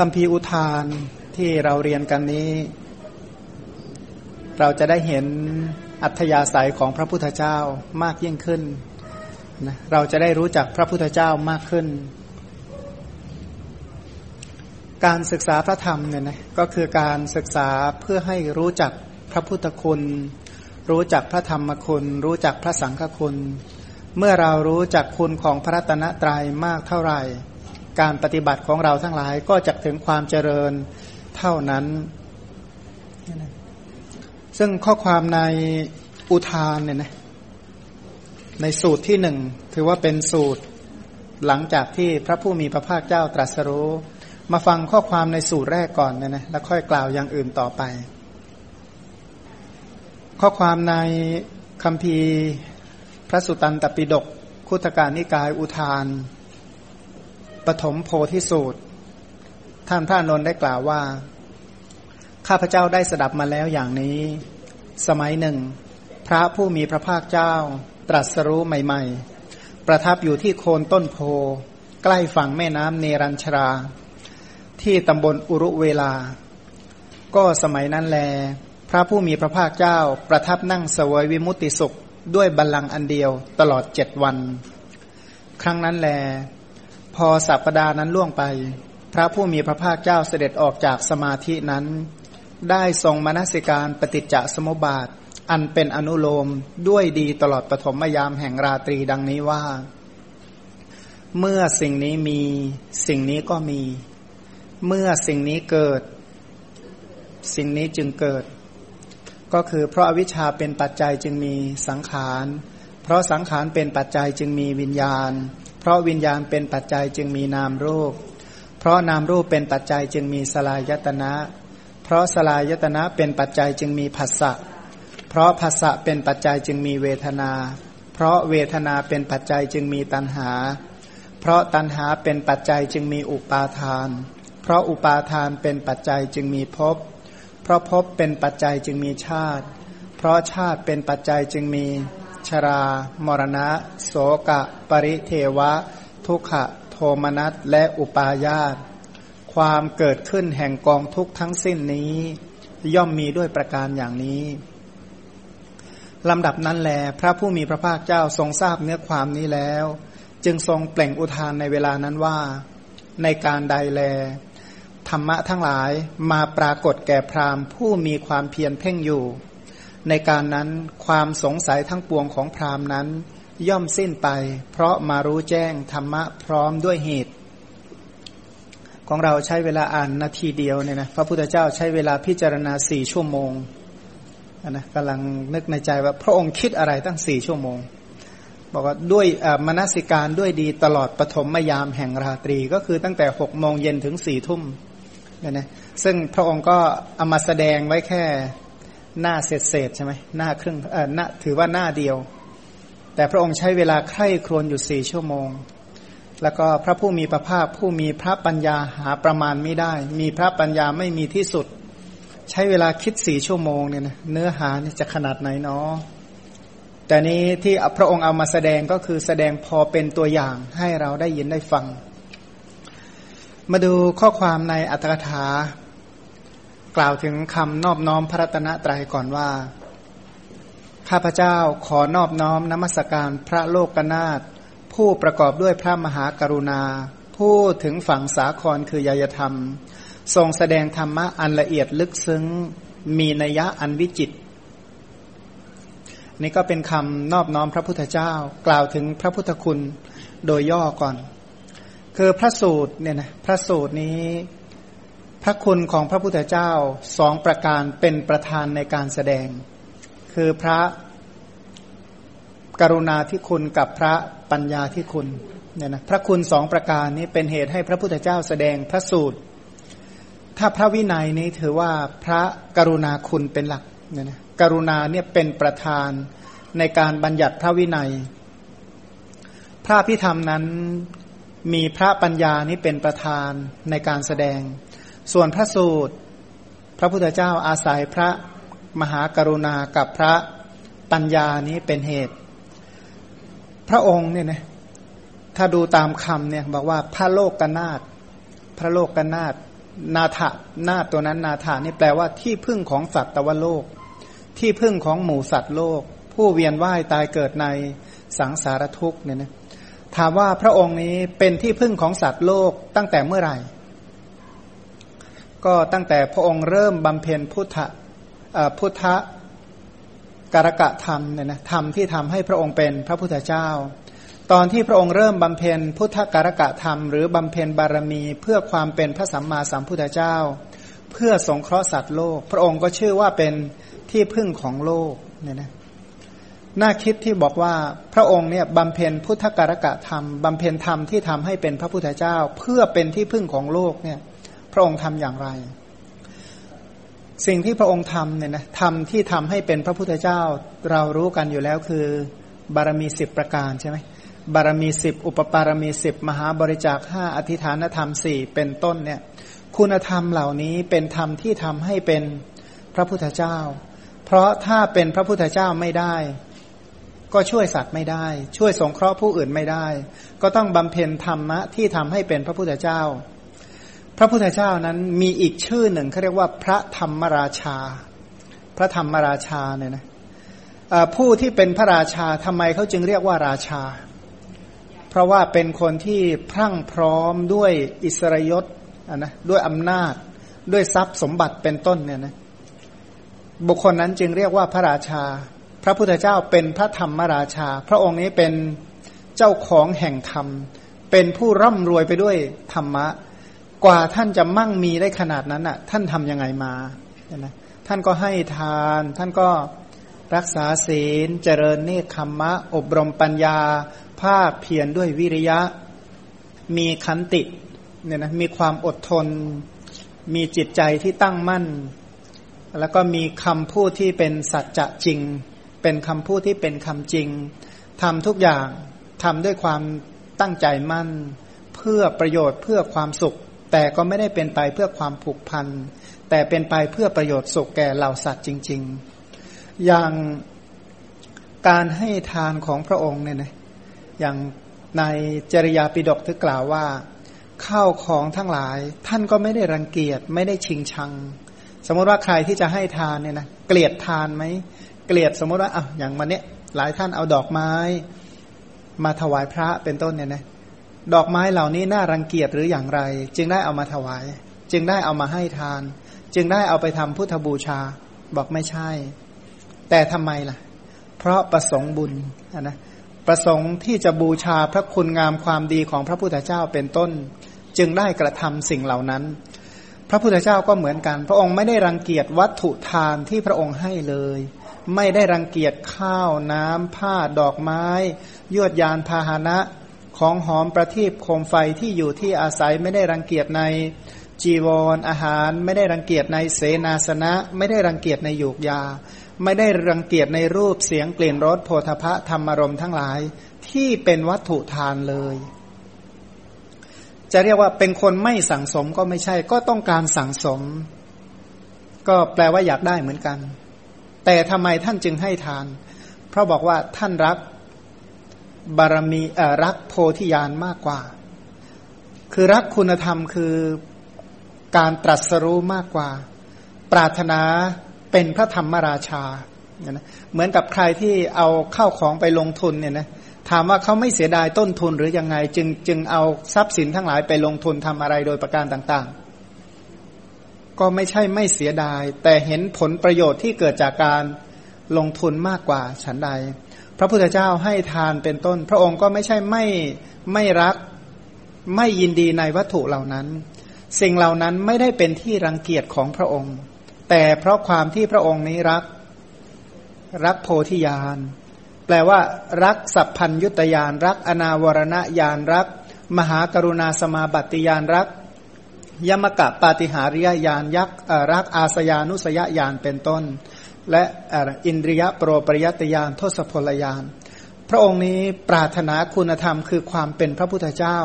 คำพีร์อุทานที่เราเรียนกันนี้ เราจะได้เห็นอัธยาศัยของพระพุทธเจ้ามากยิ่งขึ้นนะเราจะได้รู้จักพระพุทธเจ้ามากขึ้น การศึกษาพระธรรมเนี่ยนะก็คือการศึกษาเพื่อให้รู้จักพระพุทธคุณ รู้จักพระธรรมคุณ รู้จักพระสังฆคุณ เมื่อเรารู้จักคุณของพระตนะตรัยมากเท่าไหร่ การปฏิบัติของเราทั้งหลายก็จะถึงความเจริญเท่านั้น ซึ่งข้อความในอุทานเนี่ยนะในสูตรที่หนึ่งถือว่าเป็นสูตรหลังจากที่พระผู้มีพระภาคเจ้าตรัสรู้ มาฟังข้อความในสูตรแรกก่อนเนี่ยนะแล้วค่อยกล่าวอย่างอื่นต่อไป ข้อความในคำพีพระสุตันตปิฎกคุตการนิกายอุทาน ปฐมโพธิสูตร ท่านพระนนท์ได้กล่าวว่า ข้าพเจ้าได้สดับมาแล้วอย่างนี้ สมัยหนึ่ง พระผู้มีพระภาคเจ้า ตรัสรู้ใหม่ๆ ประทับอยู่ที่โคนต้นโพ ใกล้ฝั่งแม่น้ำเนรัญชรา ที่ตำบลอุรุเวลา ก็สมัยนั้นแล พระผู้มีพระภาคเจ้าประทับนั่งเสวยวิมุตติสุขด้วยบัลลังก์อันเดียวตลอดเจ็ดวัน ครั้งนั้นแล พอสัปปดาห์นั้นล่วงไป พระผู้มีพระภาคเจ้าเสด็จออกจากสมาธินั้น ได้ทรงมนสิการปฏิจจสมุปบาท อันเป็นอนุโลมด้วยดีตลอดปฐมยามแห่งราตรีดังนี้ว่า เมื่อสิ่งนี้มีสิ่งนี้ก็มี เมื่อสิ่งนี้เกิด สิ่งนี้จึงเกิด ก็คือเพราะอวิชชาเป็นปัจจัยจึงมีสังขาร เพราะสังขารเป็นปัจจัยจึงมีวิญญาณเราะวิญญาณเป็นปัจจัยจึงมีนามรูป เพราะนามรูปเป็นปัจจัยจึงมีสลายตนะ เพราะสลายตนะเป็นปัจจัยจึงมีผัสสะ เพราะผัสสะเป็นปัจจัยจึงมีเวทนา เพราะเวทนาเป็นปัจจัยจึงมีตัณหา เพราะตัณหาเป็นปัจจัยจึงมีอุปาทาน เพราะอุปาทานเป็นปัจจัยจึงมีภพ เพราะภพเป็นปัจจัยจึงมีชาติ เพราะชาติเป็นปัจจัยจึงมี ชรา มรณะ โสกะ ปริเทวะ ทุกขะ โทมนัส และอุปาญาต ความเกิดขึ้นแห่งกองทุกทั้งสิ้นนี้ ย่อมมีด้วยประการอย่างนี้ลำดับนั้นแล พระผู้มีพระภาคเจ้าทรงทราบเนื้อความนี้แล้ว จึงทรงเปล่งอุทานในเวลานั้นว่า ในการใดแล ธรรมะทั้งหลายมาปรากฏแก่พราหมณ์ผู้มีความเพียรเพ่งอยู่ ในการนั้นความสงสัยทั้งปวงของพราหมณ์นั้น ย่อมสิ้นไป เพราะมารู้แจ้งธรรมะพร้อมด้วยเหตุ ของเราใช้เวลาอ่านนาทีเดียวเนี่ยนะพระพุทธเจ้าใช้เวลาพิจารณาสี่ชั่วโมงนะกำลังนึกในใจว่าพระองค์คิดอะไรตั้งสี่ชั่วโมง บอกว่าด้วยมนสิการด้วยดีตลอดปฐมมยามแห่งราตรี ก็คือตั้งแต่หกโมงเย็นถึงสี่ทุ่มเนี่ยนะซึ่งพระองค์ก็เอามาแสดงไว้แค่ หน้าเศษเศษใช่ไหมหน้าครึ่งเออหน้าถือว่าหน้าเดียว แต่พระองค์ใช้เวลาใคร่ครวญอยู่สี่ชั่วโมง แล้วก็พระผู้มีพระภาคผู้มีพระปัญญาหาประมาณไม่ได้ มีพระปัญญาไม่มีที่สุด ใช้เวลาคิดสี่ชั่วโมงเนี่ยนะเนื้อหานี่จะขนาดไหนเนาะแต่นี้ที่พระองค์เอามาแสดงก็คือแสดงพอเป็นตัวอย่างให้เราได้ยินได้ฟัง มาดูข้อความในอัตถกถา กล่าวถึงคำนอบน้อมพระรัตนตรัยก่อนว่า ข้าพเจ้าขอนอบน้อมนมัสการพระโลกนาถผู้ประกอบด้วยพระมหากรุณา ผู้ถึงฝั่งสาครคือยยธรรม ทรงแสดงธรรมะอันละเอียดลึกซึ้งมีนัยะอันวิจิตนี่ก็เป็นคำนอบน้อมพระพุทธเจ้า กล่าวถึงพระพุทธคุณโดยย่อก่อน คือพระสูตรเนี่ยนะพระสูตรนี้ พระคุณของพระพุทธเจ้าสองประการเป็นประธานในการแสดง คือพระกรุณาที่คุณกับพระปัญญาที่คุณเนี่ยนะพระคุณสองประการนี้เป็นเหตุให้พระพุทธเจ้าแสดงพระสูตร ถ้าพระวินัยนี้ถือว่าพระกรุณาคุณเป็นหลักเนี่ยนะกรุณาเนี่ยเป็นประธานในการบัญญัติพระวินัย พระพิธรรมนั้นมีพระปัญญานี้เป็นประธานในการแสดง ส่วนพระสูตร พระพุทธเจ้าอาศัยพระมหากรุณากับพระปัญญานี้เป็นเหตุ พระองค์เนี่ยนะถ้าดูตามคำเนี่ยบอกว่าพระโลกกนาตพระโลกกนาตนาถะนาตัวนั้นนาถานี่แปลว่าที่พึ่งของสัตว์ตวโลก ที่พึ่งของหมู่สัตว์โลก ผู้เวียนว่ายตายเกิดในสังสารทุกข์เนี่ยนะถามว่าพระองค์นี้เป็นที่พึ่งของสัตว์โลกตั้งแต่เมื่อไหร่ ก็ตั้งแต่พระองค์เริ่มบำเพ็ญพุทธพุทธการกะธรรมเนี่ยนะธรรมที่ทำให้พระองค์เป็นพระพุทธเจ้า ตอนที่พระองค์เริ่มบำเพ็ญพุทธการกะธรรม หรือบำเพ็ญบารมีเพื่อความเป็นพระสัมมาสัมพุทธเจ้า เพื่อสงเคราะห์สัตว์โลก พระองค์ก็ชื่อว่าเป็นที่พึ่งของโลกเนี่ยนะน่าคิดที่บอกว่าพระองค์เนี่ยบำเพ็ญพุทธการกะธรรมบำเพ็ญธรรมที่ทำให้เป็นพระพุทธเจ้า เพื่อเป็นที่พึ่งของโลกเนี่ย ระองค์ทำอย่างไร สิ่งที่พระองค์ทำเนี่ยนะทำที่ทำให้เป็นพระพุทธเจ้าเรารู้กันอยู่แล้วคือบารมีสิบประการใช่ไหมบารมีสิบอุปปารมีสิบมหาบริจาคห้าอธิฐานธรรมสี่เป็นต้นเนี่ยคุณธรรมเหล่านี้เป็นธรรมที่ทำให้เป็นพระพุทธเจ้า เพราะถ้าเป็นพระพุทธเจ้าไม่ได้ ก็ช่วยสัตว์ไม่ได้ ช่วยสงเคราะห์ผู้อื่นไม่ได้ ก็ต้องบำเพ็ญธรรมะที่ทำให้เป็นพระพุทธเจ้า พระพุทธเจ้านั้นมีอีกชื่อหนึ่งเขาเรียกว่าพระธรรมราชา พระธรรมราชาเนี่ยนะผู้ที่เป็นพระราชาทำไมเขาจึงเรียกว่าราชา เพราะว่าเป็นคนที่พรั่งพร้อมด้วยอิสรยศนะด้วยอำนาจด้วยทรัพย์สมบัติเป็นต้นเนี่ยนะบุคคลนั้นจึงเรียกว่าพระราชา พระพุทธเจ้าเป็นพระธรรมราชา พระองค์นี้เป็นเจ้าของแห่งธรรม เป็นผู้ร่ำรวยไปด้วยธรรมะ กว่าท่านจะมั่งมีได้ขนาดนั้นอะ ท่านทํำยังไงมานะท่านก็ให้ทาน ท่านก็รักษาศีล เจริญเนคขมมะ อบรมปัญญา ภาคเพียรด้วยวิริยะ มีขันติเนี่ยนะมีความอดทน มีจิตใจที่ตั้งมั่น แล้วก็มีคำพูดที่เป็นสัจจะจริง เป็นคำพูดที่เป็นคำจริงทำทุกอย่างทำด้วยความตั้งใจมั่น เพื่อประโยชน์เพื่อความสุข แต่ก็ไม่ได้เป็นไปเพื่อความผูกพัน แต่เป็นไปเพื่อประโยชน์สุขแก่เหล่าสัตว์จริง ๆ อย่างการให้ทานของพระองค์เนี่ยนะอย่างในจริยาปิฎกทึกกล่าวว่าข้าวของทั้งหลาย ท่านก็ไม่ได้รังเกียจไม่ได้ชิงชัง สมมติว่าใครที่จะให้ทานเนี่ยนะเกลียดทานไหมเกลียดสมมติว่าอะอย่างวันนี้หลายท่านเอาดอกไม้ มาถวายพระเป็นต้นเนี่ยนะ ดอกไม้เหล่านี้น่ารังเกียจหรืออย่างไร จึงได้เอามาถวาย จึงได้เอามาให้ทาน จึงได้เอาไปทำพุทธบูชา บอกไม่ใช่ แต่ทำไมล่ะ เพราะประสงค์บุญนะประสงค์ที่จะบูชาพระคุณงามความดีของพระพุทธเจ้าเป็นต้น จึงได้กระทำสิ่งเหล่านั้น พระพุทธเจ้าก็เหมือนกัน พระองค์ไม่ได้รังเกียจวัตถุทานที่พระองค์ให้เลย ไม่ได้รังเกียจข้าวน้ำผ้าดอกไม้ ยวดยานพาหนะ ของหอมประทีปโคมไฟที่อยู่ที่อาศัยไม่ได้รังเกียจในจีวรออาหารไม่ได้รังเกียจในเสนาสนะ ไม่ได้รังเกียจในยูกยา ไม่ได้รังเกียจในรูปเสียงกลิ่นรสโพธพะธรรมารมทั้งหลาย ที่เป็นวัตถุทานเลย จะเรียกว่าเป็นคนไม่สั่งสมก็ไม่ใช่ ก็ต้องการสั่งสม ก็แปลว่าอยากได้เหมือนกัน แต่ทำไมท่านจึงให้ทาน เพราะบอกว่าท่านรัก บารมีรักโพธิญาณมากกว่า คือรักคุณธรรมคือการตรัสรู้มากกว่า ปรารถนาเป็นพระธรรมราชาเหมือนกับใครที่เอาเข้าของไปลงทุนเนี่ยนะถามว่าเขาไม่เสียดายต้นทุนหรือยังไง จึงจึงเอาทรัพย์สินทั้งหลายไปลงทุนทำอะไรโดยประการต่างๆ ก็ไม่ใช่ไม่เสียดาย แต่เห็นผลประโยชน์ที่เกิดจากการลงทุนมากกว่าฉันใด พระพุทธเจ้าให้ทานเป็นต้น พระองค์ก็ไม่ใช่ไม่ไม่รักไม่ยินดีในวัตถุเหล่านั้น สิ่งเหล่านั้นไม่ได้เป็นที่รังเกียจของพระองค์ แต่เพราะความที่พระองค์นี้รักรักโพธิญาณแปลว่า รักสัพพัญยุตยานรัก อนาวรณญาณรัก มหากรุณาสมาบัติญาณรัก ยมกะปาติหาริยญาณยักษ์รักอาสยานุสยญาณเป็นต้น และอินทรียโปรปริยตญาณทศพลญาณพระองค์นี้ปรารถนาคุณธรรมคือความเป็นพระพุทธเจ้า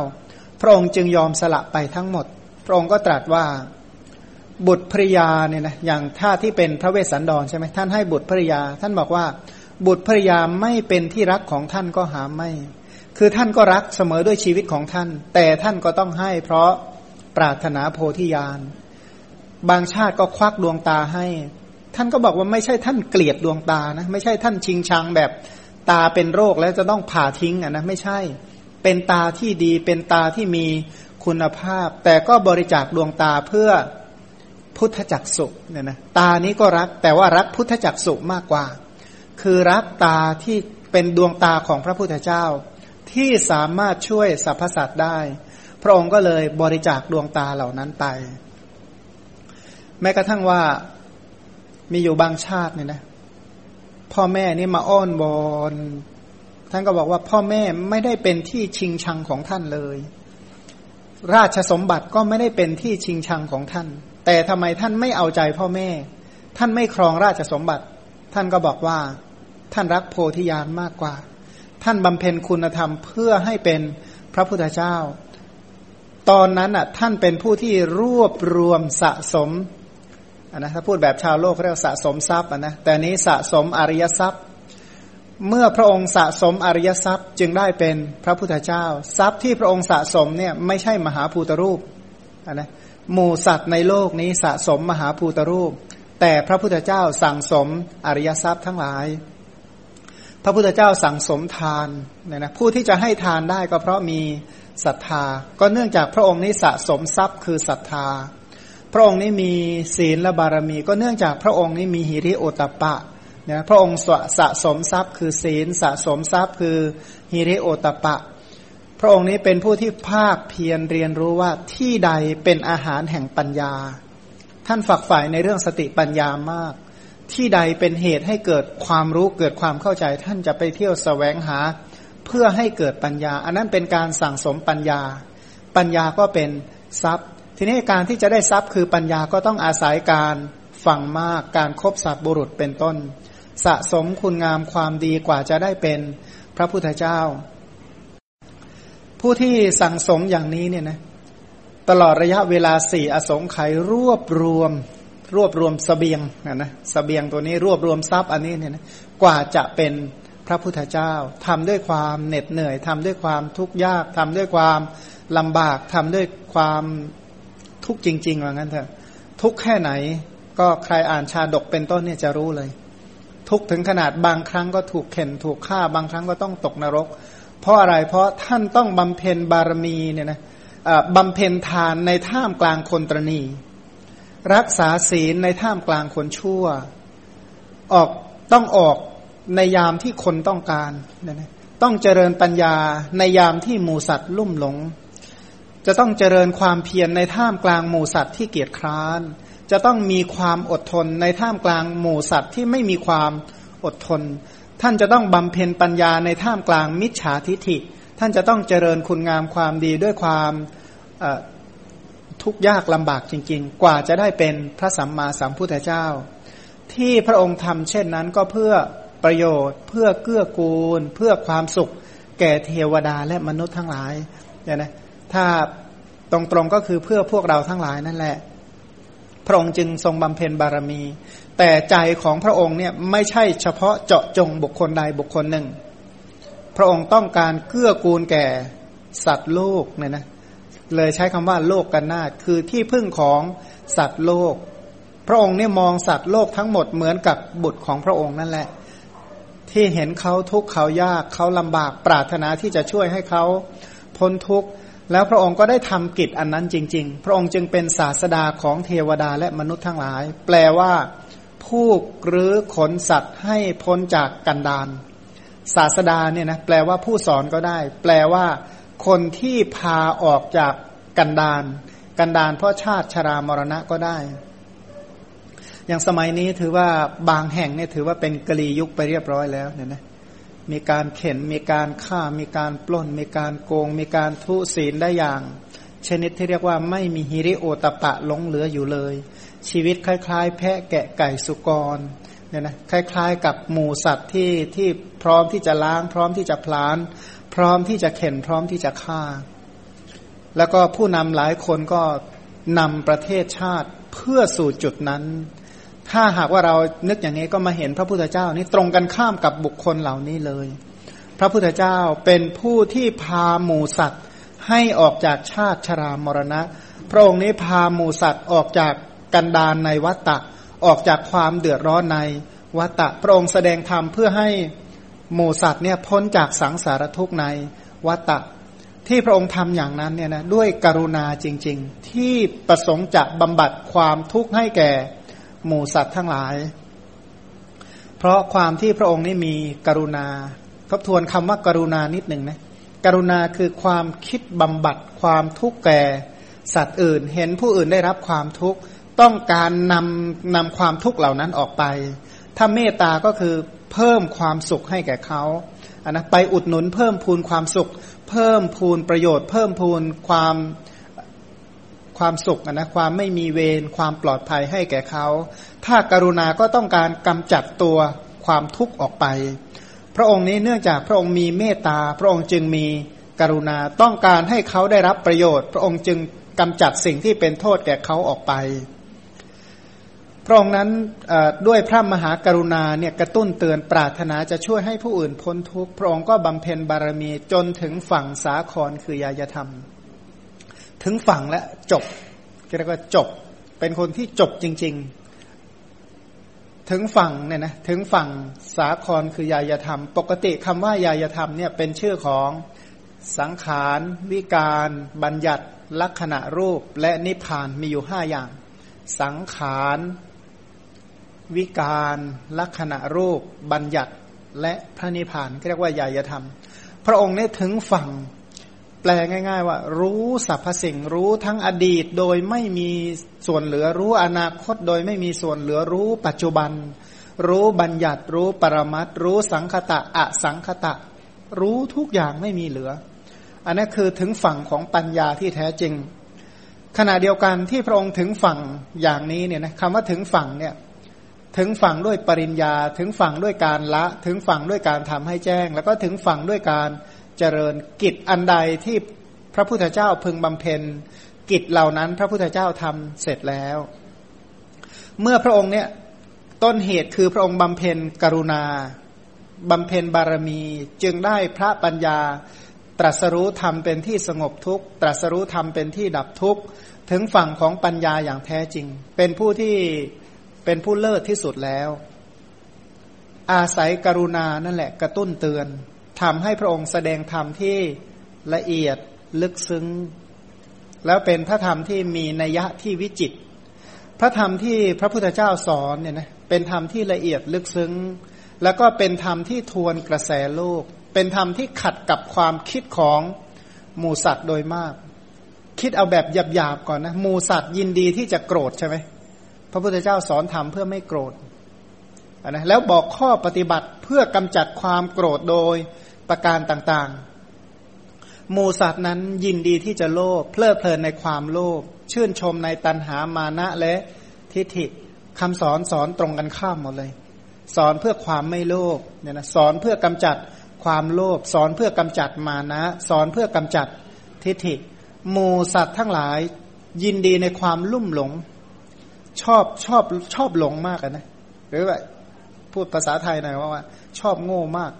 พระองค์จึงยอมสละไปทั้งหมด พระองค์ก็ตรัสว่าบุตรภริยาเนี่ยนะอย่างท่าที่เป็นพระเวสสันดรใช่ไหมท่านให้บุตรภริยา ท่านบอกว่า บุตรภริยาไม่เป็นที่รักของท่านก็หาไม่ คือท่านก็รักเสมอด้วยชีวิตของท่าน แต่ท่านก็ต้องให้เพราะปรารถนาโพธิญาณบางชาติก็ควักดวงตาให้ ท่านก็บอกว่าไม่ใช่ท่านเกลียดดวงตานะ ไม่ใช่ท่านชิงชังแบบตาเป็นโรคแล้วจะต้องผ่าทิ้งอะนะไม่ใช่ เป็นตาที่ดีเป็นตาที่มีคุณภาพ แต่ก็บริจาคดวงตาเพื่อพุทธจักสุเนี่ยนะตานี้ก็รักแต่ว่ารักพุทธจักสุมากกว่า คือรักตาที่เป็นดวงตาของพระพุทธเจ้า ที่สามารถช่วยสรรพสัตว์ได้ พระองค์ก็เลยบริจาคดวงตาเหล่านั้นไป แม้กระทั่งว่า มีอยู่บางชาติเนี่ยนะ พ่อแม่นี่มาอ้อนวอนท่านก็บอกว่าพ่อแม่ไม่ได้เป็นที่ชิงชังของท่านเลย ราชสมบัติก็ไม่ได้เป็นที่ชิงชังของท่าน แต่ทำไมท่านไม่เอาใจพ่อแม่ ท่านไม่ครองราชสมบัติ ท่านก็บอกว่า ท่านรักโพธิญาณมากกว่า ท่านบำเพ็ญคุณธรรมเพื่อให้เป็นพระพุทธเจ้า ตอนนั้นอะท่านเป็นผู้ที่รวบรวมสะสม นะถ้าพูดแบบชาวโลกเรียกสะสมทรัพย์นะแต่นี้สะสมอริยทรัพย์ เมื่อพระองค์สะสมอริยทรัพย์จึงได้เป็นพระพุทธเจ้า ทรัพย์ที่พระองค์สะสมเนี่ยไม่ใช่มหาภูตรูปนะหมู่สัตว์ในโลกนี้สะสมมหาภูตรูป แต่พระพุทธเจ้าสั่งสมอริยทรัพย์ทั้งหลาย พระพุทธเจ้าสั่งสมทานเนี่ยนะผู้ที่จะให้ทานได้ก็เพราะมีศรัทธา ก็เนื่องจากพระองค์นี้สะสมทรัพย์คือศรัทธา พระองค์นี้มีศีลและบารมี ก็เนื่องจากพระองค์นี้มีหิริโอตปะนี่ยพระองค์สะสมทรัพย์คือศีลสะสมทรัพย์คือหิริโอตปะ พระองค์นี้เป็นผู้ที่ภาคเพียรเรียนรู้ว่าที่ใดเป็นอาหารแห่งปัญญา ท่านฝักใฝ่ในเรื่องสติปัญญามาก ที่ใดเป็นเหตุให้เกิดความรู้เกิดความเข้าใจ ท่านจะไปเที่ยวสแสวงหา เพื่อให้เกิดปัญญา อันนั้นเป็นการสั่งสมปัญญา ปัญญาก็เป็นทรัพย์ ทีนี้การที่จะได้ทรัพย์คือปัญญาก็ต้องอาศัยการฟังมากการครบสัตบุรุษเป็นต้น สะสมคุณงามความดีกว่าจะได้เป็นพระพุทธเจ้า ผู้ที่สั่งสมอย่างนี้เนี่ยนะตลอดระยะเวลาสี่อสงไขยรวบรวม รวบรวมสเสบียงนะนะสเสบียงตัวนี้รวบรวมทรัพย์อันนี้เนี่ยนะกว่าจะเป็นพระพุทธเจ้าทำด้วยความเหน็ดเหนื่อยทำด้วยความทุกข์ยากทำด้วยความลำบากทำด้วยความ ทุกจริงๆว่างั้นเถอะทุกแค่ไหน ก็ใครอ่านชาดกเป็นต้นเนี่ยจะรู้เลย ทุกถึงขนาดบางครั้งก็ถูกเข็นถูกฆ่าบางครั้งก็ต้องตกนรก เพราะอะไรเพราะท่านต้องบำเพ็ญบารมีเนี่ยนะบำเพ็ญทานในท่ามกลางคนตรณี รักษาศีลในท่ามกลางคนชั่ว ออกต้องออกในยามที่คนต้องการ ต้องเจริญปัญญาในยามที่หมูสัตว์ลุ่มหลง จะต้องเจริญความเพียรในท่ามกลางหมู่สัตว์ที่เกียจคร้าน จะต้องมีความอดทนในท่ามกลางหมู่สัตว์ที่ไม่มีความอดทน ท่านจะต้องบำเพ็ญปัญญาในท่ามกลางมิจฉาทิฐิ ท่านจะต้องเจริญคุณงามความดีด้วยความทุกข์ยากลำบากจริง ๆ กว่าจะได้เป็นพระสัมมาสัมพุทธเจ้า ที่พระองค์ทำเช่นนั้นก็เพื่อประโยชน์ เพื่อเกื้อกูล เพื่อความสุข แก่เทวดาและมนุษย์ทั้งหลายเนี่ยนะ ถ้าตรงๆก็คือเพื่อพวกเราทั้งหลายนั่นแหละ พระองค์จึงทรงบำเพ็ญบารมี แต่ใจของพระองค์เนี่ยไม่ใช่เฉพาะเจาะจงบุคคลใดบุคคลหนึ่ง พระองค์ต้องการเกื้อกูลแก่สัตว์โลกเนี่ยนะเลยใช้คำว่าโลกกันนาคือที่พึ่งของสัตว์โลก พระองค์เนี่ยมองสัตว์โลกทั้งหมดเหมือนกับบุตรของพระองค์นั่นแหละ ที่เห็นเขาทุกข์เขายากเขาลำบากปรารถนาที่จะช่วยให้เขาพ้นทุกข์ แล้วพระองค์ก็ได้ทำกิจอันนั้นจริง ๆ พระองค์จึงเป็นศาสดาของเทวดาและมนุษย์ทั้งหลาย แปลว่าผู้หรือขนสัตว์ให้พ้นจากกันดานศาสดาเนี่ยนะแปลว่าผู้สอนก็ได้ แปลว่า คนที่พาออกจากกันดานกันดานเพราะชาติชรามรณะก็ได้ อย่างสมัยนี้ถือว่าบางแห่งเนี่ยถือว่าเป็นกลียุคไปเรียบร้อยแล้วเนี่ยนะ มีการเข็นมีการฆ่า มีการปล้น มีการโกง มีการทุศีลได้อย่าง ชนิดที่เรียกว่าไม่มีฮิริโอตปะหลงเหลืออยู่เลย ชีวิตคล้าย ๆ แพะแกะไก่สุกรเนี่ยนะคล้าย ๆ กับหมูสัตว์ที่ที่พร้อมที่จะล้าง พร้อมที่จะพลาน พร้อมที่จะเข็นพร้อมที่จะฆ่า แล้วก็ผู้นำหลายคนก็นำประเทศชาติเพื่อสู่จุดนั้น ถ้าหากว่าเรานึกอย่างนี้ก็มาเห็นพระพุทธเจ้านี่ตรงกันข้ามกับบุคคลเหล่านี้เลย พระพุทธเจ้าเป็นผู้ที่พาหมูสัตว์ให้ออกจากชาติชรามรณะ พระองค์นี้พาหมูสัตว์ออกจากกันดานในวัตตะออกจากความเดือดร้อนในวัตตะพระองค์แสดงธรรมเพื่อให้หมูสัตว์เนี่ยพ้นจากสังสารทุกข์ในวัตตะที่พระองค์ทำอย่างนั้นเนี่ยนะด้วยกรุณาจริง ๆ ที่ประสงค์จะบำบัดความทุกข์ให้แก่ หมูสัตว์ทั้งหลาย เพราะความที่พระองค์นี้มีกรุณา ทบทวนคำว่ากรุณานิดหนึ่งนะกรุณาคือความคิดบำบัดความทุกข์แก่สัตว์อื่น เห็นผู้อื่นได้รับความทุกข์ต้องการนำนำความทุกข์เหล่านั้นออกไป ถ้าเมตตาก็คือเพิ่มความสุขให้แก่เขาอันนะไปอุดหนุนเพิ่มพูนความสุข เพิ่มพูนประโยชน์ เพิ่มพูนความ ความสุขนะความไม่มีเวรความปลอดภัยให้แก่เขา ถ้าการุณาก็ต้องการกำจัดตัวความทุกข์ออกไป พระองค์นี้เนื่องจากพระองค์มีเมตตา พระองค์จึงมีกรุณาต้องการให้เขาได้รับประโยชน์ พระองค์จึงกำจัดสิ่งที่เป็นโทษแก่เขาออกไป พระองค์นั้นด้วยพระมหากรุณาเนี่ยกระตุ้นเตือนปรารถนาจะช่วยให้ผู้อื่นพ้นทุกข์พระองค์ก็บำเพ็ญบารมีจนถึงฝั่งสาครคือยายธรรม ถึงฝั่งและจบเรียกว่าจบ เป็นคนที่จบจริง ๆ ถึงฝั่งเนี่ยนะถึงฝั่งสาครคือยายธรรม ปกติคำว่ายายธรรมเนี่ยเป็นชื่อของสังขารวิการ บัญญัติ ลักษณะรูปและนิพพานมีอยู่ห้าอย่าง สังขารวิการ ลักษณะรูป บัญญัติและพระนิพพานเรียกว่ายายธรรม พระองค์เนี่ยถึงฝั่ง แปลง่าย ๆ ว่า รู้สรรพสิ่งรู้ทั้งอดีตโดยไม่มีส่วนเหลือรู้อนาคตโดยไม่มีส่วนเหลือรู้ปัจจุบัน รู้บัญญัติรู้ปรมัตรู้สังคตะอสังคตะ รู้ทุกอย่างไม่มีเหลือ อันนั้นคือถึงฝั่งของปัญญาที่แท้จริง ขณะเดียวกันที่พระองค์ถึงฝั่งอย่างนี้เนี่ยนะคำว่าถึงฝั่งเนี่ยถึงฝั่งด้วยปริญญา ถึงฝั่งด้วยการละ ถึงฝั่งด้วยการทำให้แจ้ง แล้วก็ถึงฝั่งด้วยการ เจริญกิจอันใดที่พระพุทธเจ้าพึงบำเพ็ญกิจเหล่านั้น พระพุทธเจ้าทำเสร็จแล้ว เมื่อพระองค์เนี่ยต้นเหตุคือพระองค์บำเพ็ญกรุณาบำเพ็ญบารมีจึงได้พระปัญญาตรัสรู้ธรรมเป็นที่สงบทุกข์ ตรัสรู้ธรรมเป็นที่ดับทุกข์ถึงฝั่งของปัญญาอย่างแท้จริง เป็นผู้ที่เป็นผู้เลิศที่สุดแล้ว อาศัยกรุณานั่นแหละกระตุ้นเตือน ทำให้พระองค์แสดงธรรมที่ละเอียดลึกซึ้ง แล้วเป็นพระธรรมที่มีนัยยะที่วิจิต พระธรรมที่พระพุทธเจ้าสอนเนี่ยนะเป็นธรรมที่ละเอียดลึกซึ้ง แล้วก็เป็นธรรมที่ทวนกระแสโลก เป็นธรรมที่ขัดกับความคิดของหมูสัตว์โดยมาก คิดเอาแบบหยาบๆก่อนนะหมูสัตว์ยินดีที่จะโกรธใช่ไหมพระพุทธเจ้าสอนธรรมเพื่อไม่โกรธนะแล้วบอกข้อปฏิบัติเพื่อกำจัดความโกรธโดย ประการต่างๆ หมูสัตว์นั้นยินดีที่จะโลภเพลิดเพลินในความโลภชื่นชมในตัณหามานะและทิฏฐิคำสอนสอนตรงกันข้ามหมดเลย สอนเพื่อความไม่โลภเนี่ยนะสอนเพื่อกำจัดความโลภสอนเพื่อกำจัดมานะ สอนเพื่อกำจัดทิฏฐิหมูสัตว์ทั้งหลายยินดีในความลุ่มหลง ชอบชอบชอบหลงมากนะหรือว่าพูดภาษาไทยหน่อยว่า ชอบโง่มาก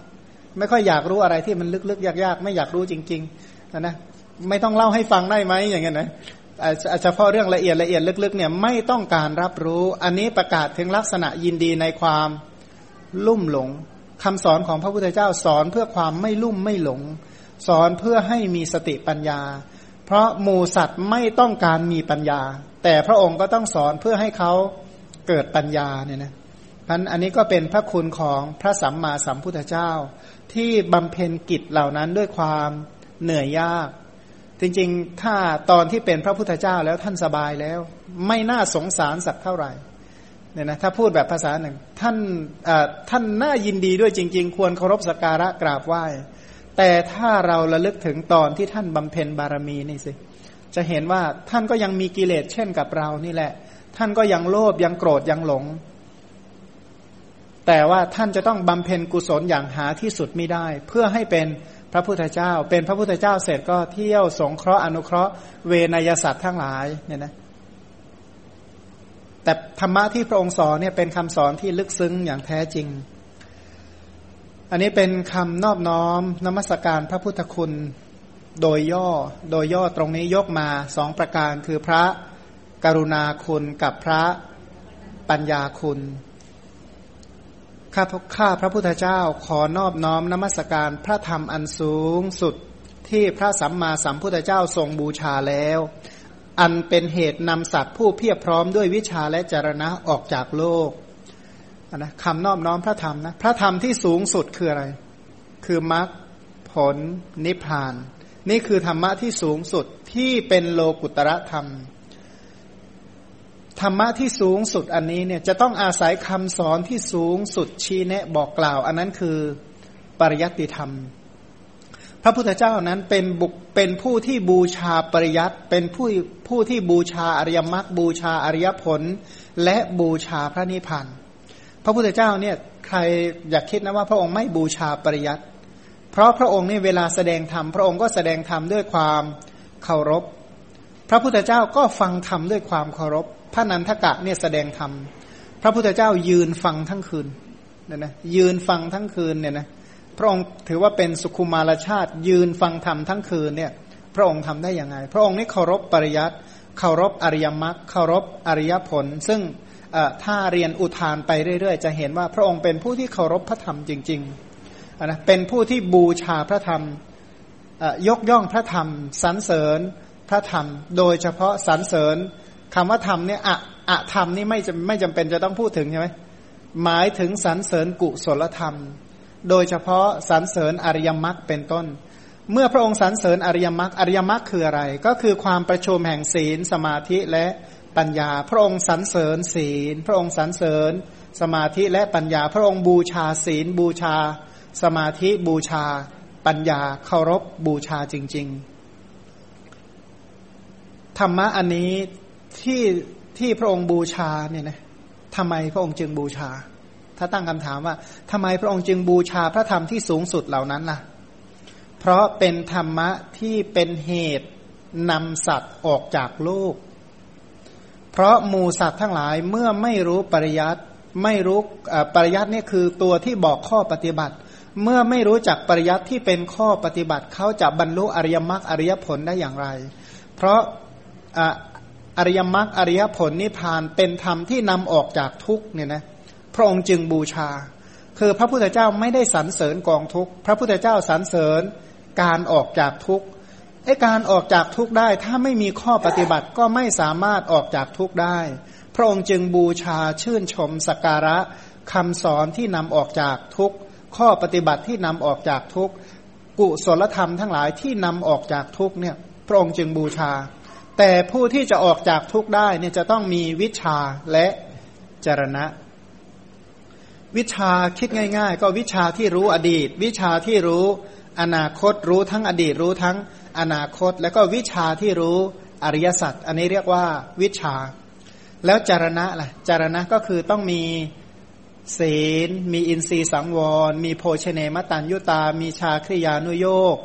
ไม่ค่อยอยากรู้อะไรที่มันลึกๆ ยากๆ ไม่อยากรู้จริงๆนะนะไม่ต้องเล่าให้ฟังได้ไหมอย่างเงี้ยนะเฉพาะเรื่องละเอียดละเอียดลึกๆเนี่ยไม่ต้องการรับรู้ อันนี้ประกาศถึงลักษณะยินดีในความลุ่มหลงคำสอนของพระพุทธเจ้าสอนเพื่อความไม่ลุ่มไม่หลง สอนเพื่อให้มีสติปัญญา เพราะหมูสัตว์ไม่ต้องการมีปัญญา แต่พระองค์ก็ต้องสอนเพื่อให้เขาเกิดปัญญาเนี่ยนะพันอันนี้ก็เป็นพระคุณของพระสัมมาสัมพุทธเจ้า ที่บำเพ็ญกิจเหล่านั้นด้วยความเหนื่อยยาก จริงๆ ถ้าตอนที่เป็นพระพุทธเจ้าแล้วท่านสบายแล้ว ไม่น่าสงสารสักเท่าไหร่เนี่ยนะถ้าพูดแบบภาษาหนึ่ง ท่านท่านน่ายินดีด้วยจริง ๆ ควรเคารพสักการะกราบไหว้ แต่ถ้าเราระลึกถึงตอนที่ท่านบำเพ็ญบารมีนี่สิ จะเห็นว่าท่านก็ยังมีกิเลสเช่นกับเรานี่แหละ ท่านก็ยังโลภยังโกรธยังหลง แต่ว่าท่านจะต้องบำเพ็ญกุศลอย่างหาที่สุดไม่ได้ เพื่อให้เป็นพระพุทธเจ้า เป็นพระพุทธเจ้าเสร็จก็เที่ยวสงเคราะห์อนุเคราะห์เวนยสัตว์ทั้งหลายเนี่ยนะแต่ธรรมะที่พระองค์สอนเนี่ยเป็นคำสอนที่ลึกซึ้งอย่างแท้จริง อันนี้เป็นคำนอบน้อมนมัสการพระพุทธคุณโดยย่อ โดยย่อตรงนี้ยกมาสองประการคือพระกรุณาคุณกับพระปัญญาคุณ ข้าข้าพระพุทธเจ้าขอนอบน้อมนมัสการพระธรรมอันสูงสุดที่พระสัมมาสัมพุทธเจ้าทรงบูชาแล้ว อันเป็นเหตุนำสัตว์ผู้เพียบพร้อมด้วยวิชาและจรณะออกจากโลกนะคำนอบน้อมพระธรรมนะพระธรรมที่สูงสุดคืออะไร คือมรรคผลนิพพาน นี่คือธรรมะที่สูงสุดที่เป็นโลกุตระธรรม ธรรมะที่สูงสุดอันนี้เนี่ยจะต้องอาศัยคำสอนที่สูงสุดชี้แนะบอกกล่าว อันนั้นคือปริยัติธรรม พระพุทธเจ้านั้นเป็นบุคเป็นผู้ที่บูชาปริยัติเป็นผู้ผู้ที่บูชาอริยมรรคบูชาอริยผล และบูชาพระนิพพานพระพุทธเจ้าเนี่ยใครอยากคิดนะว่าพระองค์ไม่บูชาปริยัติเพราะพระองค์นี่เวลาแสดงธรรมพระองค์ก็แสดงธรรมด้วยความเคารพ พระพุทธเจ้าก็ฟังธรรมด้วยความเคารพ พระนันทกะเนี่ยแสดงธรรมพระพุทธเจ้ายืนฟังทั้งคืนเนี่ยนะยืนฟังทั้งคืนเนี่ยนะพระองค์ถือว่าเป็นสุขุมารชาติ ยืนฟังธรรมทั้งคืนเนี่ยพระองค์ทำได้ยังไง พระองค์นี่เคารพปริยัติเคารพอริยมรรคเคารพอริยผล ซึ่งถ้าเรียนอุทานไปเรื่อย ๆ จะเห็นว่าพระองค์เป็นผู้ที่เคารพพระธรรมจริงๆนะเป็นผู้ที่บูชาพระธรรมยกย่องพระธรรมสรรเสริญพระธรรม โดยเฉพาะสรรเสริญ คำว่าธรรมเนี่ยอะอะธรรมนี่ไม่จไม่จำเป็นจะต้องพูดถึงใช่ไหมหมายถึงสรรเสริญกุศลธรรม โดยเฉพาะสรรเสริญอริยมรรคเป็นต้น เมื่อพระองค์สรรเสริญอริยมรรคอริยมรรคคืออะไร ก็คือความประชุมแห่งศีล สมาธิและปัญญา พระองค์สรรเสริญศีล พระองค์สรรเสริญ สมาธิและปัญญา พระองค์บูชาศีล บูชา สมาธิบูชา ปัญญาเคารพบูชาจริง ๆ ธรรมะอันนี้ ที่ที่พระองค์บูชาเนี่ยนะทำไมพระองค์จึงบูชา ถ้าตั้งคำถามว่าทำไมพระองค์จึงบูชาพระธรรมที่สูงสุดเหล่านั้นล่ะ เพราะเป็นธรรมะที่เป็นเหตุนำสัตว์ออกจากโลก เพราะหมูสัตว์ทั้งหลายเมื่อไม่รู้ปริยัติไม่รู้ปริยัตินี่คือตัวที่บอกข้อปฏิบัติ เมื่อไม่รู้จักปริยัติที่เป็นข้อปฏิบัติเขาจะบรรลุอริยมรรคอริยผลได้อย่างไร เพราะ อริยมรรคอริยผลนิพพานเป็นธรรมที่นำออกจากทุกเนี่ยนะพระองค์จึงบูชา คือพระพุทธเจ้าไม่ได้สรรเสริญกองทุกพระพุทธเจ้าสรรเสริญการออกจากทุกไอการออกจากทุกได้ ถ้าไม่มีข้อปฏิบัติก็ไม่สามารถออกจากทุกได้ พระองค์จึงบูชาชื่นชมสักการะคำสอนที่นำออกจากทุกข้อปฏิบัติที่นำออกจากทุกกุศลธรรมทั้งหลายที่นำออกจากทุกเนี่ยพระองค์จึงบูชา แต่ผู้ที่จะออกจากทุกข์ได้เนี่ยจะต้องมีวิชาและจรณะ วิชาคิดง่าย ๆ ก็วิชาที่รู้อดีต วิชาที่รู้อนาคตรู้ทั้งอดีตรู้ทั้งอนาคต แล้วก็วิชาที่รู้อริยสัจอันนี้เรียกว่าวิชา แล้วจารณะล่ะจารณะก็คือต้องมีศีล มีอินทรีย์สังวร มีโภชเนมตันยุตา มีชาคริยานุโยก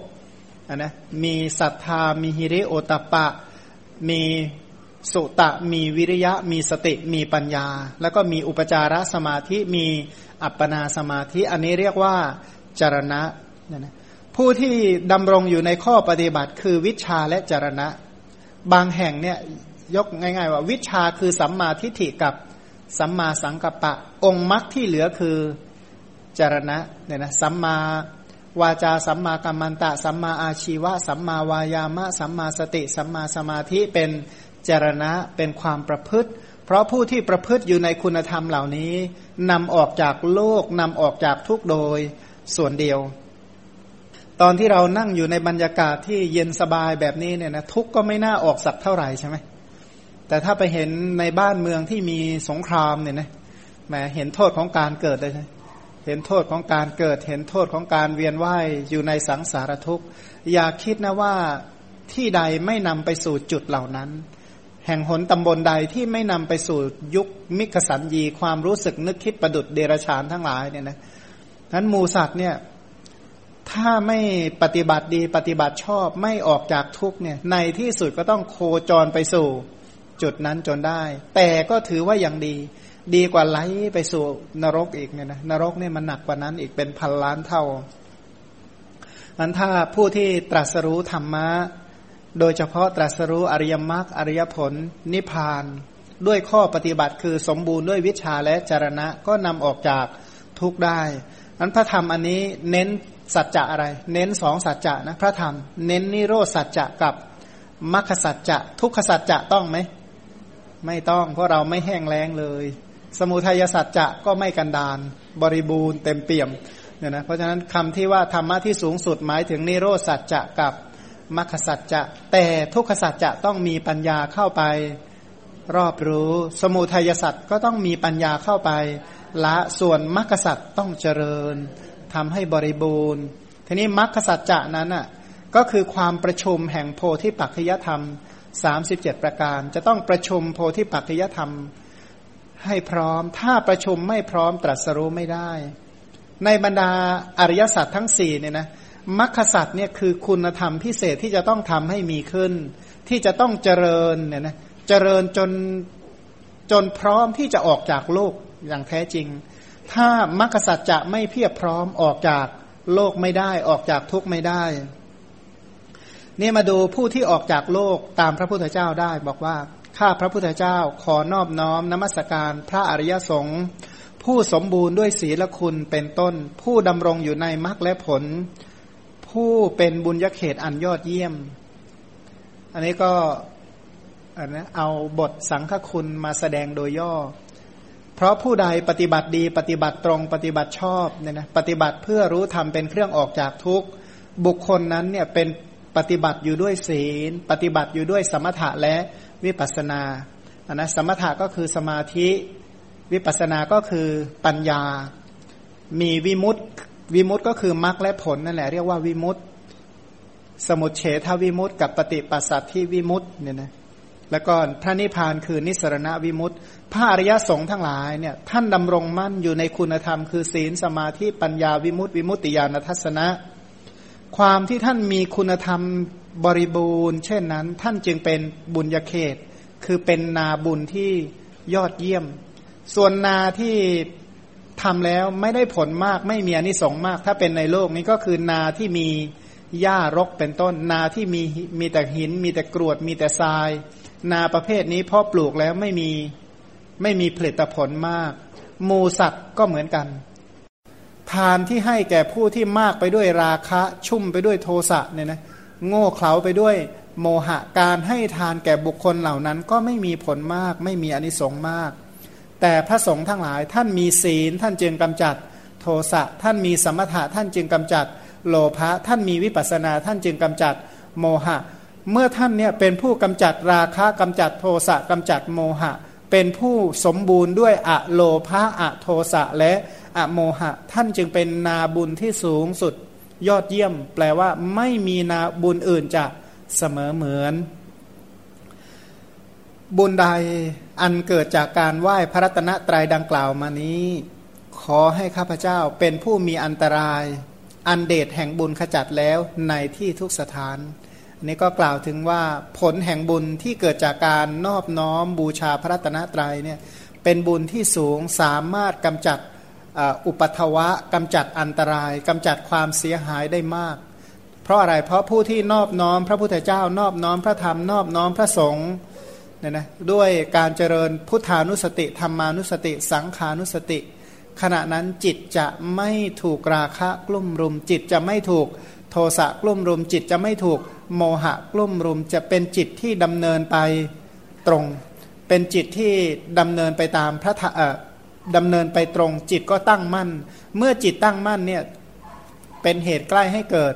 นะมีศรัทธามีฮิริโอตปะ มีสุตะมีวิริยะ มีสติมีปัญญา แล้วก็มีอุปจารสมาธิมีอัปปนาสมาธิ อันนี้เรียกว่าจารณะนะผู้ที่ดำรงอยู่ในข้อปฏิบัติคือวิชาและจารณะ บางแห่งเนี่ยยกง่ายๆว่าวิชาคือสัมมาทิฏฐิกับสัมมาสังกัปปะ องค์มรรคที่เหลือคือจารณะเนี่ยนะสัมมา วาจาสัมมากัมมันตะ สัมมาอาชีวะ สัมมาวายามะ สัมมาสติ สัมมาสมาธิเป็นจรณะเป็นความประพฤติ เพราะผู้ที่ประพฤติอยู่ในคุณธรรมเหล่านี้นำออกจากโลกนำออกจากทุกโดยส่วนเดียว ตอนที่เรานั่งอยู่ในบรรยากาศที่เย็นสบายแบบนี้เนี่ยนะทุกก็ไม่น่าออกสักเท่าไหร่ใช่ไหมแต่ถ้าไปเห็นในบ้านเมืองที่มีสงครามเนี่ยนะแหมเห็นโทษของการเกิดเลยใช่ เห็นโทษของการเกิด เห็นโทษของการเวียนว่ายอยู่ในสังสารทุกข์ อย่าคิดนะว่าที่ใดไม่นำไปสู่จุดเหล่านั้น แห่งหนตำบลใดที่ไม่นำไปสู่ยุคมิกสัญญีความรู้สึกนึกคิดประดุดเดรชานทั้งหลายเนี่ยนะนั้นมูสัตว์เนี่ยถ้าไม่ปฏิบัติดีปฏิบัติชอบไม่ออกจากทุกเนี่ยในที่สุดก็ต้องโคจรไปสู่จุดนั้นจนได้ แต่ก็ถือว่าอย่างดี ดีกว่าไหลไปสู่นรกอีกเนี่ยนะนรกเนี่ยมันหนักกว่านั้นอีกเป็นพันล้านเท่ามันถ้าผู้ที่ตรัสรู้ธรรมะ โดยเฉพาะตรัสรู้อริยมรรคอริยผล นิพพาน ด้วยข้อปฏิบัติคือสมบูรณ์ด้วยวิชาและจารณะก็นำออกจากทุกได้อันพระธรรมอันนี้เน้นสัจจะอะไร เน้นสองสัจจะนะพระธรรม เน้นนิโรธสัจจะกับมรรคสัจจะ ทุกขสัจจะต้องไหม ไม่ต้องเพราะเราไม่แห้งแล้งเลย สมุทัยสัจจะก็ไม่กันดานบริบูรณ์เต็มเปี่ยมเนี่ยนะเพราะฉะนั้นคำที่ว่าธรรมะที่สูงสุดหมายถึงนิโรธสัจจะกับมรรคสัจจะ แต่ทุกขสัจจะต้องมีปัญญาเข้าไป รอบรู้ สมุทัยสัจก็ต้องมีปัญญาเข้าไป ละส่วนมรรคสัจต้องเจริญทำให้บริบูรณ์ ทีนี้มรรคสัจจะนั้นอะก็คือความประชุมแห่งโพธิปัจจยธรรม 37 ประการ จะต้องประชุมโพธิปัจจยธรรม ให้พร้อม ถ้าประชุมไม่พร้อมตรัสรู้ไม่ได้ ในบรรดาอริยสัจทั้งสี่เนี่ยนะมรรคสัจเนี่ยคือคุณธรรมพิเศษที่จะต้องทำให้มีขึ้น ที่จะต้องเจริญเนี่ยนะเจริญจนจนพร้อมที่จะออกจากโลกอย่างแท้จริง ถ้ามรรคสัจจะไม่เพียบพร้อมออกจากโลกไม่ได้ออกจากทุกข์ไม่ได้ นี่มาดูผู้ที่ออกจากโลกตามพระพุทธเจ้าได้บอกว่า ข้าพระพุทธเจ้าขอนอบน้อมนมัสการพระอริยสงฆ์ผู้สมบูรณ์ด้วยศีลคุณเป็นต้น ผู้ดำรงอยู่ในมรรคและผล ผู้เป็นบุญยเขตอันยอดเยี่ยม อันนี้ก็อันนะเอาบทสังฆคุณมาแสดงโดยย่อ เพราะผู้ใดปฏิบัติดีปฏิบัติตรงปฏิบัติชอบเนี่ยนะปฏิบัติเพื่อรู้ธรรมเป็นเครื่องออกจากทุกข์บุคคลนั้นเนี่ยเป็นปฏิบัติอยู่ด้วยศีล ปฏิบัติอยู่ด้วยสมถะและ วิปัสนาอันนะสมถะก็คือสมาธิวิปัสนาก็คือปัญญา มีวิมุตติวิมุตติก็คือมรรคและผลนั่นแหละเรียกว่าวิมุตติ สมุทเฉทวิมุตติ กับปฏิปัสสัตที่วิมุตติเนี่ยนะแล้วก็พระนิพพานคือนิสรณวิมุตติ พระอริยสงฆ์ทั้งหลายเนี่ยท่านดำรงมั่นอยู่ในคุณธรรม คือศีลสมาธิปัญญาวิมุตติ วิมุตติญาณทัศนะ ความที่ท่านมีคุณธรรม บริบูรณ์เช่นนั้น ท่านจึงเป็นบุญญาเขต คือเป็นนาบุญที่ยอดเยี่ยม ส่วนนาที่ทำแล้วไม่ได้ผลมากไม่มีอนิสงส์มาก ถ้าเป็นในโลกนี้ก็คือนาที่มีหญ้ารกเป็นต้น นาที่มีมีแต่หิน มีแต่กรวด มีแต่ทราย นาประเภทนี้พอปลูกแล้วไม่มีไม่มีผลิตผลมาก มูสัตว์ก็เหมือนกัน ทานที่ให้แก่ผู้ที่มากไปด้วยราคะ ชุ่มไปด้วยโทสะเนี่ยนะ โง่เขลาไปด้วยโมหะการให้ทานแก่บุคคลเหล่านั้นก็ไม่มีผลมาก ไม่มีอนิสงส์มาก แต่พระสงฆ์ทั้งหลายท่านมีศีล ท่านจึงกำจัดโทสะท่านมีสมถะท่านจึงกำจัดโลภะท่านมีวิปัสนาท่านจึงกำจัดโมหะ เมื่อท่านเนี่ยเป็นผู้กำจัดราคะกำจัดโทสะกำจัดโมหะ เป็นผู้สมบูรณ์ด้วยอะโลภะอะโทสะและอะโมหะ ท่านจึงเป็นนาบุญที่สูงสุด ยอดเยี่ยม แปลว่าไม่มีนาบุญอื่นจะเสมอเหมือน บุญใดอันเกิดจากการไหว้พระรัตนตรัยดังกล่าวมานี้ ขอให้ข้าพเจ้าเป็นผู้มีอันตราย อันเดชแห่งบุญขจัดแล้วในที่ทุกสถานนี่ก็กล่าวถึงว่าผลแห่งบุญที่เกิดจากการนอบน้อมบูชาพระรัตนตรัยเนี่ยเป็นบุญที่สูงสามารถกำจัด อุปัทวะกำจัดอันตรายกำจัดความเสียหายได้มาก เพราะอะไรเพราะผู้ที่นอบน้อม พระพุทธเจ้านอบน้อมพระธรรมนอบน้อมพระสงฆ์เนี่ยนะด้วยการเจริญพุทธานุสติธรรมานุสติ สังขานุสติ ขณะนั้นจิตจะไม่ถูกราคะกลุ่มรุม จิตจะไม่ถูกโทสะกลุ่มรุม จิตจะไม่ถูกโมหะกลุ่มรุม จะเป็นจิตที่ดำเนินไปตรง เป็นจิตที่ดำเนินไปตามพระเดำเนินไปตรงจิตก็ตั้งมั่น เมื่อจิตตั้งมั่นเนี่ยเป็นเหตุใกล้ให้เกิด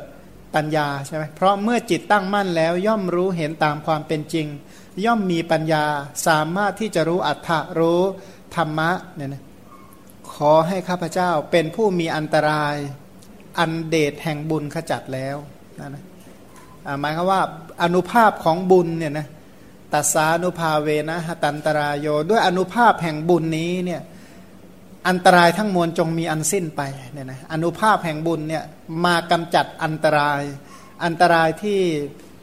ปัญญาใช่ไหมเพราะเมื่อจิตตั้งมั่นแล้วย่อมรู้เห็นตามความเป็นจริง ย่อมมีปัญญาสามารถที่จะรู้อัตถะรู้ธรรมะเนี่ยนะขอให้ข้าพเจ้าเป็นผู้มีอันตรายอันเดชแห่งบุญขจัดแล้วนะนะหมายความว่าอนุภาพของบุญเนี่ยนะตัสานุภาเวนะหตันตรายโยด้วยอนุภาพแห่งบุญนี้เนี่ย อันตรายทั้งมวลจงมีอันสิ้นไปเนี่ยนะอนุภาพแห่งบุญเนี่ยมากำจัดอันตราย อันตรายที่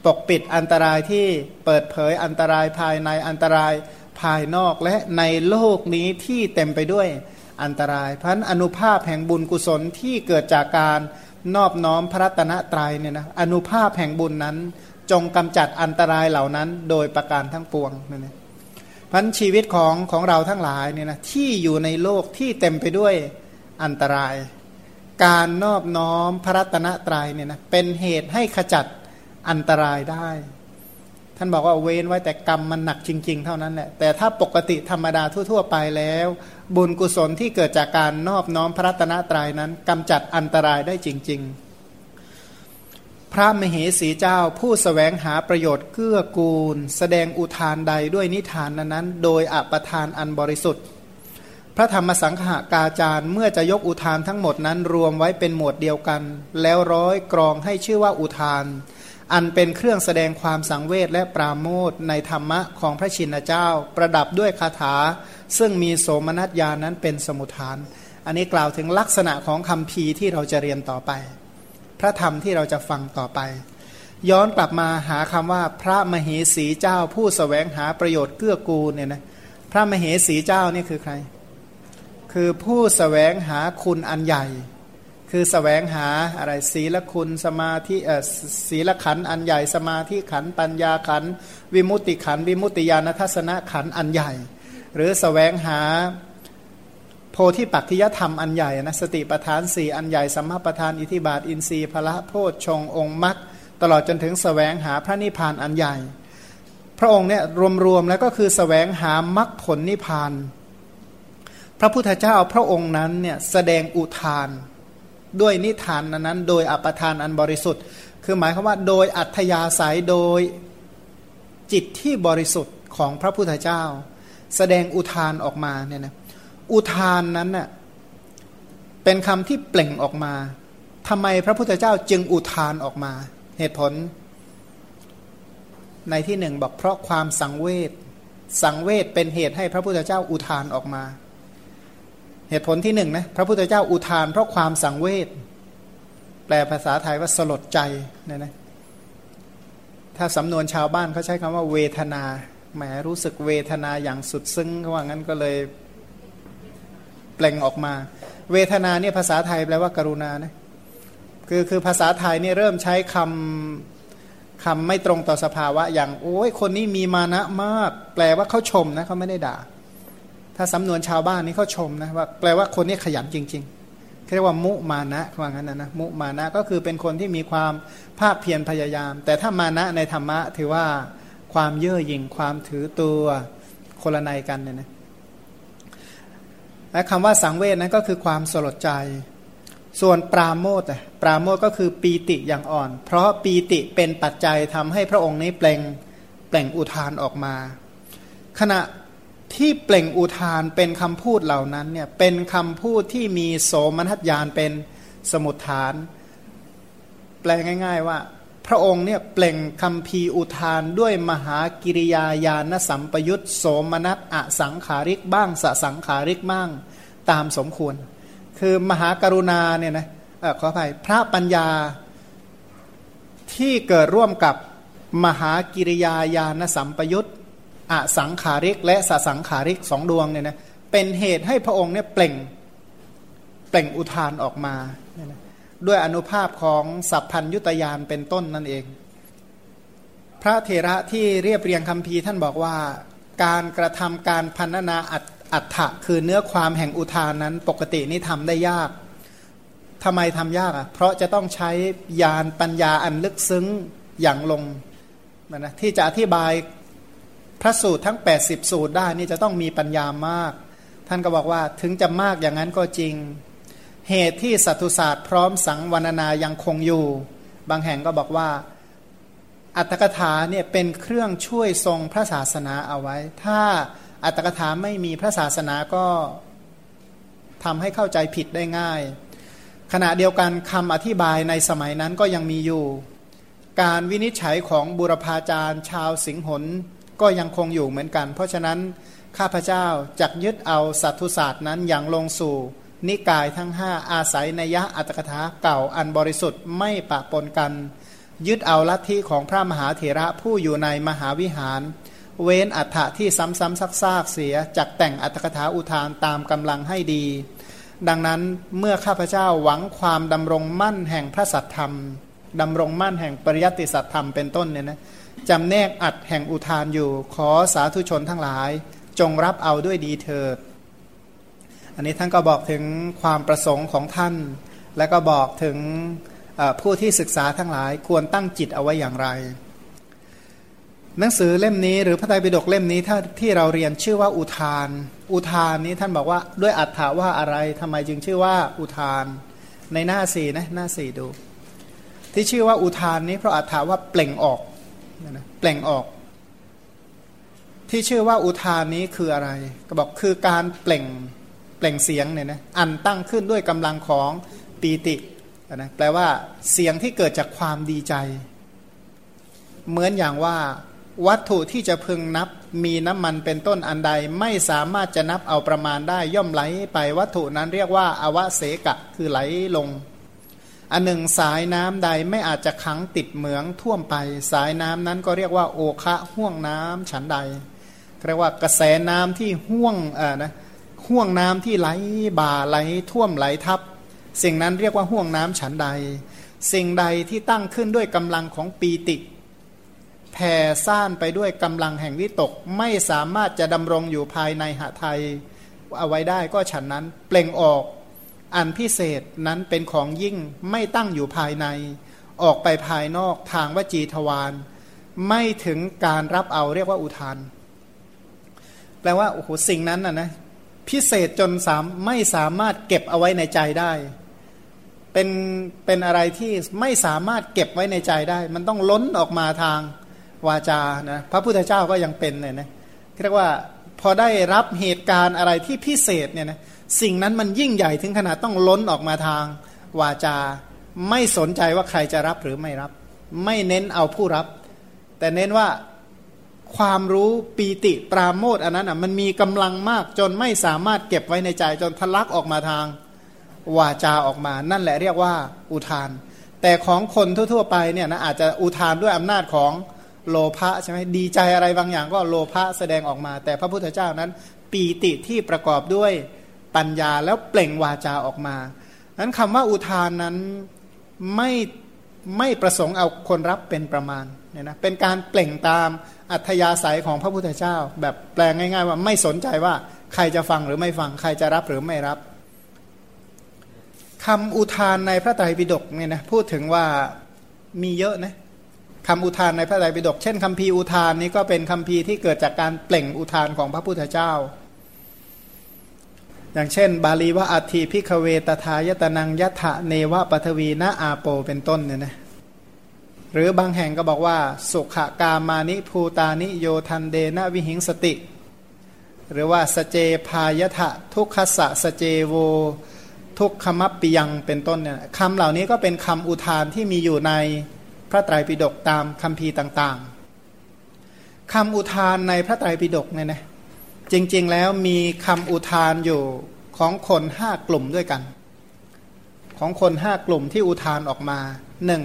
ปกปิดอันตรายที่เปิดเผยอันตรายภายในอันตรายภายนอกและในโลกนี้ที่เต็มไปด้วยอันตรายเพราะอนุภาพแห่งบุญกุศลที่เกิดจากการนอบน้อมพระตนะตรัยเนี่ยนะอนุภาพแห่งบุญนั้น จงกำจัดอันตรายเหล่านั้น โดยประการทั้งปวงนั่นเอง พันชีวิตของของเราทั้งหลายเนี่ยนะที่อยู่ในโลกที่เต็มไปด้วยอันตราย การนอบน้อมพระรัตนตรัยเนี่ยนะเป็นเหตุให้ขจัดอันตรายได้ ท่านบอกว่าเว้นไว้แต่กรรมมันหนักจริง ๆ เท่านั้นแหละแต่ถ้าปกติธรรมดาทั่ว ๆ ไปแล้ว บุญกุศลที่เกิดจากการนอบน้อมพระรัตนตรัยนั้นกำจัดอันตรายได้จริง ๆ พระมเหสีเจ้าผู้สแสวงหาประโยชน์เกื้อกูล แสดงอุทานใดด้วยนิทานนั้นโดยอัประทานอันบริสุทธิ์ พระธรรมสังฆากาจารย์เมื่อจะยกอุทานทั้งหมดนั้นรวมไว้เป็นหมวดเดียวกัน แล้วร้อยกรองให้ชื่อว่าอุทาน อันเป็นเครื่องแสดงความสังเวชและปราโมทในธรรมะของพระชินเจ้า ประดับด้วยคาถา ซึ่งมีโสมนัสญานั้นเป็นสมุทฐาน อันนี้กล่าวถึงลักษณะของคำพีที่เราจะเรียนต่อไป พระธรรมที่เราจะฟังต่อไป ย้อนกลับมาหาคำว่าพระมเหสีเจ้าผู้สแสวงหาประโยชน์เกื้อกูลเนี่ยนะพระมเหสีเจ้านี่คือใคร คือผู้สแสวงหาคุณอันใหญ่ คือสแสวงหาอะไรศีลคุณสมาธิเออศีลขันอันใหญ่ สมาธิขันปัญญาขันวิมุตติขันวิมุตติญาณทัศนขันอันใหญ่ หรือสแสวงหา พธิปัจจยธรรมอันใหญ่นะสติปทานสี่อันใหญ่สัมมาปทานอิทิบาท อินทรีย์พละโพชฌงองค์มรรคตลอดจนถึงสแสวงหาพระนิพพานอันใหญ่ พระองค์เนี่ยรวมๆแล้วก็คือสแสวงหามรรคผลนิพพาน พระพุทธเจ้าพระองค์นั้นเนี่ยแสดงอุทาน ด้วยนิทานนั้น โดยอัปทานอันบริสุทธิ์ คือหมายความว่าโดยอัธยาศัยโดยจิตที่บริสุทธิ์ของพระพุทธเจ้า แสดงอุทานออกมาเนี่ยนะ อุทานนั้นน่ะเป็นคำที่เปล่งออกมาทำไมพระพุทธเจ้าจึงอุทานออกมา เหตุผล ในที่หนึ่งบอกเพราะความสังเวชสังเวชเป็นเหตุให้พระพุทธเจ้าอุทานออกมา เหตุผลที่หนึ่งนะพระพุทธเจ้าอุทาน เพราะความสังเวชแปลภาษาไทยว่าสลดใจเนี่ยนะถ้าสำนวนชาวบ้านเขาใช้คำว่าเวทนาแหมรู้สึกเวทนาอย่างสุดซึ้งว่างั้นก็เลย เปล่งออกมา เวทนาเนี่ยภาษาไทยแปลว่ากรุณานะคือคือภาษาไทยเนี่ยเริ่มใช้คำคำไม่ตรงต่อสภาวะ อย่างโอ้ยคนนี้มีมานะมาก แปลว่าเขาชมนะเขาไม่ได้ด่า ถ้าสำนวนชาวบ้านนี่เขาชมนะว่าแปลว่าคนนี้ขยันจริงๆเรียกว่ามุมานะว่างั้นนะนะมุมานะก็คือเป็นคนที่มีความภาคเพียรพยายาม แต่ถ้ามานะในธรรมะถือว่าความเย่อหยิ่งความถือตัวคนละในกันเนี่ยนะ และคำว่าสังเวชนั้นก็คือความสลดใจ ส่วนปราโมทปราโมทก็คือปีติอย่างอ่อน เพราะปีติเป็นปัจจัยทำให้พระองค์นี้เปล่งเปล่งอุทานออกมา ขณะที่เปล่งอุทานเป็นคำพูดเหล่านั้นเนี่ยเป็นคำพูดที่มีโสมนัสยานเป็นสมุทฐาน แปลง่าย ๆว่า พระองค์เนี่ยเปล่งคำพีอุทานด้วยมหากิริยาญาณสัมปยุตโสมนัสอสังขาริกบ้างสสังขาริกบ้างตามสมควร คือมหากรุณาเนี่ยนะอขออภัยพระปัญญาที่เกิดร่วมกับมหากิริยาญาณสัมปยุตอสังขาริกและสสังขาริกสองดวงเนี่ยนะเป็นเหตุให้พระองค์เนี่ยเปล่งเปล่งอุทานออกมา ด้วยอนุภาพของสัพพัญยุตยานเป็นต้นนั่นเอง พระเถระที่เรียบเรียงคำพีท่านบอกว่า การกระทำการพันนาอัตอัฏฐะคือเนื้อความแห่งอุทานนั้นปกตินี่ทำได้ยากทำไมทำยากอะ เพราะจะต้องใช้ยานปัญญาอันลึกซึ้งอย่างลงนะที่จะอธิบายพระสูตรทั้ง 80 สูตรได้นี่จะต้องมีปัญญามาก ท่านก็บอกว่าถึงจะมากอย่างนั้นก็จริง เหตุที่สัตุศาสตร์พร้อมสังวรรนายังคงอยู่ บางแห่งก็บอกว่า อัตถกถาเนี่ยเป็นเครื่องช่วยทรงพระศาสนาเอาไว้ ถ้าอัตถกถาไม่มีพระศาสนาก็ทำให้เข้าใจผิดได้ง่าย ขณะเดียวกันคำอธิบายในสมัยนั้นก็ยังมีอยู่ การวินิจฉัยของบุรพาจารย์ ชาวสิงหนก็ยังคงอยู่เหมือนกัน เพราะฉะนั้นข้าพเจ้าจักยึดเอาสัตุศาสตร์นั้นอย่างลงสู่ นิกายทั้งห้าอาศัยนยะอัตถกถาเก่าอันบริสุทธิ์ไม่ปะปนกัน ยึดเอาลัทธิของพระมหาเถระผู้อยู่ในมหาวิหาร เว้นอัฏฐะที่ซ้ำๆซักๆเสียจักแต่งอัตถกถาอุทานตามกำลังให้ดี ดังนั้นเมื่อข้าพเจ้าหวังความดำรงมั่นแห่งพระสัทธรรมดำรงมั่นแห่งปริยัติสัตธรรมเป็นต้นเนี่ยนะจำแนกอัดแห่งอุทานอยู่ ขอสาธุชนทั้งหลาย จงรับเอาด้วยดีเถิด อันนี้ท่านก็บอกถึงความประสงค์ของท่าน และก็บอกถึงผู้ที่ศึกษาทั้งหลายควรตั้งจิตเอาไว้อย่างไร หนังสือเล่มนี้ หรือพระไตรปิฎกเล่มนี้ถ้าที่เราเรียนชื่อว่าอุทาน อุทานนี้ท่านบอกว่าด้วยอัฏฐาว่าอะไรทำไมจึงชื่อว่าอุทาน ในหน้าสี่นะหน้าสี่ดู ที่ชื่อว่าอุทานนี้เพราะอัฏฐาว่าเปล่งออกเปล่งออก ที่ชื่อว่าอุทานนี้คืออะไร ก็บอกคือการเปล่ง เปล่งเสียงเนี่ยนะอันตั้งขึ้นด้วยกำลังของปีตินะแปลว่าเสียงที่เกิดจากความดีใจ เหมือนอย่างว่า วัตถุที่จะพึงนับมีน้ำมันเป็นต้นอันใดไม่สามารถจะนับเอาประมาณได้ย่อมไหลไปวัตถุนั้นเรียกว่าอวเสกะคือไหลลง อันหนึ่งสายน้ำใดไม่อาจจะขังติดเหมืองท่วมไป สายน้ำนั้นก็เรียกว่าโอคะห่วงน้ำฉันใดเรียกว่ากระแสน้ำที่ห่วงอ่านะ ห่วงน้ำที่ไหลบ่าไหลท่วมไหลทับ สิ่งนั้นเรียกว่าห่วงน้ำฉันใด สิ่งใดที่ตั้งขึ้นด้วยกำลังของปีติแผ่ซ่านไปด้วยกำลังแห่งวิตกไม่สามารถจะดำรงอยู่ภายในหะไทยเอาไว้ได้ก็ฉันนั้นเปล่งออกอันพิเศษนั้นเป็นของยิ่งไม่ตั้งอยู่ภายใน ออกไปภายนอกทางวจีทวารไม่ถึงการรับเอาเรียกว่าอุทาน แปลว่าโอ้โหสิ่งนั้นน่ะนะ พิเศษจนสามไม่สามารถเก็บเอาไว้ในใจได้ เป็นเป็นอะไรที่ไม่สามารถเก็บไว้ในใจได้ มันต้องล้นออกมาทางวาจานะพระพุทธเจ้าก็ยังเป็นเลยนะเรียกว่าพอได้รับเหตุการณ์อะไรที่พิเศษเนี่ยนะสิ่งนั้นมันยิ่งใหญ่ถึงขนาดต้องล้นออกมาทางวาจา ไม่สนใจว่าใครจะรับหรือไม่รับ ไม่เน้นเอาผู้รับ แต่เน้นว่า ความรู้ปีติปราโมทอันนั้นอะมันมีกำลังมากจนไม่สามารถเก็บไว้ในใจจนทะลักออกมาทางวาจาออกมา นั่นแหละเรียกว่าอุทาน แต่ของคนทั่ว ๆ ไปเนี่ยนะอาจจะอุทานด้วยอำนาจของโลภะใช่ไหมดีใจอะไรบางอย่างก็โลภะแสดงออกมา แต่พระพุทธเจ้านั้น ปีติที่ประกอบด้วยปัญญาแล้วเปล่งวาจาออกมานั้นคำว่าอุทานนั้นไม่ไม่ประสงค์เอาคนรับเป็นประมาณเนี่ยนะเป็นการเปล่งตาม อัธยาศัยของพระพุทธเจ้า แบบแปลงง่าย ๆ ว่าไม่สนใจว่าใครจะฟังหรือไม่ฟัง ใครจะรับหรือไม่รับคำอุทานในพระไตรปิฎกเนี่ยนะพูดถึงว่ามีเยอะนะคำอุทานในพระไตรปิฎกเช่นคำพีอุทานนี้ก็เป็นคำพีที่เกิดจากการเปล่งอุทานของพระพุทธเจ้า อย่างเช่น บาลีว่าอัติพิคเวตทายตนังยัตะเนวะปัทวีนะอาโปเป็นต้นเนี่ยนะ หรือบางแห่งก็บอกว่า สุขกามานิภูตานิโยทันเดนะวิหิงสติ หรือว่าสเจพายทะทุกขสะสเจโว ทุกขมัปปิยังเป็นต้นเนี่ยคำเหล่านี้ก็เป็นคำอุทานที่มีอยู่ในพระไตรปิฎกตามคำพีต่างๆคำอุทานในพระไตรปิฎกเนี่ยนะจริงๆแล้วมีคำอุทานอยู่ของคนห้ากลุ่มด้วยกัน ของคนห้ากลุ่มที่อุทานออกมาหนึ่ง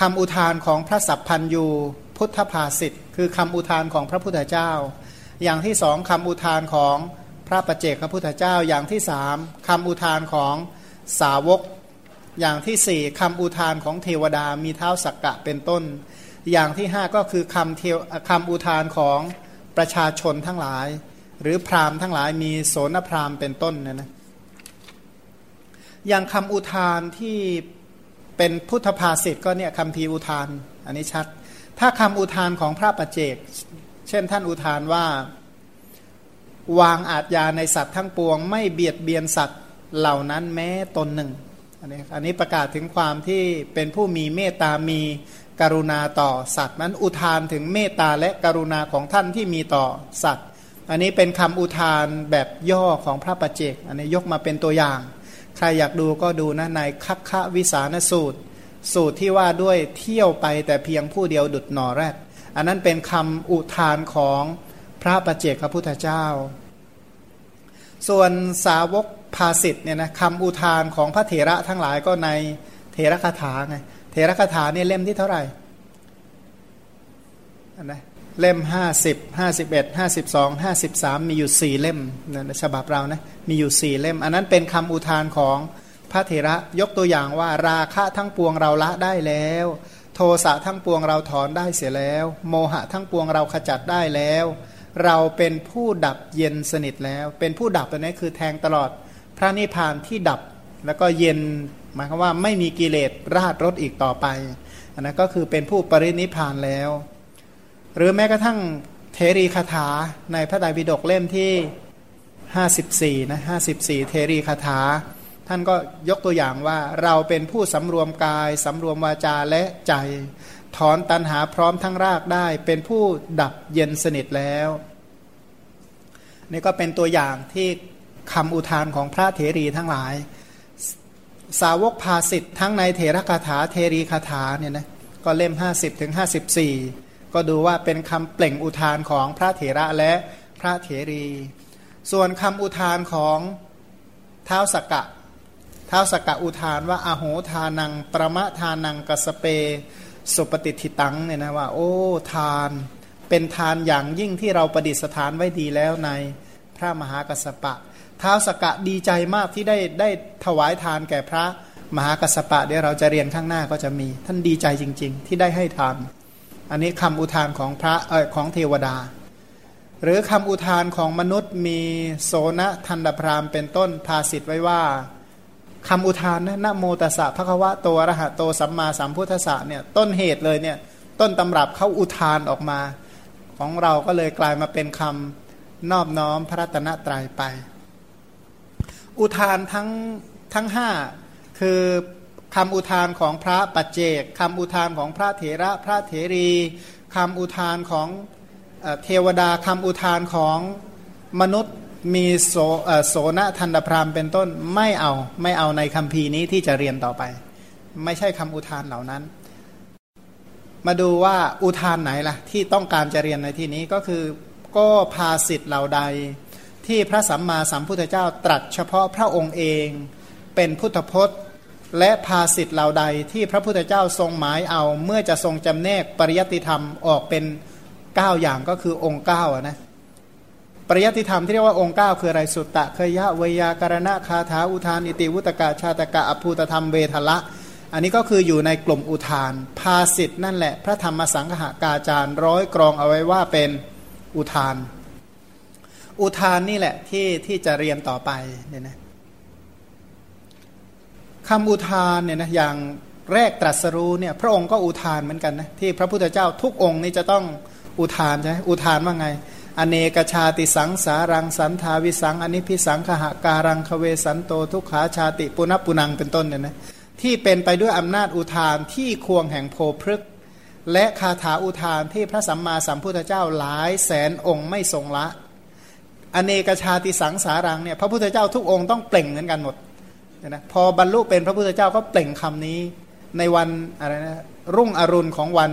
คำอุทานของพระสัพพันยูพุทธภาษิตคือคำอุทานของพระพุทธเจ้า อย่างที่สองคำอุทานของพระประเจกพระพุทธเจ้า อย่างที่สามคำอุทานของสาวก อย่างที่สี่คำอุทานของเทวดามีเท้าสักกะเป็นต้น อย่างที่ห้าก็คือคำเทวคำอุทานของประชาชนทั้งหลาย หรือพราหมณ์ทั้งหลายมีโสนพราหมณ์เป็นต้นเนี่ยนะอย่างคำอุทานที่ เป็นพุทธภาษิตก็เนี่ยคำพีอุทาน อันนี้ชัด ถ้าคำอุทานของพระประเจก เช่นท่านอุทานว่า วางอาทยาในสัตว์ทั้งปวง ไม่เบียดเบียนสัตว์เหล่านั้นแม้ตนหนึ่งอันนี้อันนี้ประกาศถึงความที่เป็นผู้มีเมตตามีกรุณาต่อสัตว์นั้นอุทานถึงเมตตาและกรุณาของท่านที่มีต่อสัตว์ อันนี้เป็นคำอุทานแบบย่อของพระประเจก อันนี้ยกมาเป็นตัวอย่าง ใครอยากดูก็ดูนะในคัคคะวิสานสูตร สูตรที่ว่าด้วยเที่ยวไปแต่เพียงผู้เดียวดุดหนอแรดอันนั้นเป็นคำอุทานของพระประเจกพระพุทธเจ้า ส่วนสาวกภาสิทธ์เนี่ยนะคำอุทานของพระเถระทั้งหลายก็ในเถระคาถาไงเถระคาถาเนี่ยเล่มที่เท่าไหร่อันนะ เล่มห้าสิบห้าสิบเอ็ดห้าสิบสองห้าสิบสามมีอยู่สี่เล่มนะฉบับเรานะมีอยู่สี่เล่ม อันนั้นเป็นคำอุทานของพระเถระยกตัวอย่างว่าราคะทั้งปวงเราละได้แล้ว โทสะทั้งปวงเราถอนได้เสียแล้ว โมหะทั้งปวงเราขจัดได้แล้ว เราเป็นผู้ดับเย็นสนิทแล้ว เป็นผู้ดับตัวนี้คือแทงตลอดพระนิพพานที่ดับแล้วก็เย็นหมายความว่าไม่มีกิเลสราดรถอีกต่อไปอันนั้นก็คือเป็นผู้ปรินิพพานแล้ว หรือแม้กระทั่งเทรีคาถาในพระไตรปิฎกเล่มที่ 54นะ54 เทรีคาถา ท่านก็ยกตัวอย่างว่าเราเป็นผู้สำรวมกายสำรวมวาจาและใจ ถอนตันหาพร้อมทั้งรากได้ เป็นผู้ดับเย็นสนิทแล้วนี่ก็เป็นตัวอย่างที่คำอุทานของพระเถรีทั้งหลาย สาวกภาสิทธ์ทั้งในเถรคาถาเทรีคาถาเนี่ยนะก็เล่ม 50ถึง54 ก็ดูว่าเป็นคำเปล่งอุทานของพระเถระและพระเถรี ส่วนคำอุทานของเท้าสกกะเท้าสกกะอุทานว่าอโหทานัง ประมะทานังกสเป สุปฏิทิตังเนี่ยนะว่า โอ้ทาน เป็นทานอย่างยิ่งที่เราประดิษฐานไว้ดีแล้วในพระมหากัสปะท้าวสกะดีใจมากที่ได้ได้ถวายทานแก่พระมหากัสปะเดี๋ยวเราจะเรียนข้างหน้าก็จะมี ท่านดีใจจริง ๆ ที่ได้ให้ทาน อันนี้คำอุทานของพระเออของเทวดา หรือคำอุทานของมนุษย์มีโสนทันดพรามเป็นต้นภาสิทธ์ไว้ว่าคำอุทานนะนโมตสสะภะคะวะโตระหะโตสัมมาสัมพุทธะเนี่ยต้นเหตุเลยเนี่ยต้นตำรับเขาอุทานออกมา ของเราก็เลยกลายมาเป็นคำนอบน้อมพระรัตนตรัยไป อุทานทั้งทั้งห้าคือ คำอุทานของพระปัจเจกคำอุทานของพระเถระพระเถรีคำอุทานของเทวดาคำอุทานของมนุษย์มีโสโสนทันดพรามเป็นต้นไม่เอาไม่เอาในคำพีนี้ที่จะเรียนต่อไป ไม่ใช่คำอุทานเหล่านั้น มาดูว่าอุทานไหนล่ะที่ต้องการจะเรียนในที่นี้ก็คือก็พาสิทธ์เหล่าใด ที่พระสัมมาสัมพุทธเจ้าตรัสเฉพาะพระองค์เอง เป็นพุทธพจน์ และภาสิทธ์เหล่าใดที่พระพุทธเจ้าทรงหมายเอา เมื่อจะทรงจำแนกปริยัติธรรมออกเป็น 9 อย่างก็คือองค์9นะปริยัติธรรมที่เรียกว่าองค์ 9 คืออะไรสุตตะเคยะเวยาการณะคาถาอุทาน อิติวุตกะชาตกะอภูตธรรมเวทละ อันนี้ก็คืออยู่ในกลุ่มอุทาน ภาสิทธ์นั่นแหละ พระธรรมสังฆากาจารย์ร้อยกรองเอาไว้ว่าเป็นอุทาน อุทานนี่แหละที่ที่จะเรียนต่อไปเนี่ยนะ คำอุทานเนี่ยนะอย่างแรกตรัสรู้เนี่ยพระองค์ก็อุทานเหมือนกันนะที่พระพุทธเจ้าทุกองค์นี่จะต้องอุทานใช่ไหมอุทานว่าไง อเนกชาติสังสารังสันทาวิสังอนิพิสังขหาการังคเวสันโตทุกขาชาติปุณปุนังเป็นต้นเนี่ยนะที่เป็นไปด้วยอำนาจอุทานที่ควงแห่งโพพฤกและคาถาอุทานที่พระสัมมาสัมพุทธเจ้าหลายแสนองค์ไม่ทรงละ อเนกชาติสังสารังเนี่ยพระพุทธเจ้าทุกองค์ต้องเปล่งเหมือนกันหมด นะพอบรรลุเป็นพระพุทธเจ้าก็เปล่งคำนี้ในวันอะไรนะรุ่งอรุณของวัน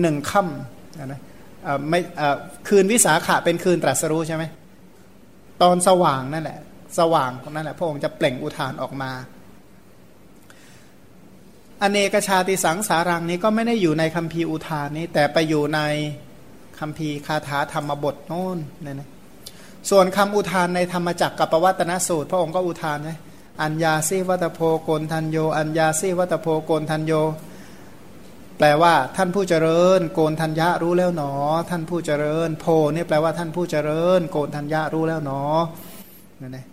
หนึ่งค่ำนะไม่คืนวิสาขะเป็นคืนตรัสรู้ใช่ไหมตอนสว่างนั่นแหละ สว่างนั่นแหละพระองค์จะเปล่งอุทานออกมา อเนกชาติสังสารังนี้ก็ไม่ได้อยู่ในคัมภีร์อุทานนี้ แต่ไปอยู่ในคัมภีร์คาถาธรรมบทโน้นเนี่ยนะส่วนคำอุทานในธรรมจักรกับปวัตนสูตร พระองค์ก็อุทานนะ อัญญาซีวัตโพโกนทันโย อัญญาซีวัตโพโกนทันโย แปลว่าท่านผู้เจริญ โกนทัญญะรู้แล้วหนอ ท่านผู้เจริญ โพนี่แปลว่าท่านผู้เจริญ โกนทัญญะรู้แล้วหนอนั่นเอง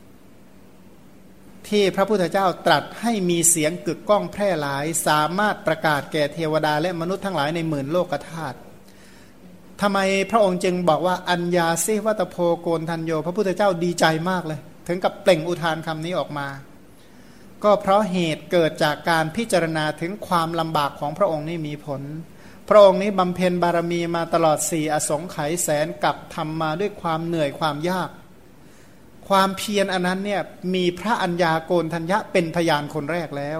ที่พระพุทธเจ้าตรัสให้มีเสียงกึกก้องแพร่หลาย สามารถประกาศแก่เทวดาและมนุษย์ทั้งหลายในหมื่นโลกธาตุทำไมพระองค์จึงบอกว่าอัญญาซิวัตโพโกนทันโย พระพุทธเจ้าดีใจมากเลย ถึงกับเปล่งอุทานคำนี้ออกมา ก็เพราะเหตุเกิดจากการพิจารณาถึงความลำบากของพระองค์นี่มีผล พระองค์นี้บำเพ็ญบารมีมาตลอดสี่อสงไขยแสนกับทำมาด้วยความเหนื่อยความยาก ความเพียรอันนั้นเนี่ยมีพระอัญญาโกนทัญญะเป็นพยานคนแรกแล้ว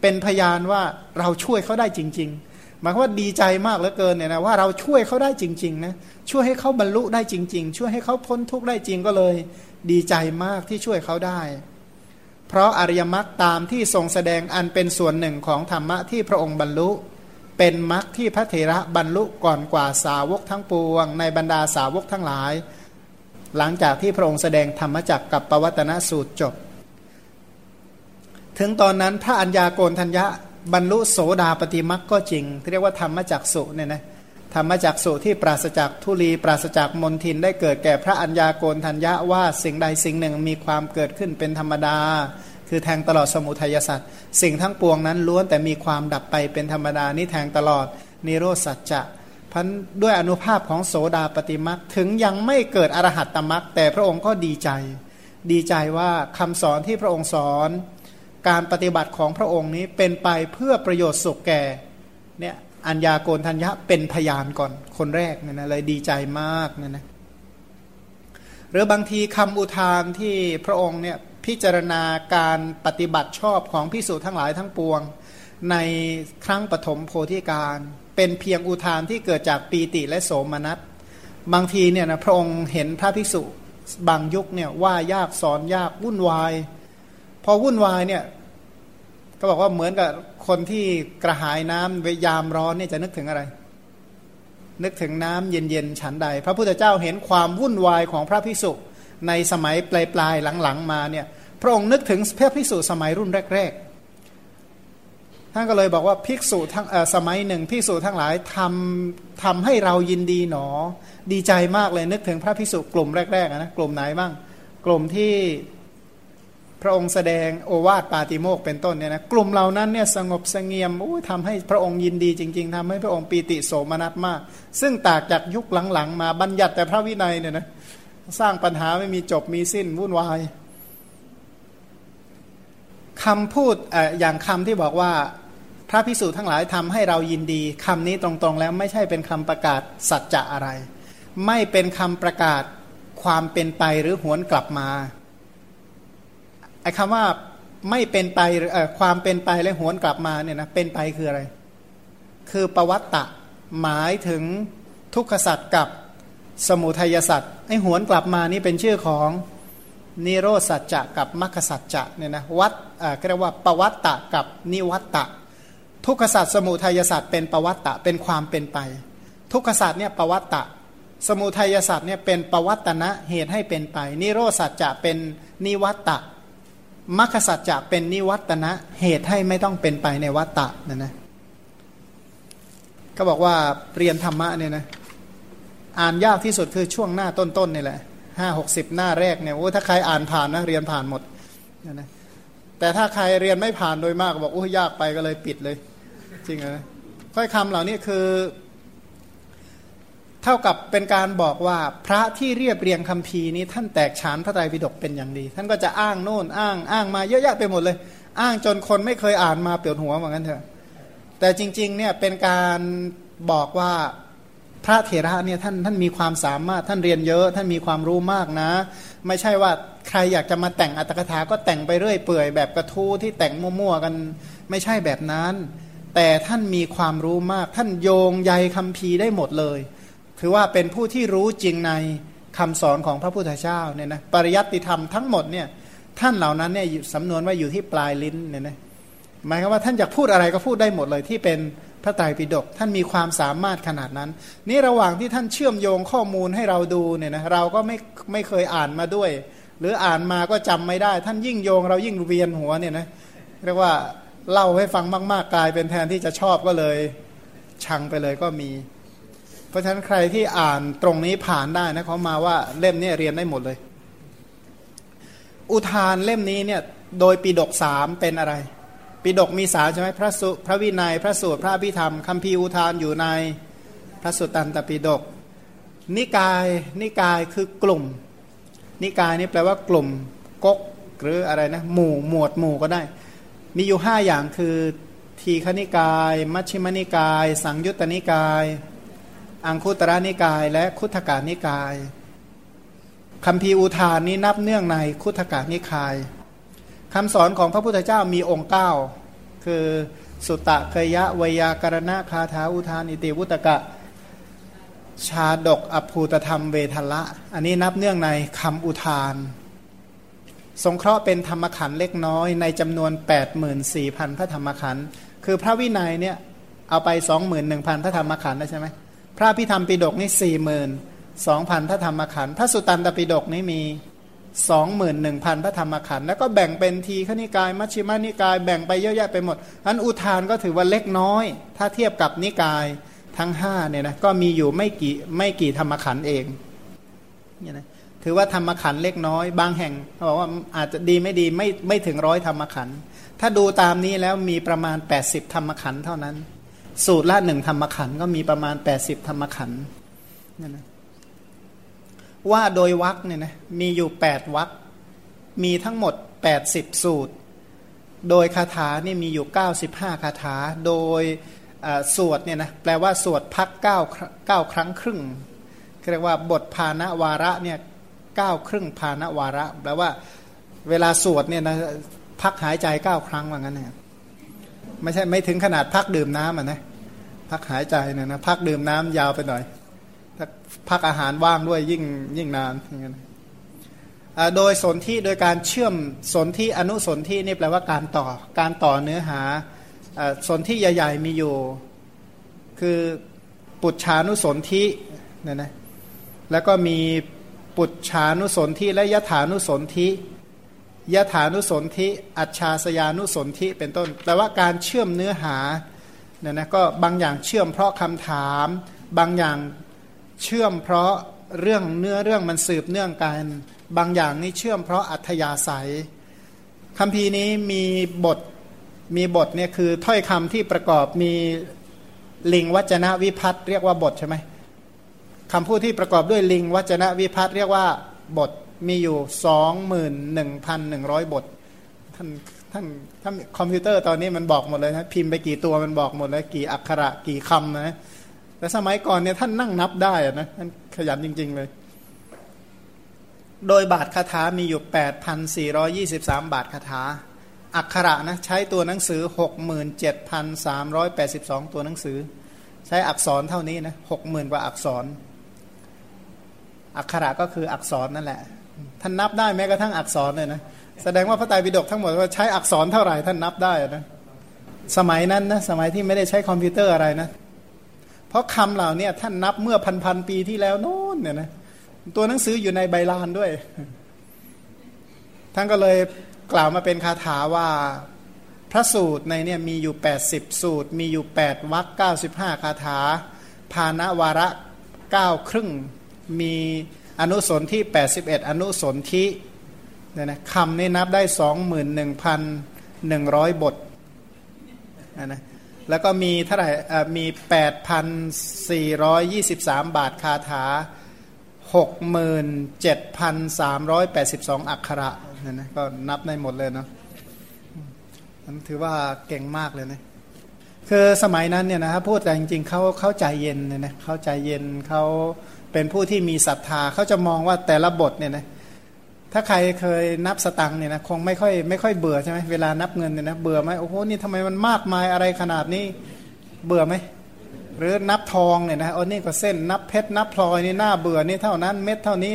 เป็นพยานว่าเราช่วยเขาได้จริง ๆ หมายว่าดีใจมากเหลือเกินเนี่ยนะว่าเราช่วยเขาได้จริงๆนะช่วยให้เขาบรรลุได้จริง ๆ ช่วยให้เขาพ้นทุกข์ได้จริงก็เลย ดีใจมากที่ช่วยเขาได้ เพราะอริยมรรคตามที่ทรงแสดงอันเป็นส่วนหนึ่งของธรรมะที่พระองค์บรรลุ เป็นมรรคที่พระเถระบรรลุก่อนกว่าสาวกทั้งปวง ในบรรดาสาวกทั้งหลาย หลังจากที่พระองค์แสดงธรรมจักกับปวัตนสูตรจบ ถึงตอนนั้นพระัญญาโกนทัญญะบรรลุโสดาปฏิมักก็จริงเรียกว่าธรรมจักสุเนี่ยนะ ธรรมจักสุที่ปราศจากทุลีปราศจากมนทินได้เกิดแก่พระัญญาโกนทัญญะว่าสิ่งใดสิ่งหนึ่งมีความเกิดขึ้นเป็นธรรมดา คือแทงตลอดสมุทัยสัตว์สิ่งทั้งปวงนั้นล้วนแต่มีความดับไปเป็นธรรมดานี่แทงตลอดนิโรสัจจะพันด้วยอนุภาพของโสดาปฏิมักถึงยังไม่เกิดอรหัตตมักแต่พระองค์ก็ดีใจ ดีใจว่าคำสอนที่พระองค์สอน การปฏิบัติของพระองค์นี้เป็นไปเพื่อประโยชน์สุขแก่เนี่ย อัญญาโกนทัญญะเป็นพยานก่อนคนแรกเนี่ยนะเลยดีใจมากเนี่ยนะหรือบางทีคำอุทานที่พระองค์เนี่ยพิจารณาการปฏิบัติชอบของพิสูจน์ทั้งหลายทั้งปวง ในครั้งปฐมโพธิการ เป็นเพียงอุทานที่เกิดจากปีติและโสมนัสบางทีเนี่ยนะพระองค์เห็นพระภิกษุบางยุคเนี่ยว่ายากสอนยากวุ่นวาย พอวุ่นวายเนี่ยก็บอกว่าเหมือนกับ คนที่กระหายน้ำเวยามร้อนเนี่ยจะนึกถึงอะไร นึกถึงน้ำเย็นๆฉันใด พระพุทธเจ้าเห็นความวุ่นวายของพระพิสุในสมัยปลายๆหลังๆมาเนี่ยพระองค์นึกถึงพระพิสุสมัยรุ่นแรกๆ ท่านก็เลยบอกว่าภิกษุทั้งสมัยหนึ่งภิกษุทั้งหลายทำทำให้เรายินดีหนอ ดีใจมากเลยนึกถึงพระภิกษุกลุ่มแรกๆนะกลุ่มไหนบ้าง กลุ่มที่ พระองค์แสดงโอวาทปาติโมกเป็นต้นเนี่ยนะกลุ่มเหล่านั้นเนี่ยสงบสงเงียมทำให้พระองค์ยินดีจริง ๆทำให้พระองค์ปีติโสมนัสมาก ซึ่งตากจากยุคหลังๆ มาบัญญัติแต่พระวินัยเนี่ยนะสร้างปัญหาไม่มีจบมีสิ้นวุ่นวายคำพูดอย่างคำที่บอกว่าพระพิสูจน์ทั้งหลายทำให้เรายินดีคำนี้ตรงๆ แล้วไม่ใช่เป็นคำประกาศสัจจะอะไร ไม่เป็นคำประกาศความเป็นไปหรือหวนกลับมา ไอ้คำว่าไม่เป็นไปเอ่อความเป็นไปและหวนกลับมาเนี่ยนะเป็นไปคืออะไร คือประวัตตะหมายถึงทุกขสัตว์กับสมุทัยสัตว์ไอ้หวนกลับมานี่เป็นชื่อของนิโรสัจจะกับมรรคสัจจะเนี่ยนะวัดอ่าเรียกว่าประวัตตะกับนิวัตตะ ทุกขสัตว์สมุทัยสัตว์เป็นประวัตตะเป็นความเป็นไป ทุกขสัตว์เนี่ยประวัตตะ สมุทัยสัตว์เนี่ยเป็นประวัตนะเหตุให้เป็นไป นิโรสัจจะเป็นนิวัตตะ มรรคสัจจะเป็นนิวัตนะเหตุให้ไม่ต้องเป็นไปในวัตตะนะนะก็บอกว่าเรียนธรรมะเนี่ยนะอ่านยากที่สุดคือช่วงหน้าต้นๆนี่แหละห้าหกสิบหน้าแรกเนี่ยโอ้ถ้าใครอ่านผ่านนะเรียนผ่านหมดนะนะแต่ถ้าใครเรียนไม่ผ่านโดยมากบอกโอ้ยากไปก็เลยปิดเลย จริงเหรอค่อยคำเหล่านี้คือ เท่ากับเป็นการบอกว่าพระที่เรียบเรียงคัมภีร์นี้ท่านแตกฉานพระไตรปิฎกเป็นอย่างดี ท่านก็จะอ้างโน่นอ้างอ้างมาเยอะแยะไปหมดเลย อ้างจนคนไม่เคยอ่านมาเปลี่ยนหัวเหมือนกันเถอะแต่จริงๆเนี่ยเป็นการบอกว่าพระเถระเนี่ยท่านท่านมีความสามารถท่านเรียนเยอะ ท่านมีความรู้มากนะ ไม่ใช่ว่าใครอยากจะมาแต่งอัตถกถาก็แต่งไปเรื่อยเปื่อยแบบกระทู้ที่แต่งมั่วๆกันไม่ใช่แบบนั้น แต่ท่านมีความรู้มาก ท่านโยงใยคัมภีร์ได้หมดเลย ถือว่าเป็นผู้ที่รู้จริงในคำสอนของพระพุทธเจ้าเนี่ยนะปริยัติธรรมทั้งหมดเนี่ยท่านเหล่านั้นเนี่ยสำนวนว่าอยู่ที่ปลายลิ้นเนี่ยนะหมายความว่าท่านอยากพูดอะไรก็พูดได้หมดเลยที่เป็นพระไตรปิฎกท่านมีความสามารถขนาดนั้น นี่ระหว่างที่ท่านเชื่อมโยงข้อมูลให้เราดูเนี่ยนะเราก็ไม่ไม่เคยอ่านมาด้วย หรืออ่านมาก็จำไม่ได้ ท่านยิ่งโยงเรายิ่งเวียนหัวเนี่ยนะเรียกว่าเล่าให้ฟังมาก ๆ กลายเป็นแทนที่จะชอบก็เลย ชังไปเลยก็มี เพราะฉะนั้นใครที่อ่านตรงนี้ผ่านได้นะเขามาว่าเล่มนี้เรียนได้หมดเลย อุทานเล่มนี้เนี่ยโดยปีดกสามเป็นอะไรปีดกมีสามใช่ไหมพระสุพระวินัย พระสูตรพระพิธรรมคัมภีร์อุทานอยู่ในพระสุตตันตปีดกนิกายนิกายคือกลุ่ม นิกายนี่แปลว่ากลุ่มก๊กหรืออะไรนะหมู่หมวดหมู่ก็ได้ มีอยู่ห้าอย่างคือทีฆนิกาย มัชฌิมนิกาย สังยุตตนิกาย อังคุตระนิกาย และคุถกานิกายคำพีอุทานนี้นับเนื่องในคุถกานิกายคำสอนของพระพุทธเจ้ามีองค์เก้าคือสุตตะเคยะวยากรณะคาถาอุทานอิติวุตกะ ชาดกอภูตธรรมเวทละ อันนี้นับเนื่องในคำอุทาน สงเคราะห์เป็นธรรมขันเล็กน้อยในจำนวน 84,000 พระธรรมขัน คือพระวินัยเนี่ยเอาไป 21,000 พระธรรมขันธ์นะใช่ไหม พระพิธรรมปิฎกนี่42,000พระธรรมขันธ์พระสุตตันตปิฎกนี่มีสองหมื่นหนึ่งพันพระธรรมขันธ์แล้วก็แบ่งเป็นทีขณิกาย มัชฌิมานิกาย แบ่งไปเยอะแยะไปหมดอันอุทานก็ถือว่าเล็กน้อย ถ้าเทียบกับนิกายทั้งห้าเนี่ยนะก็มีอยู่ไม่กี่ไม่กี่ธรรมขันธ์เองเนี่ยนะถือว่าธรรมขันธ์เล็กน้อย บางแห่งเขาบอกว่าอาจจะดีไม่ดีไม่ไม่ถึงร้อยธรรมขันธ์ถ้าดูตามนี้แล้วมีประมาณ 80 ธรรมขันธ์เท่านั้น สูตรละหนึ่งธรรมขันก็มีประมาณ 80 ธรรมขันนี่นะว่าโดยวักเนี่ยนะมีอยู่ 8 วักมีทั้งหมด 80 สูตร โดยคาถานี่มีอยู่ 95 คาถา โดยสวดเนี่ยนะแปลว่าสวดพัก9 9ครั้งครึ่งเรียกว่าบทพาณวาระเนี่ยเก้าครึ่งพาณวาระแปลว่าเวลาสวดเนี่ยนะพักหายใจเก้าครั้งว่างั้นเนี่ย ไม่ใช่ไม่ถึงขนาดพักดื่มน้ำอะนะพักหายใจเนี่ยนะพักดื่มน้ำยาวไปหน่อย ถ้าพักอาหารว่างด้วยยิ่งยิ่งนานอย่างเงี้ยโดยสนที่โดยการเชื่อมสนที่อนุสนที่นี่แปลว่าการต่อการต่อเนื้อหาสนที่ใหญ่ ๆ มีอยู่ คือปุจฉานุสนที่เนี่ยนะแล้วก็มีปุจฉานุสนที่และยถานุสนที่ ยถานุสนธิอัจฉาสยานุสนธิเป็นต้นแปลว่าการเชื่อมเนื้อหาเนี่ยนะก็บางอย่างเชื่อมเพราะคำถาม บางอย่างเชื่อมเพราะเรื่องเนื้อเรื่องมันสืบเนื่องกัน บางอย่างนี่เชื่อมเพราะอัธยาศัยคำพีนี้มีบทมีบทเนี่ยคือถ้อยคำที่ประกอบมีลิงวัจนะวิพัตเรียกว่าบทใช่ไหมคำพูดที่ประกอบด้วยลิงวัจนะวิพัตเรียกว่าบท มีอยู่สองหมื่นหนึ่งพันหนึ่งร้อยบท ท่านท่านท่านคอมพิวเตอร์ตอนนี้มันบอกหมดเลยนะพิมพ์ไปกี่ตัวมันบอกหมดเลยกี่อักขระกี่คำนะแต่สมัยก่อนเนี่ยท่านนั่งนับได้นะท่านขยันจริง ๆ เลย โดยบาทคาถามีอยู่ 8,423 บาทคาถา อักขระนะใช้ตัวหนังสือ 67,382 ตัวหนังสือ ใช้อักษรเท่านี้นะ 60,000 กว่าอักษร อักขระก็คืออักษรนั่นแหละ ท่านนับได้แม้กระทั่งอักษรเลยนะแสดงว่าพระไตรปิฎกทั้งหมดว่าใช้อักษรเท่าไหร่ท่านนับได้นะสมัยนั้นนะสมัยที่ไม่ได้ใช้คอมพิวเตอร์อะไรนะ เพราะคำเหล่านี้ท่านนับเมื่อพันพันปีที่แล้วโน้นเนี่ยนะตัวหนังสืออยู่ในใบลานด้วย ท่านก็เลยกล่าวมาเป็นคาถาว่าพระสูตรในเนี่ยมีอยู่ 80 สูตร มีอยู่ 8วรรค95 คาถา ภาณวาระ 9 ครึ่ง มี อนุสนที่ 81 อนุสนที่เนี่ยนะคำนี่นับได้ 21,100 บทนะแล้วก็มีเท่าไหร่มี 8,423 บาทคาถา 67,382 อักขระเนะนะก็นับได้หมดเลยเนาะนันถือว่าเก่งมากเลยนะคือสมัยนั้นเนี่ยนะครับพูดแต่จริงๆเขาเข้าใจเย็นเนี่ยนะเข้าใจเย็นเขาเเป็นผู้ที่มีศรัทธาเขาจะมองว่าแต่ละบทเนี่ยนะถ้าใครเคยนับสตังเนี่ยนะคงไม่ค่อยไม่ค่อยเบื่อใช่ไหมเวลานับเงินเนี่ยนะเบื่อไหมโอ้โหนี่ทำไมมันมากมายอะไรขนาดนี้เบื่อไหมหรือนับทองเนี่ยนะโอ้นี่ก็เส้นนับเพชรนับพลอยนี่หน้าเบื่อนี่เท่านั้น เม็ดเท่านี้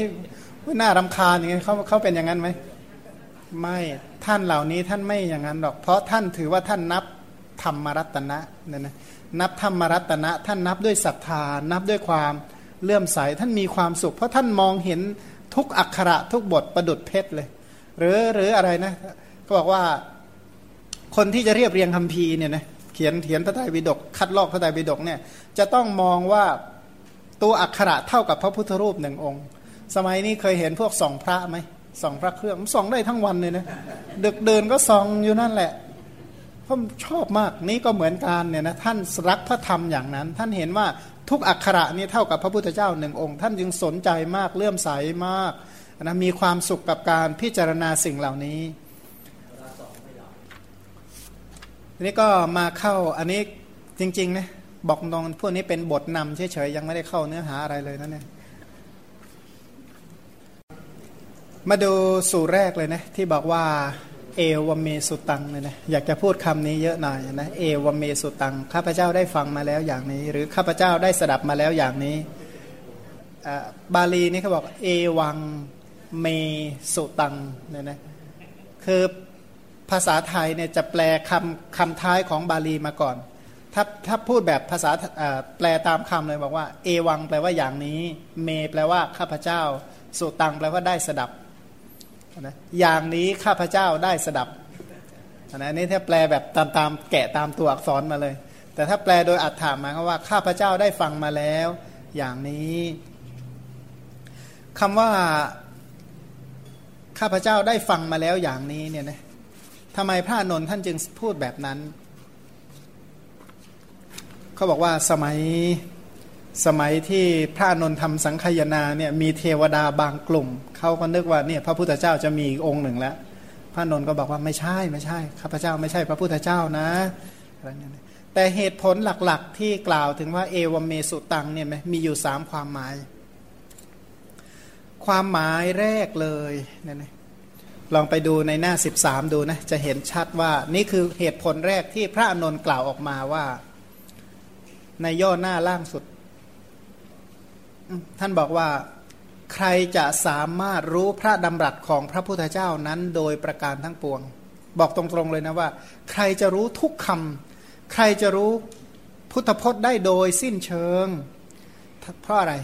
น้ารำคาญอย่างเงี้ยเขาเขาเป็นอย่างนั้นไหมไม่ท่านเหล่านี้ท่านไม่อย่างนั้นหรอก เพราะท่านถือว่าท่านนับธรรมรัตนะเนี่ยนะนับธรรมรัตนะ ท่านนับด้วยศรัทธานับด้วยความ เลื่อมใสท่านมีความสุข เพราะท่านมองเห็นทุกอักขระทุกบทประดุดเพชรเลย หรือหรืออะไรนะ ก็บอกว่าคนที่จะเรียบเรียงคำพีร์เนี่ยนะเขียนเขียนพระไตรปิฎกคัดลอกพระไตรปิฎกเนี่ยจะต้องมองว่าตัวอักขระเท่ากับพระพุทธรูปหนึ่งองค์ สมัยนี้เคยเห็นพวกส่องพระไหมส่องพระเครื่องส่องได้ทั้งวันเลยนะดึกเดินก็ส่องอยู่นั่นแหละผมชอบมากนี่ก็เหมือนกันเนี่ยนะท่านรักพระธรรมอย่างนั้น ท่านเห็นว่า ทุกอักขระนี่เท่ากับพระพุทธเจ้าหนึ่งองค์ ท่านจึงสนใจมากเลื่อมใสมากนะมีความสุขกับการพิจารณาสิ่งเหล่านี้ทีนี้ก็มาเข้าอันนี้จริงๆนะบอกตรงพวกนี้เป็นบทนำเฉยๆยังไม่ได้เข้าเนื้อหาอะไรเลยนั่นเองมาดูสู่แรกเลยนะที่บอกว่า เอวเมสุตังเลยนะอยากจะพูดคำนี้เยอะหน่อยนะเอวเมสุตังข้าพเจ้าได้ฟังมาแล้วอย่างนี้ หรือข้าพเจ้าได้สดับมาแล้วอย่างนี้บาลีนี่เขาบอกเอวังเมสุตังเนี่ยนะคือภาษาไทยเนี่ยจะแปลคำคำท้ายของบาลีมาก่อน ถ้าถ้าพูดแบบภาษาแปลตามคำเลยบอกว่า เอวังแปลว่าอย่างนี้ เม แปลว่าข้าพเจ้า สุตังแปลว่าได้สดับ นะอย่างนี้ข้าพเจ้าได้สดับนะนี่ถ้าแปลแบบตามตามแกะตามตัวอักษรมาเลย แต่ถ้าแปลโดยอัฏฐาหมายว่าข้าพเจ้าได้ฟังมาแล้ว อย่างนี้คำว่าข้าพเจ้าได้ฟังมาแล้วอย่างนี้เนี่ยนะทำไมพระนนท์ท่านจึงพูดแบบนั้น เขาบอกว่าสมัย สมัยที่พระนนท์ทำสังขยนาเนี่ยมีเทวดาบางกลุ่มเขาก็นึกว่าเนี่ยพระพุทธเจ้าจะมีองค์หนึ่งแล้ว พระนนท์ก็บอกว่าไม่ใช่ไม่ใช่ข้าพเจ้าไม่ใช่พระพุทธเจ้านะอะไรเงี้ยแต่เหตุผลหลักๆที่กล่าวถึงว่าเอวเมสุตังเนี่ยมีอยู่สามความหมาย ความหมายแรกเลยเนี่ยลองไปดูในหน้า 13 ดูนะจะเห็นชัดว่านี่คือเหตุผลแรกที่พระอนนท์กล่าวออกมาว่า ในย่อหน้าล่างสุด ท่านบอกว่าใครจะสามารถรู้พระดำรัสของพระพุทธเจ้านั้นโดยประการทั้งปวง บอกตรงๆเลยนะว่า ใครจะรู้ทุกคำใครจะรู้พุทธพจน์ได้โดยสิ้นเชิง เพราะอะไร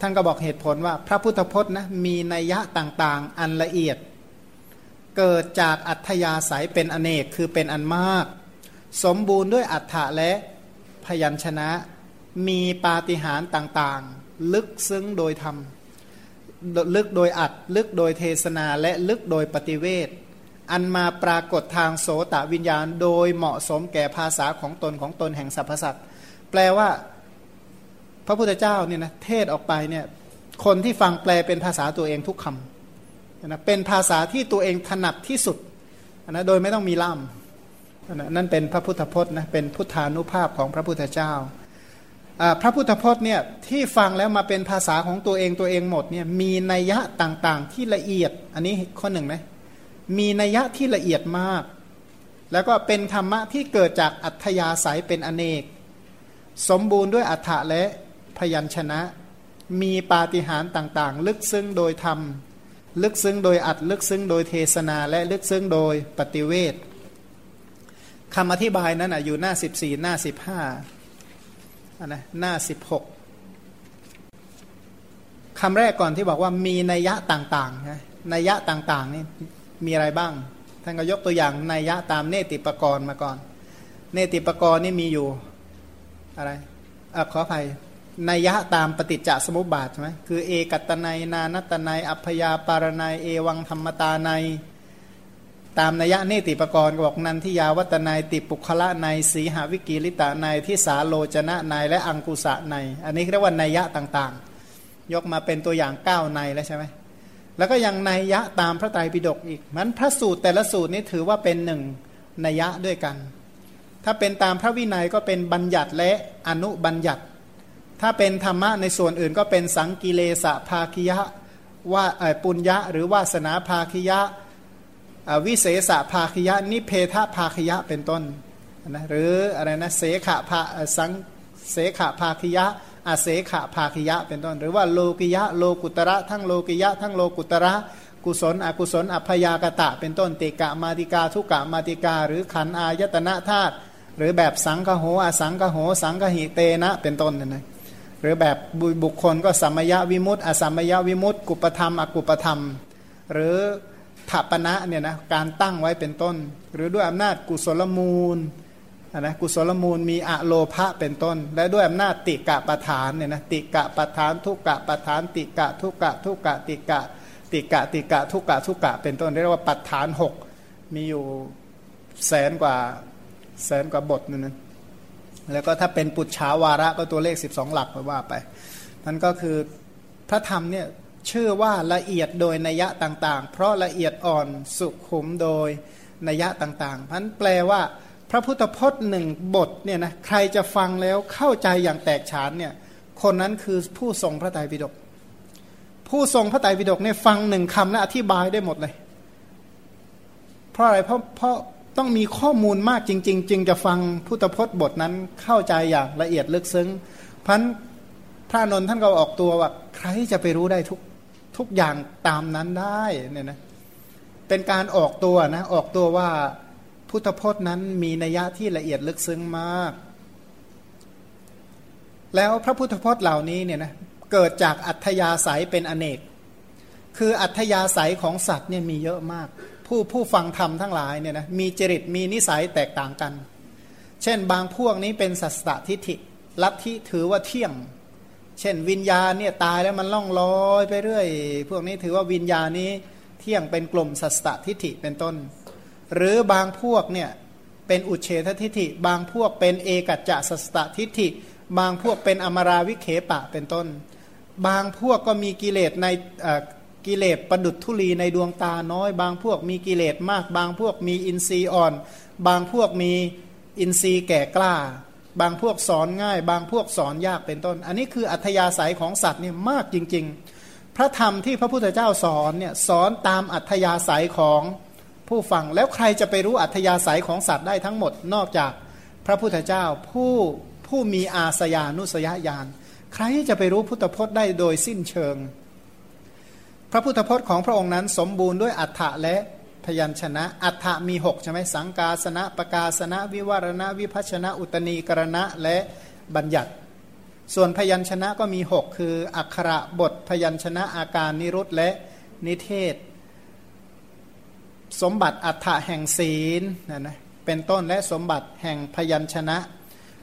ท่านก็บอกเหตุผลว่าพระพุทธพจน์นะมีนัยยะต่างๆ อันละเอียด เกิดจากอัธยาศัยเป็นอเนกคือเป็นอันมาก สมบูรณ์ด้วยอัฏฐะและพยัญชนะ มีปาฏิหาริย์ต่างๆ ลึกซึ้งโดยธรรม ลึกโดยอัด ลึกโดยเทศนาและลึกโดยปฏิเวทอันมาปรากฏทางโสตวิญญาณ โดยเหมาะสมแก่ภาษาของตนของตนแห่งสรรพสัตว์แปลว่า พระพุทธเจ้าเนี่ยนะเทศออกไปเนี่ยคนที่ฟังแปลเป็นภาษาตัวเองทุกคำนะเป็นภาษาที่ตัวเองถนัดที่สุดนะโดยไม่ต้องมีล่ามนะนั่นเป็นพระพุทธพจน์นะเป็นพุทธานุภาพของพระพุทธเจ้า พระพุทธพจน์เนี่ยที่ฟังแล้วมาเป็นภาษาของตัวเองตัวเองหมดเนี่ยมีนัยยะต่างๆ ที่ละเอียด อันนี้ข้อหนึ่งนะมีนัยยะที่ละเอียดมาก แล้วก็เป็นธรรมะที่เกิดจากอัธยาศัยเป็นอเนก สมบูรณ์ด้วยอัฏฐะและพยัญชนะ มีปาฏิหาริย์ต่างๆ ลึกซึ้งโดยธรรม ลึกซึ้งโดยอัดลึกซึ้งโดยเทศนาและลึกซึ้งโดยปฏิเวทคำอธิบายนั้นอยู่หน้า 14 หน้า 15 นะหน้า16คำแรกก่อนที่บอกว่ามีนัยยะต่างๆนะนัยยะต่างๆนี่มีอะไรบ้าง ท่านก็ยกตัวอย่างนัยยะตามเนติปกรณ์มาก่อน เนติปกรณ์นี่มีอยู่อะไรอขออภัยนัยยะตามปฏิจจสมุปบาทใช่ไหมคือเอกัตนัยนานัตนัยอัพยาปารนัยเอวังธรรมตาใน ตามนัยยะเนติปกรณ์บอกนันทิยาวัตนัยติปุคละในสีหาวิกิลิตาในที่สาโลจนะในและอังกุสะในอันนี้เรียกว่านัยยะต่างๆ ยกมาเป็นตัวอย่างเก้าในแล้วใช่ไหมแล้วก็ยังนัยยะตามพระไตรปิฎกอีกมันพระสูตรแต่ละสูตรนี้ถือว่าเป็นหนึ่งนัยยะด้วยกัน ถ้าเป็นตามพระวินัยก็เป็นบัญญัติและอนุบัญญัติ ถ้าเป็นธรรมะในส่วนอื่นก็เป็นสังกิเลสภาคิยะว่าปุญญะหรือวาสนาภาคิยะ วิเศษภาคยะนิเพทภาคยะเป็นต้นนะหรืออะไรนะเสขะภาสังเสขะภาคยะอาเสขะภาคยะเป็นต้น หรือว่าโลกิยะโลกุตระทั้งโลกิยะทั้งโลกุตระกุศลอกุศลอัพยากตะ เป็นต้นติกะมาติกาทุกะมาติกา หรือขันอายตนะธาตุหรือแบบสังคโหอสังคโห สังคหิเตนะเป็นต้นนะหรือแบบบุคคลก็สัมมยาวิมุตติอสัมมยาวิมุตติ กุปธรรมอกุปธรรม หรือ ถปณะเนี่ยนะการตั้งไว้เป็นต้น หรือด้วยอำนาจกุศลมูลนะกุศลมูลมีอะโลภะเป็นต้น และด้วยอำนาจติกะปะฐานเนี่ยนะติกะปะฐาน ทุกกะปะฐาน ติกะทุกกะทุกกะติกะ ติกะติกะทุกกะทุกกะเป็นต้นเรียกว่าปัฏฐานหกมีอยู่แสนกว่าแสนกว่าบทนั่นแล้วก็ถ้าเป็นปุจฉาวาระก็ตัวเลข 12 หลักไปว่าไปนั่นก็คือพระธรรมเนี่ย ชื่อว่าละเอียดโดยนัยต่างๆ เพราะละเอียดอ่อนสุขุมโดยนัยต่างๆพันแปลว่า พระพุทธพจน์หนึ่งบทเนี่ยนะใครจะฟังแล้วเข้าใจอย่างแตกฉานเนี่ยคนนั้นคือผู้ทรงพระไตรปิฎกผู้ทรงพระไตรปิฎกเนี่ยฟังหนึ่งคำและอธิบายได้หมดเลย เพราะอะไรเพราะเพราะต้องมีข้อมูลมากจริง ๆ จึงจะฟังพุทธพจน์บทนั้นเข้าใจอย่างละเอียดลึกซึ้งพันพระนนท์ท่านก็ออกตัวว่า ใครจะไปรู้ได้ทุก ทุกอย่างตามนั้นได้เนี่ยนะเป็นการออกตัวนะออกตัวว่าพุทธพจน์นั้นมีนัยยะที่ละเอียดลึกซึ้งมาก แล้วพระพุทธพจน์เหล่านี้เนี่ยนะเกิดจากอัธยาศัยเป็นอเนก คืออัธยาศัยของสัตว์เนี่ยมีเยอะมาก ผู้ผู้ฟังธรรมทั้งหลายเนี่ยนะมีจริตมีนิสัยแตกต่างกัน เช่นบางพวกนี้เป็นสัสตทิฏฐิลัทธิถือว่าเที่ยง เช่นวิญญาณเนี่ยตายแล้วมันล่องลอยไปเรื่อย พวกนี้ถือว่าวิญญาณนี้เที่ยงเป็นกลุ่มสัสตทิฏฐิเป็นต้น หรือบางพวกเนี่ยเป็นอุเฉททิฏฐิ บางพวกเป็นเอกัจจะสัสตทิฏฐิ บางพวกเป็นอมราวิเคปะเป็นต้น บางพวกก็มีกิเลสในกิเลสประดุดทุลีในดวงตาน้อย บางพวกมีกิเลสมาก บางพวกมีอินทรีย์อ่อน บางพวกมีอินทรีย์แก่กล้า บางพวกสอนง่าย บางพวกสอนยากเป็นต้น อันนี้คืออัธยาศัยของสัตว์เนี่ยมากจริง ๆ พระธรรมที่พระพุทธเจ้าสอนเนี่ยสอนตามอัธยาศัยของผู้ฟัง แล้วใครจะไปรู้อัธยาศัยของสัตว์ได้ทั้งหมด นอกจากพระพุทธเจ้าผู้ผู้มีอาสยานุสยญาณใครจะไปรู้พุทธพจน์ได้โดยสิ้นเชิง พระพุทธพจน์ของพระองค์นั้นสมบูรณ์ด้วยอัฏฐะและ พยัญชนะ อัฏฐมีหกใช่ไหมสังกาสนะประกาสนะวิวารณะ วิพัชนะ อุตณีกรณะและบัญญัติ ส่วนพยัญชนะก็มีหกคือ อักขระบทพยัญชนะอาการนิรุตและนิเทศ สมบัติอัฏฐแห่งศีลนะนะเป็นต้นและสมบัติแห่งพยัญชนะ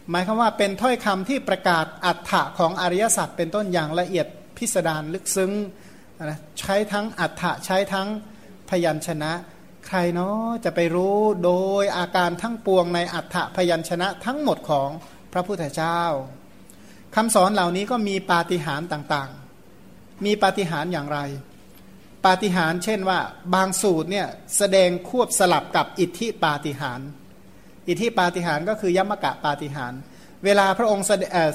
หมายคือว่าเป็นถ้อยคำที่ประกาศอัฏฐะของอริยสัจเป็นต้นอย่างละเอียดพิสดารลึกซึ้งนะใช้ทั้งอัฏฐะใช้ทั้งพยัญชนะ ใครเนาะจะไปรู้โดยอาการทั้งปวงในอัฏฐพยัญชนะทั้งหมดของพระพุทธเจ้าคำสอนเหล่านี้ก็มีปาฏิหาริย์ต่างๆ มีปาฏิหาริย์อย่างไร ปาฏิหาริย์เช่นว่าบางสูตรเนี่ยแสดงควบสลับกับอิทธิปาฏิหาริย์อิทธิปาฏิหาริย์ก็คือยมกะปาฏิหาริย์เวลาพระองค์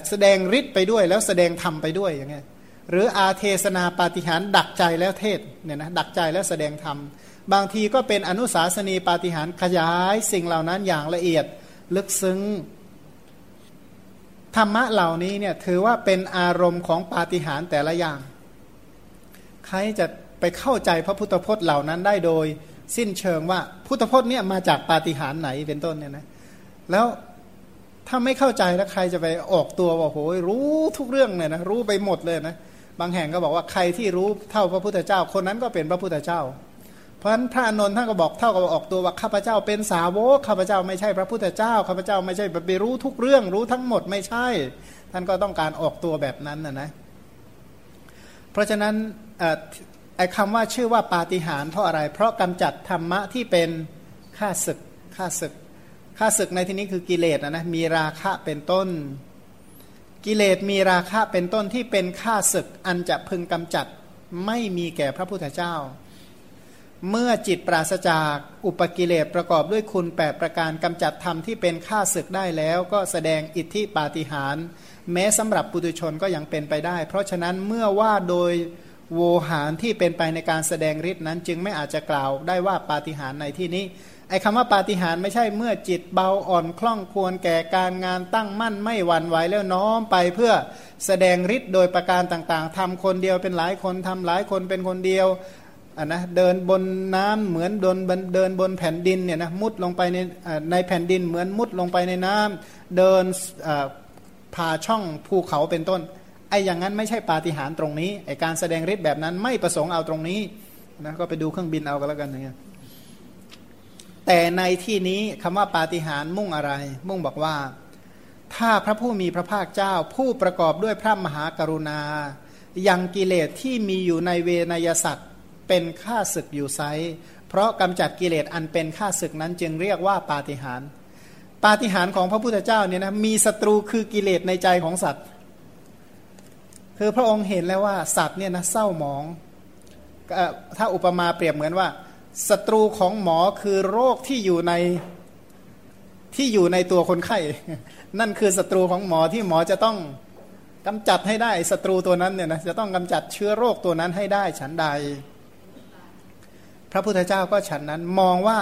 แสดงฤทธิ์ไปด้วย แล้วแสดงธรรมไปด้วยอย่างเงี้ยหรืออาเทศนาปาฏิหาริย์ดักใจแล้วเทศเนี่ยนะดักใจแล้วแสดงธรรม บางทีก็เป็นอนุสาสนีปาฏิหารขยายสิ่งเหล่านั้นอย่างละเอียดลึกซึ้งธรรมะเหล่านี้เนี่ยถือว่าเป็นอารมณ์ของปาฏิหารแต่ละอย่าง ใครจะไปเข้าใจพระพุทธพจน์เหล่านั้นได้โดย สิ้นเชิงว่าพุทธพจน์เนี่ยมาจากปาฏิหารไหนเป็นต้นเนี่ยนะแล้วถ้าไม่เข้าใจแล้วใครจะไปออกตัวว่าโหยรู้ทุกเรื่องเนี่ยนะรู้ไปหมดเลยนะบางแห่งก็บอกว่าใครที่รู้เท่าพระพุทธเจ้า คนนั้นก็เป็นพระพุทธเจ้า เพราะฉะนั้นพระนนท์ท่านก็บอกเท่ากับออกตัวว่าข้าพเจ้าเป็นสาวกข้าพเจ้าไม่ใช่พระพุทธเจ้าข้าพเจ้าไม่ใช่ไปรู้ทุกเรื่องรู้ทั้งหมดไม่ใช่ ท่านก็ต้องการออกตัวแบบนั้นนะนะเพราะฉะนั้นไอ้คำว่าชื่อว่าปาฏิหาริย์เพราะอะไร เพราะกำจัดธรรมะที่เป็นข้าศึกข้าศึกข้าศึกในที่นี้คือกิเลสนะนะมีราคะเป็นต้น กิเลสมีราคะเป็นต้นที่เป็นข้าศึกอันจะพึงกำจัดไม่มีแก่พระพุทธเจ้า เมื่อจิตปราศจากอุปกิเลสประกอบด้วยคุณแปประการกำจัดธรรมที่เป็นข้าศึกได้แล้ว ก็แสดงอิทธิปาฏิหาร แม้สำหรับปุถุชนก็ยังเป็นไปได้ เพราะฉะนั้นเมื่อว่าโดยโวหารที่เป็นไปในการแสดงฤทธิ์นั้นจึงไม่อาจจะกล่าวได้ว่าปาฏิหารในที่นี้ไอ้คำว่าปาฏิหารไม่ใช่เมื่อจิตเบาอ่อนคล่องควรแก่การงานตั้งมั่นไม่หวั่นไหวแล้วน้อมไปเพื่อแสดงฤทธิ์โดยประการต่างๆทำคนเดียวเป็นหลายคนทำหลายคนเป็นคนเดียว อะนะเดินบนน้ำเหมือนเดินเดินบนแผ่นดินเนี่ยนะมุดลงไปในในแผ่นดินเหมือนมุดลงไปในน้ำเดินผ่าช่องภูเขาเป็นต้นไอ้อย่างนั้นไม่ใช่ปาฏิหาริย์ตรงนี้ไอ้การแสดงฤทธิ์แบบนั้นไม่ประสงค์เอาตรงนี้นะก็ไปดูเครื่องบินเอากันแล้วกันอย่างเงี้ยแต่ในที่นี้คำว่าปาฏิหาริย์มุ่งอะไร มุ่งบอกว่า ถ้าพระผู้มีพระภาคเจ้าผู้ประกอบด้วยพระมหากรุณายังกิเลสที่มีอยู่ในเวนยสัตว เป็นค่าศึกอยู่ไซเพราะกำจัดกิเลสอันเป็นค่าศึกนั้นจึงเรียกว่าปาฏิหาริย์ปาฏิหาริย์ของพระพุทธเจ้าเนี่ยนะมีศัตรูคือกิเลสในใจของสัตว์ คือพระองค์เห็นแล้วว่าสัตว์เนี่ยนะเศร้าหมอง ถ้าอุปมาเปรียบเหมือนว่าศัตรูของหมอคือโรคที่อยู่ในที่อยู่ในตัวคนไข้ นั่นคือศัตรูของหมอที่หมอจะต้องกำจัดให้ได้ศัตรูตัวนั้นเนี่ยนะจะต้องกำจัดเชื้อโรคตัวนั้นให้ได้ฉันใด พระพุทธเจ้าก็ฉันนั้นมองว่า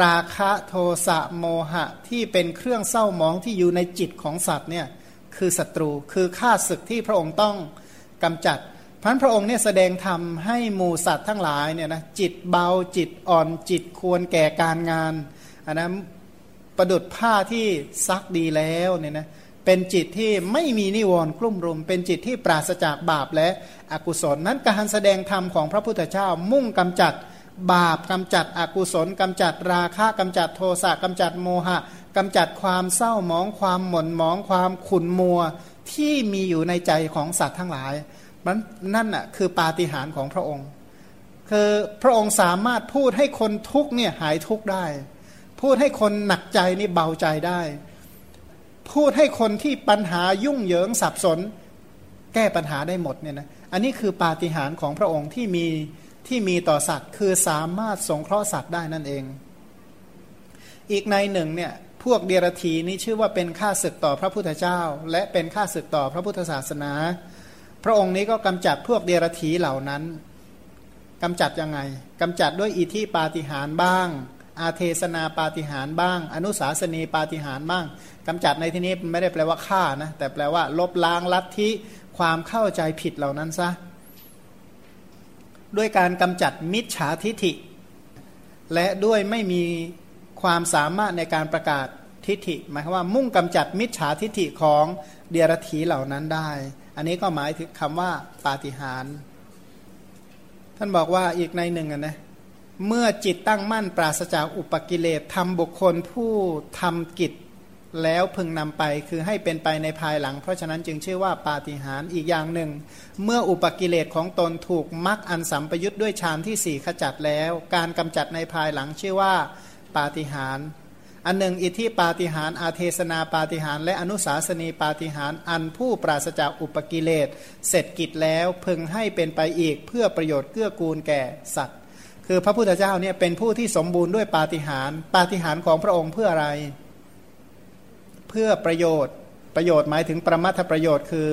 ราคะโทสะโมหะที่เป็นเครื่องเศร้ามองที่อยู่ในจิตของสัตว์เนี่ยคือศัตรูคือข้าศึกที่พระองค์ต้องกำจัดพันพระองค์เนี่ยแสดงธรรมให้หมู่สัตว์ทั้งหลายเนี่ยนะจิตเบาจิตอ่อนจิตควรแก่การงานอันนั้นประดุดผ้าที่ซักดีแล้วเนี่ยนะ เป็นจิตที่ไม่มีนิวรณ์กลุ่มรุม เป็นจิตที่ปราศจากบาปและอกุศล นั้นการแสดงธรรมของพระพุทธเจ้ามุ่งกำจัดบาปกำจัดอกุศลกำจัดราคะกำจัดโทสะกำจัดโมหะกำจัดความเศร้าหมองความหม่นหมองความขุนมัวที่มีอยู่ในใจของสัตว์ทั้งหลายมันนั่นอะคือปาฏิหาริย์ของพระองค์ คือพระองค์สามารถพูดให้คนทุกเนี่ยหายทุกได้ พูดให้คนหนักใจนี่เบาใจได้ พูดให้คนที่ปัญหายุ่งเหยิงสับสน แก้ปัญหาได้หมดเนี่ยนะอันนี้คือปาฏิหาริย์ของพระองค์ที่มีที่มีต่อสัตว์ คือสามารถสงเคราะห์สัตว์ได้นั่นเอง อีกในหนึ่งเนี่ยพวกเดรถีนี้ชื่อว่าเป็นข้าศึกต่อพระพุทธเจ้า และเป็นข้าศึกต่อพระพุทธศาสนา พระองค์นี้ก็กำจัดพวกเดรธีเหล่านั้นกำจัดยังไงกำจัดด้วยอิทธิปาฏิหาริย์บ้าง อาเทศนาปาฏิหาริย์บ้าง อนุสาสนีปาฏิหาริย์บ้าง กำจัดในที่นี้ไม่ได้แปลว่าฆ่านะแต่แปลว่าลบล้างลัทธิความเข้าใจผิดเหล่านั้นซะด้วยการกำจัดมิจฉาทิฐิ และด้วยไม่มีความสามารถในการประกาศทิฐิหมายความว่ามุ่งกำจัดมิจฉาทิฐิของเดียรถีเหล่านั้นได้ อันนี้ก็หมายถึงคำว่าปาฏิหาริย์ท่านบอกว่าอีกในหนึ่งนะเมื่อจิตตั้งมั่นปราศจากอุปกิเลสทำบุคคลผู้ทำกิจ แล้วพึงนำไปคือให้เป็นไปในภายหลัง เพราะฉะนั้นจึงชื่อว่าปาฏิหาริย์อีกอย่างหนึ่ง เมื่ออุปกิเลสของตนถูกมักอันสัมปยุทธ์ด้วยฌานที่สี่ขจัดแล้ว การกำจัดในภายหลังชื่อว่าปาฏิหาริย์อันหนึ่งอิทธิปาฏิหารอาเทศนาปาฏิหารและอนุสาสนีปาฏิหารอันผู้ปราศจากอุปกิเลสเสร็จกิจแล้วพึงให้เป็นไปอีกเพื่อประโยชน์เกื้อกูลแก่สัตว์ คือพระพุทธเจ้าเนี่ยเป็นผู้ที่สมบูรณ์ด้วยปาฏิหารปาฏิหารของพระองค์เพื่ออะไร เพื่อประโยชน์ ประโยชน์หมายถึงประมัตถประโยชน์คือ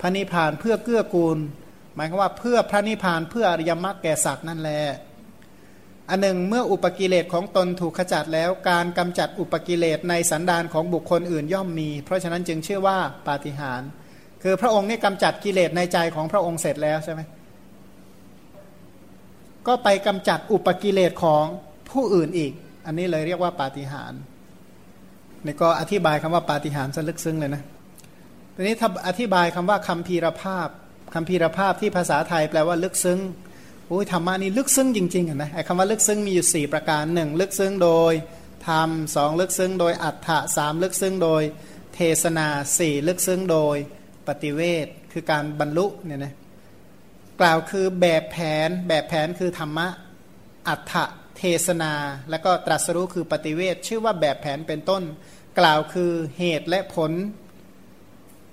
พระนิพพานเพื่อเกื้อกูล หมายความว่าเพื่อพระนิพพานเพื่ออริยมรรคแก่สัตว์นั่นแหละอันหนึ่งเมื่ออุปกิเลสของตนถูกขจัดแล้วการกำจัดอุปกิเลสในสันดานของบุคคลอื่นย่อมมี เพราะฉะนั้นจึงชื่อว่าปาฏิหาริย์คือพระองค์นี่กำจัดกิเลสในใจของพระองค์เสร็จแล้วใช่ไหมก็ไปกำจัดอุปกิเลสของผู้อื่นอีก อันนี้เลยเรียกว่าปาฏิหาริย์ นี่ก็อธิบายคำว่าปาฏิหาริย์ซะลึกซึ้งเลยนะทีนี้ถ้าอธิบายคำว่าคำพีรภาพคำพีรภาพที่ภาษาไทยแปลว่าลึกซึ้งโอ้ยธรรมะนี่ลึกซึ้งจริงๆนะไอ้คำว่าลึกซึ้งมีอยู่ 4 ประการหนึ่งลึกซึ้งโดยธรรมสองลึกซึ้งโดยอัฏฐะสามลึกซึ้งโดยเทศนาสี่ลึกซึ้งโดยปฏิเวทคือการบรรลุเนี่ยนะกล่าวคือแบบแผนแบบแผนคือธรรมะอัฏฐะเทศนา แล้วก็ตรัสรู้คือปฏิเวทชื่อว่าแบบแผนเป็นต้น กล่าวคือเหตุและผล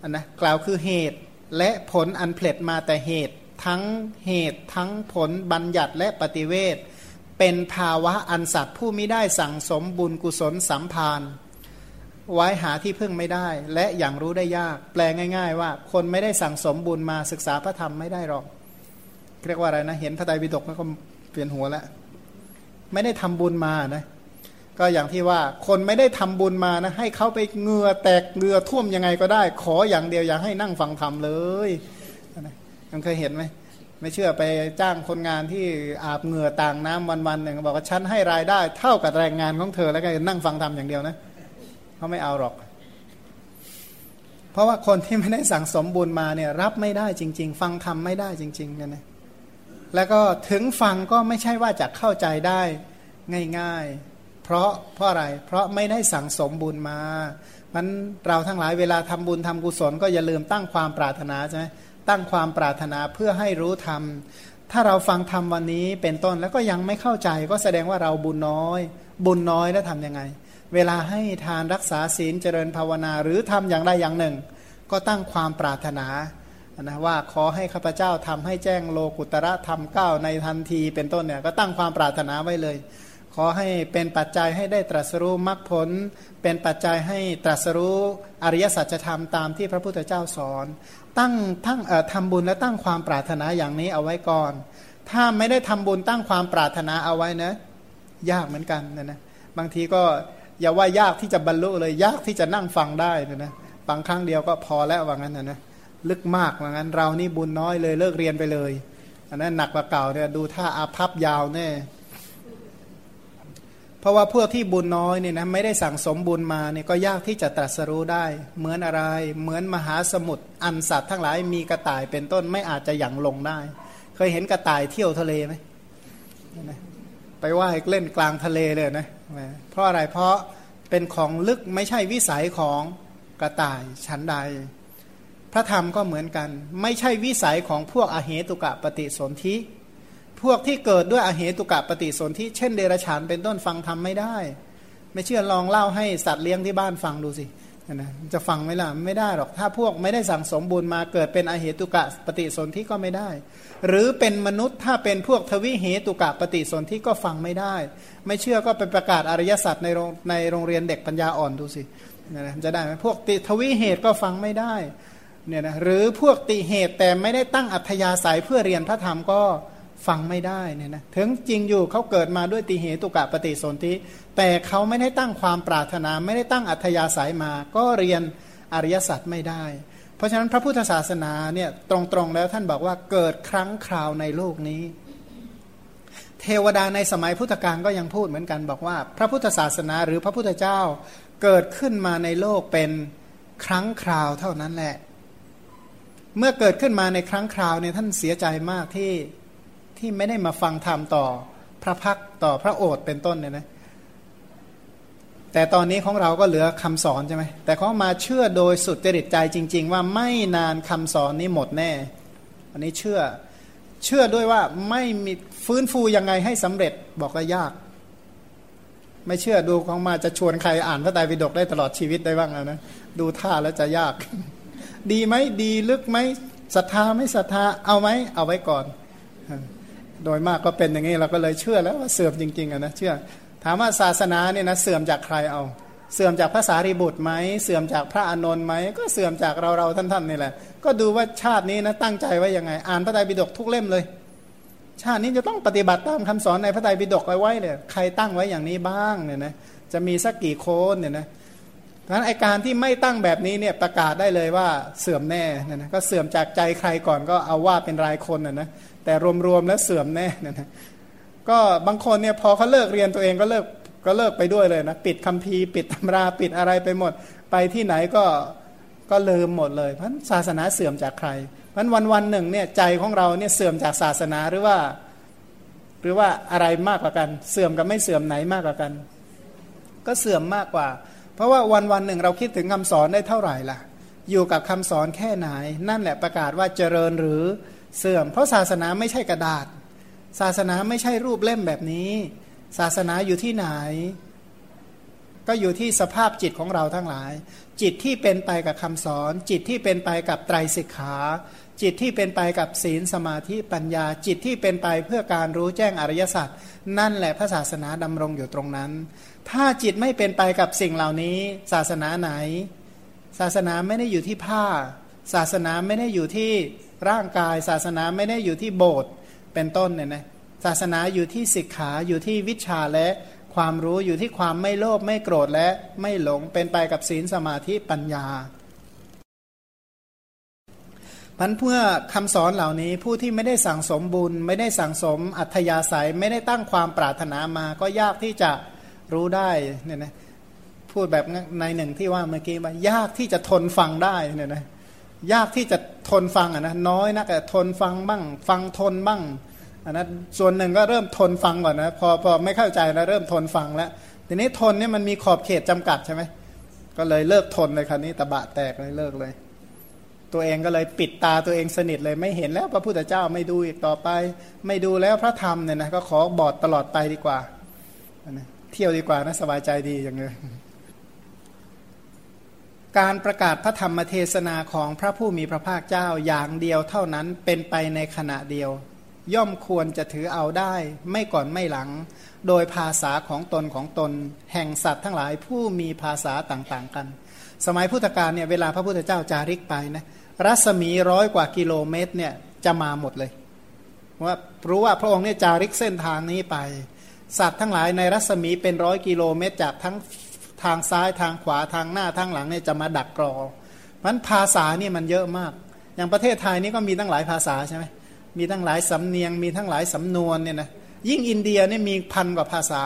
นนะกล่าวคือเหตุและผลอันเพลิดมาแต่เหตุ ทั้งเหตุทั้งผลบัญญัติและปฏิเวทเป็นภาวะอันสัตว์ผู้ไม่ได้สั่งสมบุญกุศลสัมพานไว้หาที่พึ่งไม่ได้ และอย่างรู้ได้ยาก แปลง่าย ๆ ว่า คนไม่ได้สั่งสมบุญมาศึกษาพระธรรมไม่ได้หรอกเรียกว่าอะไรนะ เห็นพระไตรปิฎกแล้วก็เปลี่ยนหัวแล้วไม่ได้ทำบุญมานะ ก็อย่างที่ว่าคนไม่ได้ทำบุญมานะ ให้เขาไปเงือแตกเงือท่วมยังไงก็ได้ ขออย่างเดียวอย่าให้นั่งฟังธรรมเลยมันเคยเห็นไหมไม่เชื่อไปจ้างคนงานที่อาบเหงื่อต่างน้ำวันๆหนึ่งบอกว่าฉันให้รายได้ เท่ากับแรงงานของเธอแล้วก็นั่งฟังธรรมอย่างเดียวนะเขาไม่เอาหรอก เพราะว่าคนที่ไม่ได้สั่งสมบุญมาเนี่ยรับไม่ได้จริง ๆ ฟังธรรมไม่ได้จริงๆกันนะแล้วก็ถึงฟังก็ไม่ใช่ว่าจะเข้าใจได้ง่าย ๆ เพราะเพราะอะไร เพราะไม่ได้สั่งสมบุญมามันเราทั้งหลายเวลาทำบุญทำกุศลก็อย่าลืมตั้งความปรารถนาใช่ไหมตั้งความปรารถนาเพื่อให้รู้ธรรมถ้าเราฟังธรรมวันนี้เป็นต้นแล้วก็ยังไม่เข้าใจก็แสดงว่าเราบุญน้อย บุญน้อยแล้วทำยังไง เวลาให้ทานรักษาศีลเจริญภาวนาหรือทำอย่างใดอย่างหนึ่ง ก็ตั้งความปรารถนานะว่าขอให้ข้าพเจ้าทำให้แจ้งโลกุตระธรรมก้าในทันทีเป็นต้นเนี่ยก็ตั้งความปรารถนาไว้เลย ขอให้เป็นปัจจัยให้ได้ตรัสรู้มรรคผล เป็นปัจจัยให้ตรัสรู้อริยสัจธรรมตามที่พระพุทธเจ้าสอน ตั้งทั้งทำบุญและตั้งความปรารถนาอย่างนี้เอาไว้ก่อน ถ้าไม่ได้ทำบุญตั้งความปรารถนาเอาไว้นะ ยากเหมือนกันนะนะบางทีก็อย่าว่ายากที่จะบรรลุเลยยากที่จะนั่งฟังได้นะนะฟังครั้งเดียวก็พอแล้วว่างั้นนะนะลึกมากว่างั้นเรานี่บุญน้อยเลยเลิกเรียนไปเลยอันนั้นหนักกว่าเก่าเนี่ยดูท่าอาภัพยาวแน่ เพราะว่าพวกที่บุญน้อยเนี่ยนะไม่ได้สั่งสมบุญมาเนี่ยก็ยากที่จะตรัสรู้ได้ เหมือนอะไร เหมือนมหาสมุทรอันสัตว์ทั้งหลายมีกระต่ายเป็นต้นไม่อาจจะหยั่งลงได้ เคยเห็นกระต่ายเที่ยวทะเลไหมไปว่ายเล่นกลางทะเลเลยนะเพราะอะไรเพราะเป็นของลึกไม่ใช่วิสัยของกระต่ายชั้นใด พระธรรมก็เหมือนกัน ไม่ใช่วิสัยของพวกอเหตุกะปฏิสนธิ พวกที่เกิดด้วยอเหตุกะปฏิสนธิเช่นเดรฉานเป็นต้นฟังทำไม่ได้ ไม่เชื่อลองเล่าให้สัตว์เลี้ยงที่บ้านฟังดูสินะจะฟังไหมล่ะไม่ได้หรอกถ้าพวกไม่ได้สั่งสมบูรณ์มาเกิดเป็นอเหตุกะปฏิสนธิก็ไม่ได้ หรือเป็นมนุษย์ถ้าเป็นพวกทวิเหตุกะปฏิสนธิก็ฟังไม่ได้ ไม่เชื่อก็ไปประกาศอริยสัจในโรงในโรงเรียนเด็กปัญญาอ่อนดูสินะจะได้ไหมพวกติทวิเหตุก็ฟังไม่ได้เนี่ยนะหรือพวกติเหตุแต่ไม่ได้ตั้งอัธยาศัยเพื่อเรียนพระธรรมก็ ฟังไม่ได้เนี่ยนะถึงจริงอยู่เขาเกิดมาด้วยติเหตุกะปฏิสนธิแต่เขาไม่ได้ตั้งความปรารถนา ไม่ได้ตั้งอัธยาศัยมา ก็เรียนอริยสัจไม่ได้ เพราะฉะนั้นพระพุทธศาสนาเนี่ยตรงๆแล้วท่านบอกว่าเกิดครั้งคราวในโลกนี้ เทวดาในสมัยพุทธกาลก็ยังพูดเหมือนกันบอกว่า พระพุทธศาสนาหรือพระพุทธเจ้าเกิดขึ้นมาในโลกเป็นครั้งคราวเท่านั้นแหละ เมื่อเกิดขึ้นมาในครั้งคราวเนี่ยท่านเสียใจมากที่ ที่ไม่ได้มาฟังธรรมต่อพระพักต่อพระโอษฐ์เป็นต้นเนี่ยนะแต่ตอนนี้ของเราก็เหลือคำสอนใช่ไหมแต่เขามาเชื่อโดยสุดจริตใจจริง ๆ ว่าไม่นานคำสอนนี้หมดแน่ อันนี้เชื่อเชื่อด้วยว่าไม่มีฟื้นฟูยังไงให้สำเร็จบอกว่ายาก ไม่เชื่อดูของมาจะชวนใครอ่านพระไตรปิฎกได้ตลอดชีวิตได้บ้างนะดูท่าแล้วจะยาก ดีไหมดีลึกไหมศรัทธาไม่ศรัทธาเอาไหมเอาไว้ก่อน โดยมากก็เป็นอย่างนี้เราก็เลยเชื่อแล้วว่าเสื่อมจริงๆอะนะเชื่อ ถามว่าศาสนาเนี่ยนะเสื่อมจากใครเอา เสื่อมจากพระสารีบุตรไหมเสื่อมจากพระอานนท์ไหมก็เสื่อมจากเราเราท่านๆนี่แหละ ก็ดูว่าชาตินี้นะตั้งใจไว้ยังไง อ่านพระไตรปิฎกทุกเล่มเลย ชาตินี้จะต้องปฏิบัติตามคำสอนในพระไตรปิฎกไว้ไว้เนี่ยใครตั้งไว้อย่างนี้บ้างเนี่ยนะจะมีสักกี่คนเนี่ยนะเพราะฉะนั้นไอการที่ไม่ตั้งแบบนี้เนี่ยประกาศได้เลยว่าเสื่อมแน่นะนะก็เสื่อมจากใจใครก่อนก็เอาว่าเป็นรายคนนะนะ แต่รวมๆแล้วเสื่อมแน่นะนะก็บางคนเนี่ยพอเขาเลิกเรียนตัวเองก็เลิกก็เลิกไปด้วยเลยนะปิดคัมภีร์ปิดตำราปิดอะไรไปหมด ไปที่ไหนก็ก็ลืมหมดเลย เพราะศาสนาเสื่อมจากใครเพราะวันวันหนึ่งเนี่ยใจของเราเนี่ยเสื่อมจากศาสนาหรือว่า หรือว่าอะไรมากกว่ากัน เสื่อมกับไม่เสื่อมไหนมากกว่ากัน ก็เสื่อมมากกว่า เพราะว่าวันวันหนึ่งเราคิดถึงคำสอนได้เท่าไหร่ล่ะ อยู่กับคำสอนแค่ไหน นั่นแหละประกาศว่าเจริญหรือ เสื่อม เพราะศาสนาไม่ใช่กระดาษ ศาสนาไม่ใช่รูปเล่มแบบนี้ ศาสนาอยู่ที่ไหน ก็อยู่ที่สภาพจิตของเราทั้งหลาย จิตที่เป็นไปกับคำสอน จิตที่เป็นไปกับไตรสิกขา จิตที่เป็นไปกับศีลสมาธิปัญญา จิตที่เป็นไปเพื่อการรู้แจ้งอริยสัจนั่นแหละพระศาสนาดำรงอยู่ตรงนั้น ถ้าจิตไม่เป็นไปกับสิ่งเหล่านี้ ศาสนาไหน ศาสนาไม่ได้อยู่ที่ผ้า ศาสนาไม่ได้อยู่ที่ ร่างกายศาสนาไม่ได้อยู่ที่โบสถ์เป็นต้นเนี่ยนะศาสนาอยู่ที่ศิกขาอยู่ที่วิชาและความรู้อยู่ที่ความไม่โลภไม่โกรธและไม่หลงเป็นไปกับศีลสมาธิปัญญาพันเพื่อคำสอนเหล่านี้ผู้ที่ไม่ได้สั่งสมบุญ ไม่ได้สั่งสมอัธยาศัยไม่ได้ตั้งความปรารถนามา ก็ยากที่จะรู้ได้เนี่ยนะพูดแบบในหนึ่งที่ว่าเมื่อกี้ว่ายากที่จะทนฟังได้เนี่ยนะ ยากที่จะทนฟังอะนะน้อยนะแต่ทนฟังบ้าง ฟังทนบ้างอันนะส่วนหนึ่งก็เริ่มทนฟังก่อนนะพอพอไม่เข้าใจแล้วเริ่มทนฟังแล้วทีนี้ทนเนี่ยมันมีขอบเขตจำกัดใช่ไหมก็เลยเลิกทนเลยคราวนี้ตะบะแตกเลยเลิกเลย ตัวเองก็เลยปิดตาตัวเองสนิทเลยไม่เห็นแล้วพระพุทธเจ้าไม่ดูอีกต่อไป ไม่ดูแล้วพระธรรมเนี่ยนะก็ขอบอดตลอดไปดีกว่าเที่ยวดีกว่านะสบายใจดีอย่างเงี้ย การประกาศพระธรรมเทศนาของพระผู้มีพระภาคเจ้าอย่างเดียวเท่านั้นเป็นไปในขณะเดียว ย่อมควรจะถือเอาได้ ไม่ก่อนไม่หลัง โดยภาษาของตนของตน แห่งสัตว์ทั้งหลายผู้มีภาษาต่างๆกัน สมัยพุทธกาลเนี่ยเวลาพระพุทธเจ้าจาริกไปนะรัศมีร้อยกว่ากิโลเมตรเนี่ยจะมาหมดเลยว่ารู้ว่าพระองค์เนี่ยจาริกเส้นทางนี้ไป สัตว์ทั้งหลายในรัศมีเป็นร้อยกิโลเมตรจากทั้ง ทางซ้ายทางขวาทางหน้าทางหลังเนี่ยจะมาดักกรอมันภาษานี่มันเยอะมาก อย่างประเทศไทยนี่ก็มีตั้งหลายภาษาใช่ไหมมีทั้งหลายสำเนียง มีทั้งหลายสำนวนเนี่ยนะยิ่งอินเดียนี่มีพันกว่าภาษา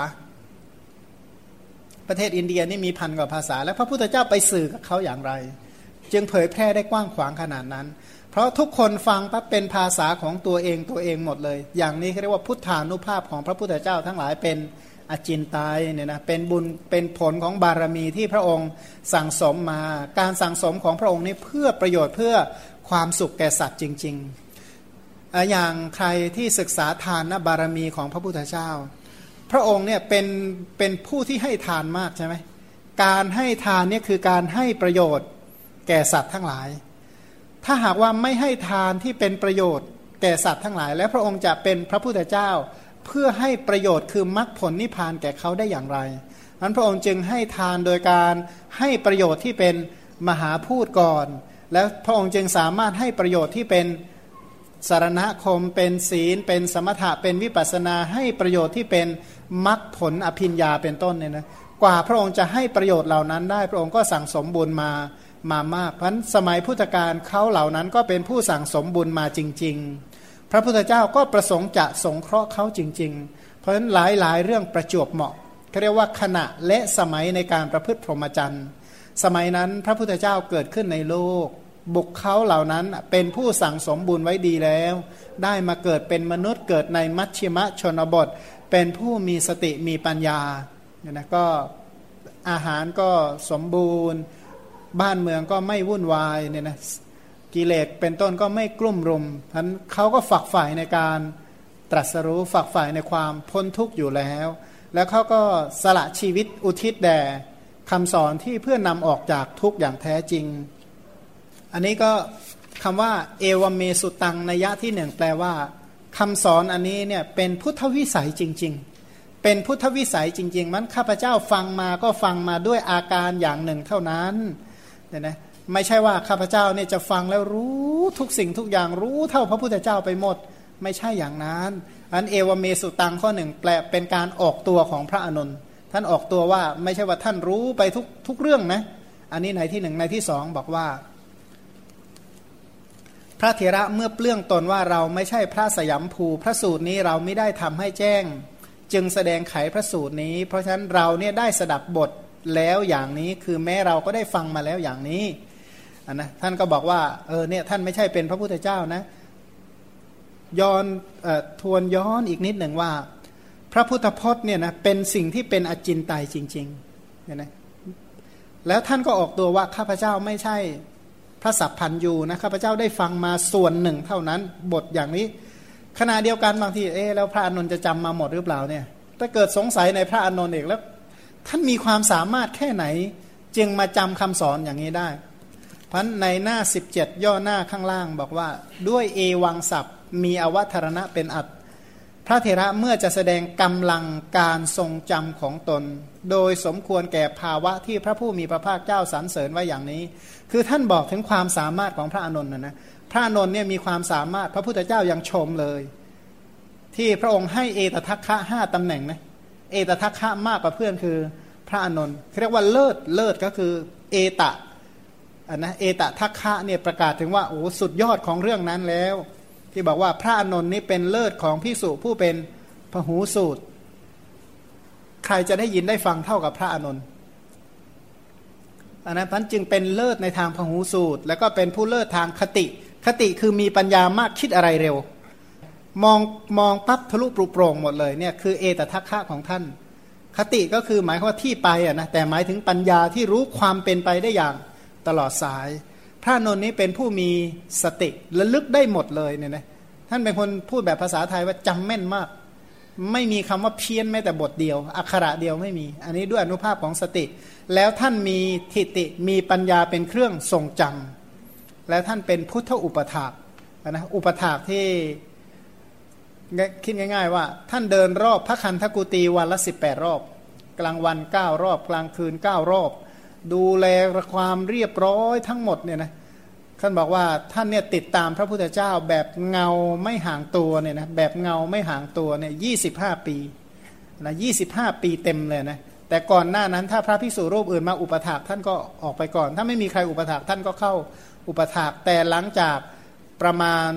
ประเทศอินเดียนี่มีพันกว่าภาษา แล้วพระพุทธเจ้าไปสื่อกับเขาอย่างไร จึงเผยแพร่ได้กว้างขวางขนาดนั้น เพราะทุกคนฟังปั๊บเป็นภาษาของตัวเองตัวเองหมดเลย อย่างนี้เขาเรียกว่าพุทธานุภาพของพระพุทธเจ้าทั้งหลายเป็น อจินไตยเนี่ยนะเป็นบุญเป็นผลของบารมีที่พระองค์สั่งสมมา การสั่งสมของพระองค์นี้เพื่อประโยชน์เพื่อความสุขแก่สัตว์จริง ๆ อย่างใครที่ศึกษาทานบารมีของพระพุทธเจ้า พระองค์เนี่ยเป็นเป็นผู้ที่ให้ทานมากใช่ไหมการให้ทานเนี่ยคือการให้ประโยชน์แก่สัตว์ทั้งหลาย ถ้าหากว่าไม่ให้ทานที่เป็นประโยชน์แก่สัตว์ทั้งหลาย และพระองค์จะเป็นพระพุทธเจ้า เพื่อให้ประโยชน์คือมรรคผลนิพพานแก่เขาได้อย่างไรนั้นพระองค์จึงให้ทานโดยการให้ประโยชน์ที่เป็นมหาพูดก่อน แล้วพระองค์จึงสามารถให้ประโยชน์ที่เป็นสารณคมเป็นศีล เป็นสมถะเป็นวิปัสนาให้ประโยชน์ที่เป็นมรรคผลอภิญญาเป็นต้นเนี่ยนะกว่าพระองค์จะให้ประโยชน์เหล่านั้นได้ พระองค์ก็สั่งสมบุญมามามากเพราะสมัยพุทธกาลเขาเหล่านั้นก็เป็นผู้สั่งสมบุญมาจริง ๆ พระพุทธเจ้าก็ประสงค์จะสงเคราะห์เขาจริง ๆ เพราะฉะนั้นหลายๆ เรื่องประจวบเหมาะเขาเรียกว่าขณะและสมัยในการประพฤติพรหมจรรย์ สมัยนั้นพระพุทธเจ้าเกิดขึ้นในโลก บุคเขาเหล่านั้นเป็นผู้สั่งสมบุญไว้ดีแล้ว ได้มาเกิดเป็นมนุษย์เกิดในมัชชิมะชนบท เป็นผู้มีสติมีปัญญาเนี่ยนะก็อาหารก็สมบูรณ์ บ้านเมืองก็ไม่วุ่นวายเนี่ยนะ กิเลสเป็นต้นก็ไม่กลุ่มรุมท่านเขาก็ฝักฝ่ายในการตรัสรู้ฝักฝ่ายในความพ้นทุกข์อยู่แล้ว แล้วเขาก็สละชีวิตอุทิศแด่คำสอนที่เพื่อนำออกจากทุกข์อย่างแท้จริง อันนี้ก็คำว่าเอวเมสุตังนัยยะที่หนึ่งแปลว่าคำสอนอันนี้เนี่ยเป็นพุทธวิสัยจริง ๆ เป็นพุทธวิสัยจริง ๆ มันข้าพเจ้าฟังมาก็ฟังมาด้วยอาการอย่างหนึ่งเท่านั้นเนี่ยนะ ไม่ใช่ว่าข้าพเจ้าเนี่ยจะฟังแล้วรู้ทุกสิ่งทุกอย่างรู้เท่าพระพุทธเจ้าไปหมด ไม่ใช่อย่างนั้นอันเอวเมสุตังข้อหนึ่งแปลเป็นการออกตัวของพระอนุนท่านออกตัวว่าไม่ใช่ว่าท่านรู้ไปทุกทุกเรื่องนะ อันนี้ในที่หนึ่งในที่สองบอกว่า พระเถระเมื่อเปลื้องตนว่าเราไม่ใช่พระสยามภูพระสูตรนี้เราไม่ได้ทำให้แจ้ง จึงแสดงไขพระสูตรนี้ เพราะฉะนั้นเราเนี่ยได้สดับบทแล้วอย่างนี้คือแม้เราก็ได้ฟังมาแล้วอย่างนี้ อันนะท่านก็บอกว่าเออเนี่ยท่านไม่ใช่เป็นพระพุทธเจ้านะ ย้อนอทวนย้อนอีกนิดหนึ่งว่า พระพุทธพจน์เนี่ยนะเป็นสิ่งที่เป็นอจินไตยจริงๆเนี่ยนะแล้วท่านก็ออกตัวว่าข้าพเจ้าไม่ใช่พระสัพพันยูนะข้าพเจ้าได้ฟังมาส่วนหนึ่งเท่านั้น บทอย่างนี้ ขณะเดียวกันบางทีเอ๊แล้วพระอานนท์จะจำมาหมดหรือเปล่าเนี่ยถ้าเกิดสงสัยในพระอานนท์เองแล้ว ท่านมีความสามารถแค่ไหน จึงมาจำคำสอนอย่างนี้ได้ พันในหน้า 17 ย่อหน้าข้างล่างบอกว่า ด้วยเอวังศัพท์มีอวัธรณะเป็นอัดพระเถระเมื่อจะแสดงกำลังการทรงจำของตน โดยสมควรแก่ภาวะที่พระผู้มีพระภาคเจ้าสรรเสริญไว้อย่างนี้ คือท่านบอกถึงความสามารถของพระอานนท์นะนะพระอานนท์เนี่ยมีความสามารถพระพุทธเจ้ายังชมเลย ที่พระองค์ให้เอตทัคคะห้าตำแหน่งนะเอตทัคคะมากกว่าเพื่อนคือพระอานนท์เรียกว่าเลิศเลิศก็คือเอตะ อันนะเอตทัคคะเนี่ยประกาศถึงว่าโอ้สุดยอดของเรื่องนั้นแล้ว ที่บอกว่าพระอนนท์นี่เป็นเลิศของพิสุผู้เป็นพหูสูตร ใครจะได้ยินได้ฟังเท่ากับพระอนนท์อันนั้นพันจึงเป็นเลิศในทางพหูสูตร แล้วก็เป็นผู้เลิศทางคติ คติคือมีปัญญามากคิดอะไรเร็ว มองมองปั๊บทะลุปรุโปร่งหมดเลยเนี่ยคือเอตทัคคะของท่าน คติก็คือหมายความว่าที่ไปอะนะแต่หมายถึงปัญญาที่รู้ความเป็นไปได้อย่าง ตลอดสาย พระนนท์นี้เป็นผู้มีสติระลึกได้หมดเลยเนี่ยนะท่านเป็นคนพูดแบบภาษาไทยว่าจำแม่นมาก ไม่มีคำว่าเพี้ยนแม้แต่บทเดียว อักขระเดียวไม่มี อันนี้ด้วยอนุภาพของสติ แล้วท่านมีทิฏฐิมีปัญญาเป็นเครื่องทรงจำแล้วท่านเป็นพุทธอุปถากนะอุปถากที่คิดง่ายๆว่า ท่านเดินรอบพระคันธกุตีวันละสิบแปดรอบ กลางวันเก้ารอบ กลางคืนเก้ารอบ ดูแลความเรียบร้อยทั้งหมดเนี่ยนะท่านบอกว่าท่านเนี่ยติดตามพระพุทธเจ้าแบบเงาไม่ห่างตัวเนี่ยนะแบบเงาไม่ห่างตัวเนี่ยยี่สิบห้าปีนะยี่สิบห้าปีเต็มเลยนะแต่ก่อนหน้านั้นถ้าพระภิกษุรูปอื่นมาอุปถากท่านก็ออกไปก่อน ถ้าไม่มีใครอุปถากท่านก็เข้าอุปถากแต่หลังจากประมาณ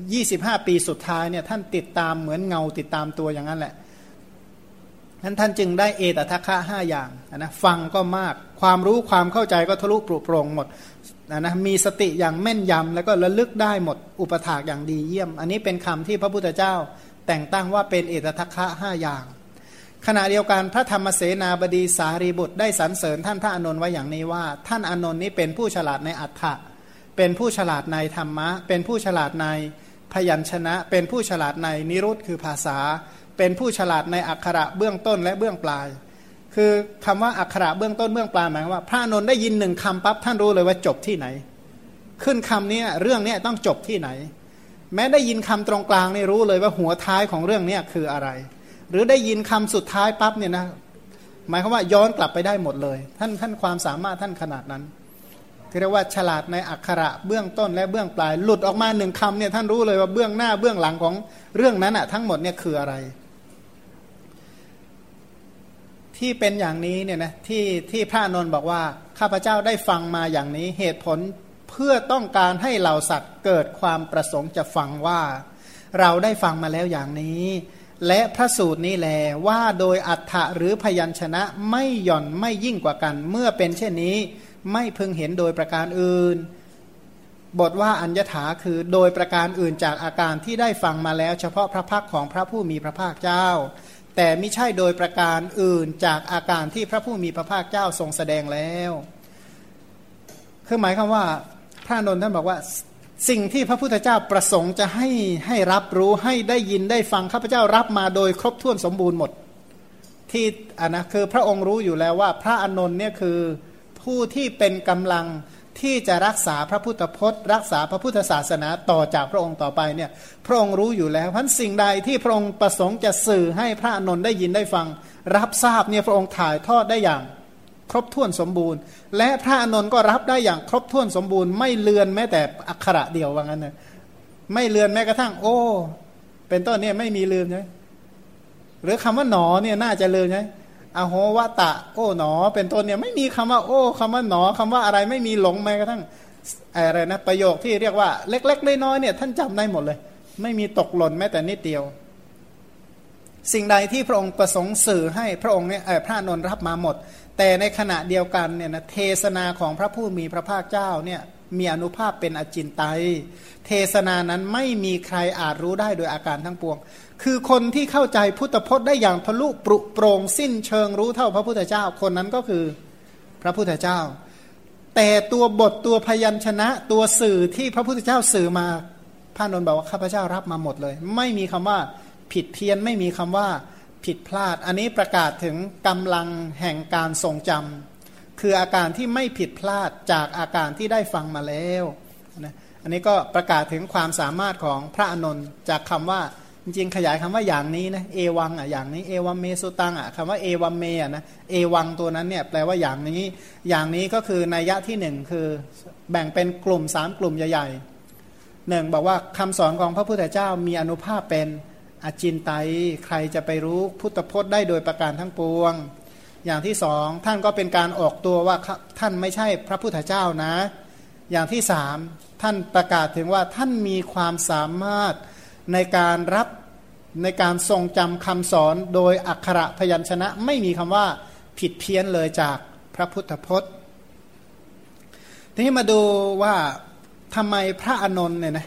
25 ปีสุดท้ายเนี่ยท่านติดตามเหมือนเงาติดตามตัวอย่างนั้นแหละ นั้นท่านจึงได้เอตทัคคะห้าอย่างนะฟังก็มากความรู้ความเข้าใจก็ทะลุปรุโปรงหมดนะนะมีสติอย่างแม่นยำแล้วก็ระลึกได้หมดอุปถากอย่างดีเยี่ยม อันนี้เป็นคำที่พระพุทธเจ้าแต่งตั้งว่าเป็นเอตทัคคะห้าอย่าง ขณะเดียวกันพระธรรมเสนาบดีสารีบุตรได้สรรเสริญท่านพระอานนท์ไว้อย่างนี้ว่า ท่านอานนท์นี้เป็นผู้ฉลาดในอัฏฐะเป็นผู้ฉลาดในธรรมะ เป็นผู้ฉลาดในพยัญชนะ เป็นผู้ฉลาดในนิรุตคือภาษา เป็นผู้ฉลาดในอักขระเบื้องต้นและเบื้องปลาย คือคำว่าอักขระเบื้องต้นเบื้องปลายหมายว่า พระนนท์ได้ยินหนึ่งคำปั๊บท่านรู้เลยว่าจบที่ไหน ขึ้นคำนี้เรื่องนี้ต้องจบที่ไหน แม้ได้ยินคำตรงกลางนี่รู้เลยว่าหัวท้ายของเรื่องนี้คืออะไร หรือได้ยินคำสุดท้ายปั๊บเนี่ยนะหมายความว่าย้อนกลับไปได้หมดเลย ท่านท่านความสามารถท่านขนาดนั้นเรียกว่าฉลาดในอักขระเบื้องต้นและเบื้องปลาย หลุดออกมาหนึ่งคำเนี่ยท่านรู้เลยว่าเบื้องหน้าเบื้องหลังของเรื่องนั้นอะทั้งหมดเนี่ยคืออะไร ที่เป็นอย่างนี้เนี่ยนะที่ที่พระนนท์บอกว่า ข้าพเจ้าได้ฟังมาอย่างนี้เหตุผลเพื่อต้องการให้เหล่าสัตว์เกิดความประสงค์จะฟังว่า เราได้ฟังมาแล้วอย่างนี้ และพระสูตรนี้แลว่าโดยอัฏฐะหรือพยัญชนะไม่หย่อนไม่ยิ่งกว่ากัน เมื่อเป็นเช่นนี้ ไม่พึงเห็นโดยประการอื่น บทว่าอัญญถาคือโดยประการอื่นจากอาการที่ได้ฟังมาแล้ว เฉพาะพระพักของพระผู้มีพระภาคเจ้า แต่ไม่ใช่โดยประการอื่นจากอาการที่พระผู้มีพระภาคเจ้าทรงแสดงแล้วคือหมายความว่าพระนนท์ท่านบอกว่าสิ่งที่พระพุทธเจ้าประสงค์จะให้ให้รับรู้ให้ได้ยินได้ฟังข้าพเจ้ารับมาโดยครบถ้วนสมบูรณ์หมด ที่อะนะคือพระองค์รู้อยู่แล้วว่าพระอนนท์เนี่ยคือผู้ที่เป็นกำลัง ที่จะรักษาพระพุทธพจน์ รักษาพระพุทธศาสนาต่อจากพระองค์ต่อไปเนี่ยพระองค์รู้อยู่แล้วพันสิ่งใดที่พระองค์ประสงค์จะสื่อให้พระอนนท์ได้ยินได้ฟัง รับทราบเนี่ยพระองค์ถ่ายทอดได้อย่างครบถ้วนสมบูรณ์ และพระอนนท์ก็รับได้อย่างครบถ้วนสมบูรณ์ ไม่เลือนแม้แต่อักขระเดียวว่างั้นนะไม่เลือนแม้กระทั่ง โอ้ เป็นต้นเนี่ยไม่มีลืมใช่หรือคำว่าหนอเนี่ยน่าจะลืมใช่ อโหวตะ โอ้หนอ เป็นต้นเนี่ยไม่มีคำว่า โอ้คำว่าหนอคำว่าอะไรไม่มีหลงแม้กระทั่งอะไรนะประโยคที่เรียกว่าเล็กๆน้อยๆเนี่ยท่านจำได้หมดเลย ไม่มีตกหล่นแม้แต่นิดเดียว สิ่งใดที่พระองค์ประสงค์สื่อให้พระองค์เนี่ยพระนนรับมาหมด แต่ในขณะเดียวกันเนี่ยนะเทศนาของพระผู้มีพระภาคเจ้าเนี่ยมีอนุภาพเป็นอจินไตยเทศนานั้นไม่มีใครอาจรู้ได้โดยอาการทั้งปวง คือคนที่เข้าใจพุทธพจน์ได้อย่างทะลุปรุโปรงสิ้นเชิงรู้เท่าพระพุทธเจ้า คนนั้นก็คือพระพุทธเจ้า แต่ตัวบทตัวพยัญชนะตัวสื่อที่พระพุทธเจ้าสื่อมาพระนนท์บอกว่าข้าพเจ้ารับมาหมดเลย ไม่มีคำว่าผิดเพี้ยนไม่มีคำว่าผิดพลาด อันนี้ประกาศถึงกำลังแห่งการทรงจำคืออาการที่ไม่ผิดพลาดจากอาการที่ได้ฟังมาแล้วนะอันนี้ก็ประกาศถึงความสามารถของพระอนนท์จากคำว่า จริงขยายคำว่าอย่างนี้นะเอวังอะอย่างนี้เอวัมเมสุตังอะคำว่าเอวัมเมอะนะเอวังตัวนั้นเนี่ยแปลว่าอย่างนี้ อย่างนี้ก็คือนัยยะที่หนึ่งคือแบ่งเป็นกลุ่มสามกลุ่มใหญ่ๆหนึ่งบอกว่าคำสอนของพระพุทธเจ้ามีอนุภาพเป็นอจินไตยใครจะไปรู้พุทธพจน์ได้โดยประการทั้งปวง อย่างที่สองท่านก็เป็นการออกตัวว่าท่านไม่ใช่พระพุทธเจ้านะ อย่างที่สามท่านประกาศถึงว่าท่านมีความสามารถ ในการรับในการทรงจำคำสอนโดยอักขระพยัญชนะ ไม่มีคำว่าผิดเพี้ยนเลยจากพระพุทธพจน์ ทีนี้มาดูว่าทำไมพระอนนท์เนี่ยนะ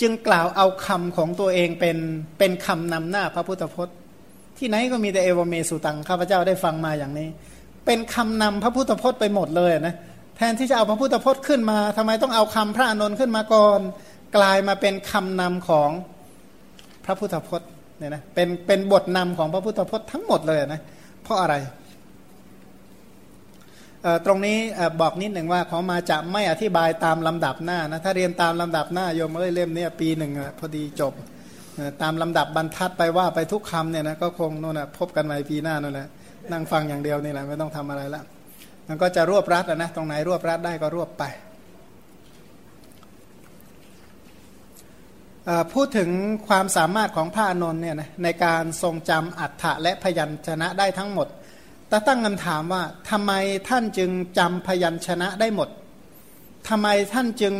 จึงกล่าวเอาคำของตัวเองเป็นเป็นคำนำหน้าพระพุทธพจน์ ที่ไหนก็มีแต่เอวเมสุตังข้าพเจ้าได้ฟังมาอย่างนี้ เป็นคำนำพระพุทธพจน์ไปหมดเลยนะแทนที่จะเอาพระพุทธพจน์ขึ้นมาทำไมต้องเอาคำพระอนนท์ขึ้นมาก่อน กลายมาเป็นคำนำของพระพุทธพจน์เนี่ยนะเป็นเป็นบทนำของพระพุทธพจน์ทั้งหมดเลยนะเพราะอะไรตรงนี้บอกนิดหนึ่งว่าเขามาจะไม่อธิบายตามลำดับหน้านะถ้าเรียนตามลำดับหน้าโยมเอ้ยเล่มนี้ปีหนึ่งพอดีจบตามลำดับบรรทัดไปว่าไปทุกคำเนี่ยนะก็คงโน่นนะพบกันใหม่ปีหน้านั่นแหละนั่งฟังอย่างเดียวนี่แหละไม่ต้องทำอะไรละมันก็จะรวบรัดนะตรงไหนรวบรัดได้ก็รวบไป พูดถึงความสามารถของพระอานนท์เนี่ยนะในการทรงจำอัฏฐะและพยัญชนะได้ทั้งหมด แต่ตั้งคำถามว่าทำไมท่านจึงจำพยัญชนะได้หมดทำไมท่านจึง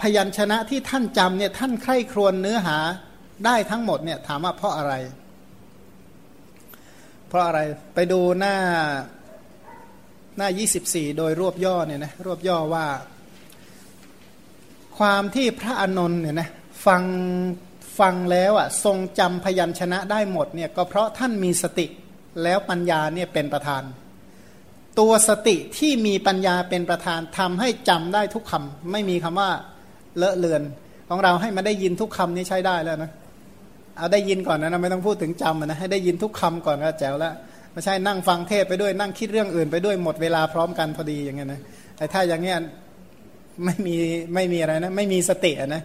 พยัญชนะที่ท่านจำเนี่ยท่านใคร่ครวญเนื้อหาได้ทั้งหมดเนี่ยถามว่าเพราะอะไร เพราะอะไรไปดูหน้าหน้า 24 โดยรวบย่อเนี่ยนะรวบย่อว่า ความที่พระอนนท์เนี่ยนะ ฟังฟังแล้วอะทรงจำพยัญชนะได้หมดเนี่ยก็เพราะท่านมีสติแล้วปัญญาเนี่ยเป็นประธาน ตัวสติที่มีปัญญาเป็นประธานทำให้จำได้ทุกคำไม่มีคำว่าเลอะเลือน ของเราให้มาได้ยินทุกคำนี้ใช้ได้แล้วนะเอาได้ยินก่อนนะไม่ต้องพูดถึงจำนะให้ได้ยินทุกคำก่อนก็แจ๋วแล้วไม่ใช่นั่งฟังเทศไปด้วยนั่งคิดเรื่องอื่นไปด้วยหมดเวลาพร้อมกันพอดีอย่างเงี้ยนะไอ้ถ้าอย่างเงี้ยไม่มีไม่มีอะไรนะไม่มีสตินะ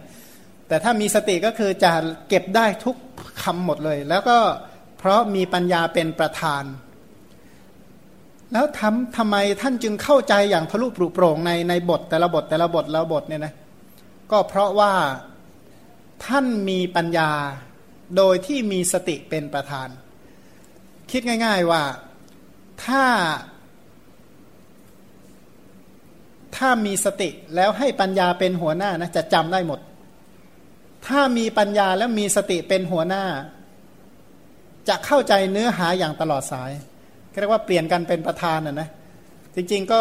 แต่ถ้ามีสติก็คือจะเก็บได้ทุกคำหมดเลย แล้วก็เพราะมีปัญญาเป็นประธาน แล้วทำทำไมท่านจึงเข้าใจอย่างทะลุปรุโปร่งในในบทแต่ละบทแต่ละบทแล้วบทเนี่ยนะก็เพราะว่าท่านมีปัญญาโดยที่มีสติเป็นประธาน คิดง่าย ๆว่าถ้า ถ้ามีสติแล้วให้ปัญญาเป็นหัวหน้านะจะจำได้หมด ถ้ามีปัญญาแล้วมีสติเป็นหัวหน้า จะเข้าใจเนื้อหาอย่างตลอดสายเรียกว่าเปลี่ยนกันเป็นประธานนะนะจริงๆก็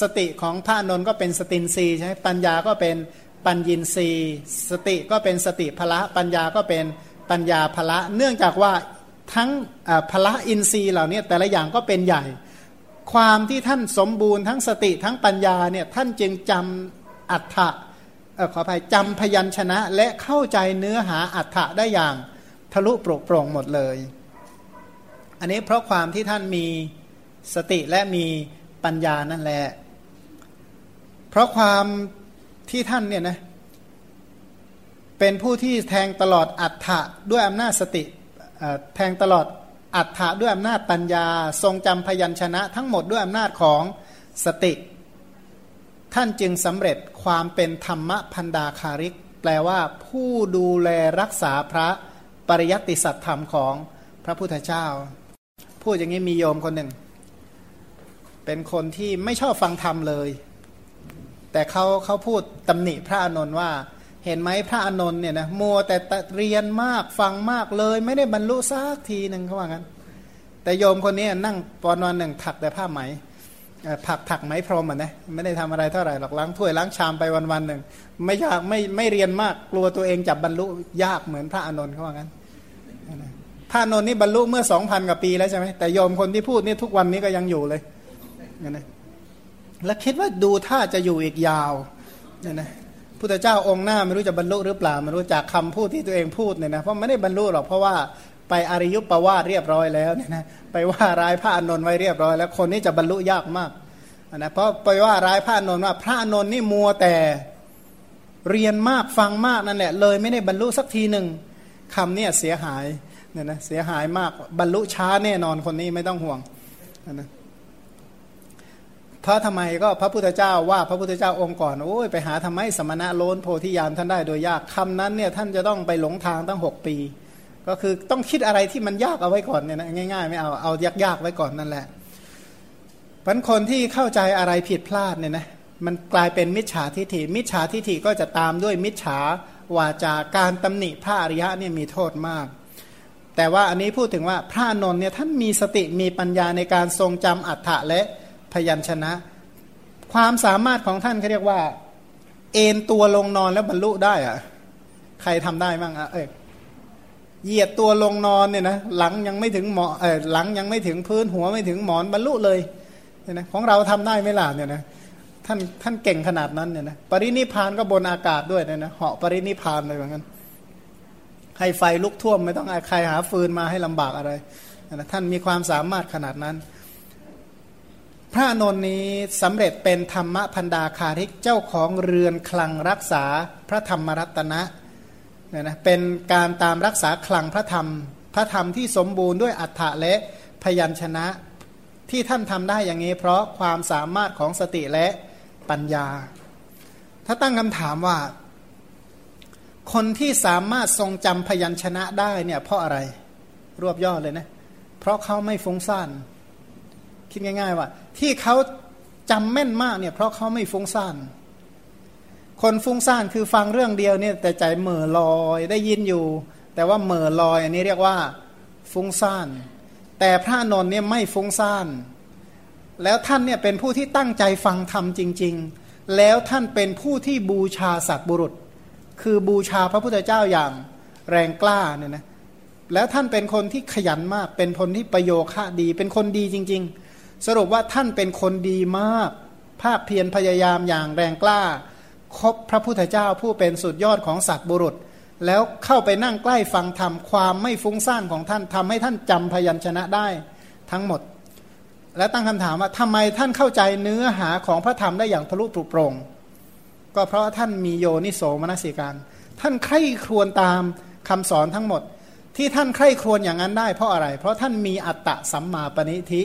สติของพระนนท์ก็เป็นสตินรีใช่ไหมปัญญาก็เป็นปัญญินรีสติก็เป็นสติพละ ปัญญาก็เป็นปัญญาพละ เนื่องจากว่าทั้งพละอินทรีย์เหล่านี้แต่ละอย่างก็เป็นใหญ่ ความที่ท่านสมบูรณ์ทั้งสติทั้งปัญญาเนี่ยท่านจึงจำอัฏฐะ ขออภัยจำพยัญชนะ และเข้าใจเนื้อหาอัฏฐะได้อย่างทะลุโปร่ปร่งหมดเลย อันนี้เพราะความที่ท่านมีสติและมีปัญญานั่นแหละ เพราะความที่ท่านเนี่ยนะเป็นผู้ที่แทงตลอดอัฏฐะด้วยอำนาจสติแทงตลอดอัฏฐะด้วยอำนาจปัญญา ทรงจำพยัญชนะ ทั้งหมดด้วยอำนาจของสติ ท่านจึงสำเร็จความเป็นธรรมพันดาคาริก แปลว่าผู้ดูแลรักษาพระปริยัติสัตธรรมของพระพุทธเจ้า พูดอย่างนี้มีโยมคนหนึ่ง เป็นคนที่ไม่ชอบฟังธรรมเลย แต่เขาเขาพูดตำหนิพระอานนท์ว่า เห็นไหมพระอานนท์เนี่ยนะมัวแต่เรียนมากฟังมากเลย ไม่ได้บรรลุสักทีหนึ่งเขาว่างั้น แต่โยมคนนี้นั่งปอนวันหนึ่งถักแต่ผ้าไหม ผักถักไหมพรมอะนะไม่ได้ทำอะไรเท่าไหร่หรอกล้างถ้วยล้างชามไปวันวันหนึ่งไม่ยากไม่ไม่เรียนมากกลัวตัวเองจับบรรลุยากเหมือนพระอานนท์เขาว่างั้นพระอานนท์นี่บรรลุเมื่อสองพันกว่าปีแล้วใช่ไหมแต่โยมคนที่พูดนี่ทุกวันนี้ก็ยังอยู่เลยนะและคิดว่าดูถ้าจะอยู่อีกยาวเนี่ยนะพุทธเจ้าองค์หน้าไม่รู้จะบรรลุหรือเปล่าไม่รู้จากคำพูดที่ตัวเองพูดเนี่ยนะเพราะไม่ได้บรรลุหรอกเพราะว่า ไปอริยุปปวาเรียบร้อยแล้วเนี่ยนะไปว่าร้ายพระอนนท์ไว้เรียบร้อยแล้วคนนี้จะบรรลุยากมากนะเพราะไปว่าร้ายพระอนนท์ว่าพระอนนท์นี่มัวแต่เรียนมากฟังมากนั่นแหละเลยไม่ได้บรรลุสักทีหนึ่งคำเนี่ยเสียหายเนี่ยนะเสียหายมากบรรลุช้าแน่นอนคนนี้ไม่ต้องห่วงนะเพราะทำไมก็พระพุทธเจ้าว่าพระพุทธเจ้าองค์ก่อนโอ้ยไปหาทำไมสมณะโลนโพธิญาณท่านได้โดยยากคำนั้นเนี่ยท่านจะต้องไปหลงทางตั้งหกปี ก็คือต้องคิดอะไรที่มันยากเอาไว้ก่อนเนี่ยนะง่าย ๆ ไม่เอาเอายากๆไว้ก่อนนั่นแหละพันคนที่เข้าใจอะไรผิดพลาดเนี่ยนะมันกลายเป็นมิจฉาทิฏฐิ มิจฉาทิฏฐิก็จะตามด้วยมิจฉาวาจาการตำหนิพระอริยะเนี่ยมีโทษมาก แต่ว่าอันนี้พูดถึงว่าพระนนท์เนี่ยท่านมีสติมีปัญญาในการทรงจำอัฏฐะและพยัญชนะ ความสามารถของท่านเขาเรียกว่า เอนตัวลงนอนแล้วบรรลุได้อะใครทำได้บ้างอะเอ้ย เหยียดตัวลงนอนเนี่ยนะหลังยังไม่ถึงหมอเออหลังยังไม่ถึงพื้นหัวไม่ถึงหมอนบรรลุเลยเนี่ยนะของเราทำได้ไหมล่ะเนี่ยนะท่านท่านเก่งขนาดนั้นเนี่ยนะปรินิพานก็บนอากาศด้วยเนี่ยนะเหาะปรินิพานเลยเหมือนกันให้ไฟลุกท่วมไม่ต้องใครหาฟืนมาให้ลำบากอะไรนะท่านมีความสามารถขนาดนั้น พระนนนี้สำเร็จเป็นธรรมพันดาคาริกเจ้าของเรือนคลังรักษาพระธรรมรัตนะ เนี่ยนะเป็นการตามรักษาคลังพระธรรม พระธรรมที่สมบูรณ์ด้วยอัฏฐะและพยัญชนะที่ท่านทำได้อย่างนี้ เพราะความสามารถของสติและปัญญา ถ้าตั้งคำถามว่า คนที่สามารถทรงจำพยัญชนะได้เนี่ยเพราะอะไร รวบยอดเลยนะ เพราะเขาไม่ฟุ้งซ่านคิดง่าย ๆ ว่า ที่เขาจำแม่นมากเนี่ยเพราะเขาไม่ฟุ้งซ่าน คนฟุ้งซ่านคือฟังเรื่องเดียวเนี่ยแต่ใจเหม่อลอยได้ยินอยู่ แต่ว่าเหม่อลอย อันนี้เรียกว่าฟุ้งซ่าน แต่พระนนท์เนี่ยไม่ฟุ้งซ่าน แล้วท่านเนี่ยเป็นผู้ที่ตั้งใจฟังธรรมจริง ๆ แล้วท่านเป็นผู้ที่บูชาสัตบุรุษ คือบูชาพระพุทธเจ้าอย่างแรงกล้าเนี่ยนะแล้วท่านเป็นคนที่ขยันมาก เป็นคนที่ประโยคะดี เป็นคนดีจริง ๆ สรุปว่าท่านเป็นคนดีมาก ภาคเพียรพยายามอย่างแรงกล้า คบพระพุทธเจ้าผู้เป็นสุดยอดของสัตว์บุรุษ แล้วเข้าไปนั่งใกล้ฟังธรรมความไม่ฟุ้งซ่านของท่านทำให้ท่านจำพยัญชนะได้ทั้งหมด และตั้งคำถามว่าทำไมท่านเข้าใจเนื้อหาของพระธรรมได้อย่างทะลุปรุโปร่งก็เพราะท่านมีโยนิโสมนสิการ ท่านใคร่ครวญตามคำสอนทั้งหมด ที่ท่านใคร่ครวญอย่างนั้นได้เพราะอะไร เพราะท่านมีอัตตะสัมมาปณิธิ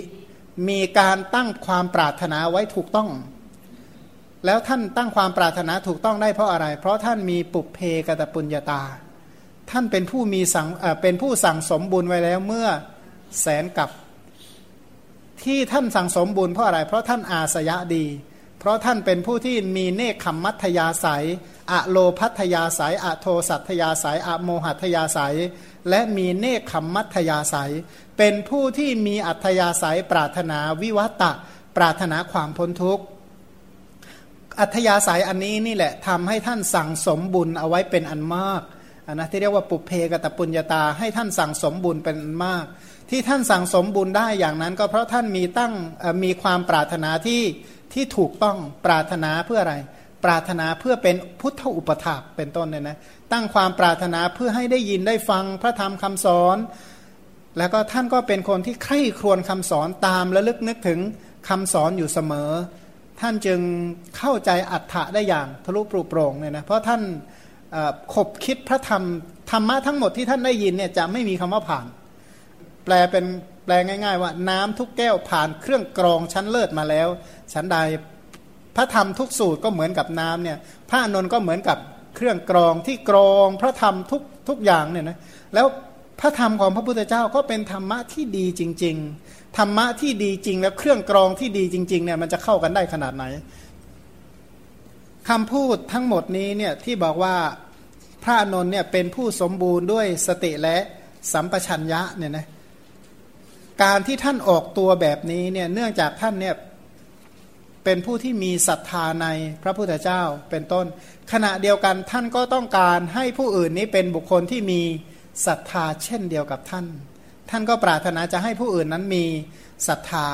มีการตั้งความปรารถนาไว้ถูกต้อง แล้วท่านตั้งความปรารถนาถูกต้องได้เพราะอะไร เพราะท่านมีปุเพกตปุญญาตา ท่านเป็นผู้มีสังเป็นผู้สั่งสมบุญไว้แล้วเมื่อแสนกับที่ท่านสั่งสมบุญเพราะอะไร เพราะท่านอาสยะดี เพราะท่านเป็นผู้ที่มีเนคขมมัตยาสายอะโลพัทยาสายอะโทสัตยาสายอะโมหัตยาสายและมีเนคขมมัตยาสายเป็นผู้ที่มีอัธยาศัยปรารถนาวิวัตะ ปรารถนาความพ้นทุกข์ อัธยาศัยอันนี้นี่แหละทำให้ท่านสั่งสมบุญเอาไว้เป็นอันมากนนะที่เรียกว่าปุเพกตปุญญาตา ให้ท่านสั่งสมบุญเป็นอันมาก ที่ท่านสั่งสมบุญได้อย่างนั้น ก็เพราะท่านมีตั้งมีความปรารถนาที่ที่ถูกต้องปรารถนาเพื่ออะไร ปรารถนาเพื่อเป็นพุทธอุปถากเป็นต้นเนี่ยนะตั้งความปรารถนาเพื่อให้ได้ยินได้ฟังพระธรรมคำสอน แล้วก็ท่านก็เป็นคนที่ใคร่ครวญคำสอนตามและลึกนึกถึงคำสอนอยู่เสมอ ท่านจึงเข้าใจอัฏฐะได้อย่างทะลุปรุโปร่งเนี่ยนะเพราะท่านขบคิดพระธรรมธรรมะทั้งหมดที่ท่านได้ยินเนี่ยจะไม่มีคำว่าผ่าน แปลเป็นแปลง่าย ๆ ว่าน้ำทุกแก้วผ่านเครื่องกรองชั้นเลิศมาแล้วฉันใดพระธรรมทุกสูตรก็เหมือนกับน้ำเนี่ยพระนนท์ก็เหมือนกับเครื่องกรองที่กรองพระธรรมทุกทุกอย่างเนี่ยนะแล้วพระธรรมของพระพุทธเจ้าก็เป็นธรรมะที่ดีจริง ๆ ธรรมะที่ดีจริงแล้วเครื่องกรองที่ดีจริงๆเนี่ยมันจะเข้ากันได้ขนาดไหนคำพูดทั้งหมดนี้เนี่ยที่บอกว่าพระนนท์เนี่ยเป็นผู้สมบูรณ์ด้วยสติและสัมปชัญญะเนี่ยนะการที่ท่านออกตัวแบบนี้เนี่ยเนื่องจากท่านเนี่ยเป็นผู้ที่มีศรัทธาในพระพุทธเจ้าเป็นต้น ขณะเดียวกันท่านก็ต้องการให้ผู้อื่นนี้เป็นบุคคลที่มีศรัทธาเช่นเดียวกับท่าน ท่านก็ปรารถนาจะให้ผู้อื่นนั้นมีศรัทธา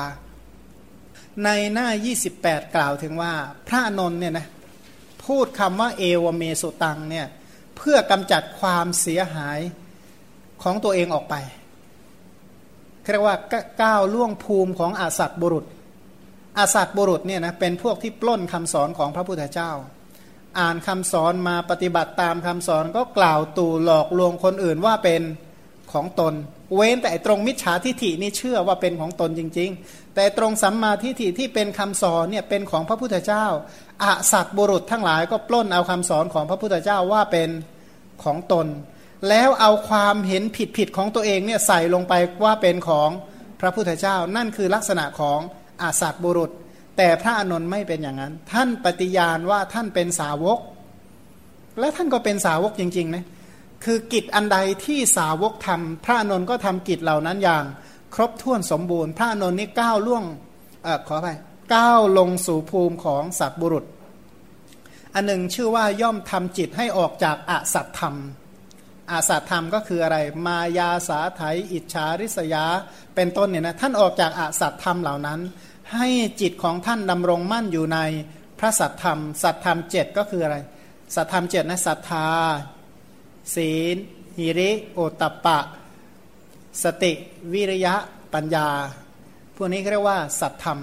ในหน้า 28 กล่าวถึงว่าพระนนท์เนี่ยนะพูดคำว่าเอวเมสุตังเนี่ยเพื่อกำจัดความเสียหายของตัวเองออกไปเรียกว่าก้าวล่วงภูมิของอาสัตบุรุษ อาสัตบุรุษเนี่ยนะเป็นพวกที่ปล้นคำสอนของพระพุทธเจ้า อ่านคำสอนมาปฏิบัติตามคำสอนก็กล่าวตู่หลอกลวงคนอื่นว่าเป็นของตน เว้นแต่ตรงมิจฉาทิฐินี่เชื่อว่าเป็นของตนจริง ๆ แต่ตรงสัมมาทิฏฐิที่เป็นคำสอนเนี่ยเป็นของพระพุทธเจ้าอาสัตบุรุษทั้งหลายก็ปล้นเอาคำสอนของพระพุทธเจ้าว่าเป็นของตน แล้วเอาความเห็นผิดผิดของตัวเองเนี่ยใส่ลงไปว่าเป็นของพระพุทธเจ้า นั่นคือลักษณะของอาสัตบุรุษ แต่พระอนนท์ไม่เป็นอย่างนั้น ท่านปฏิญาณว่าท่านเป็นสาวก และท่านก็เป็นสาวกจริงๆนะ คือกิจอันใดที่สาวกทำพระอนนท์ก็ทำกิจเหล่านั้นอย่าง ครบถ้วนสมบูรณ์ พระอนนท์นี่ก้าวล่วงอขอไปก้าวลงสู่ภูมิของสัตบุรุษ อันหนึ่งชื่อว่าย่อมทำจิตให้ออกจากอสัตธรรมอาสัตธรรมก็คืออะไร มายาสาไถอิจฉาริษยา เป็นต้นเนี่ยนะท่านออกจากอาสัตธรรมเหล่านั้น ให้จิตของท่านดำรงมั่นอยู่ในพระสัตธรรม สัตธรรมเจ็ดก็คืออะไร สัตธรรมเจ็ดนะศรัทธา ศีลหิริ โอตตะปะ สติวิริยะปัญญา พวกนี้เรียกว่า สัตธรรม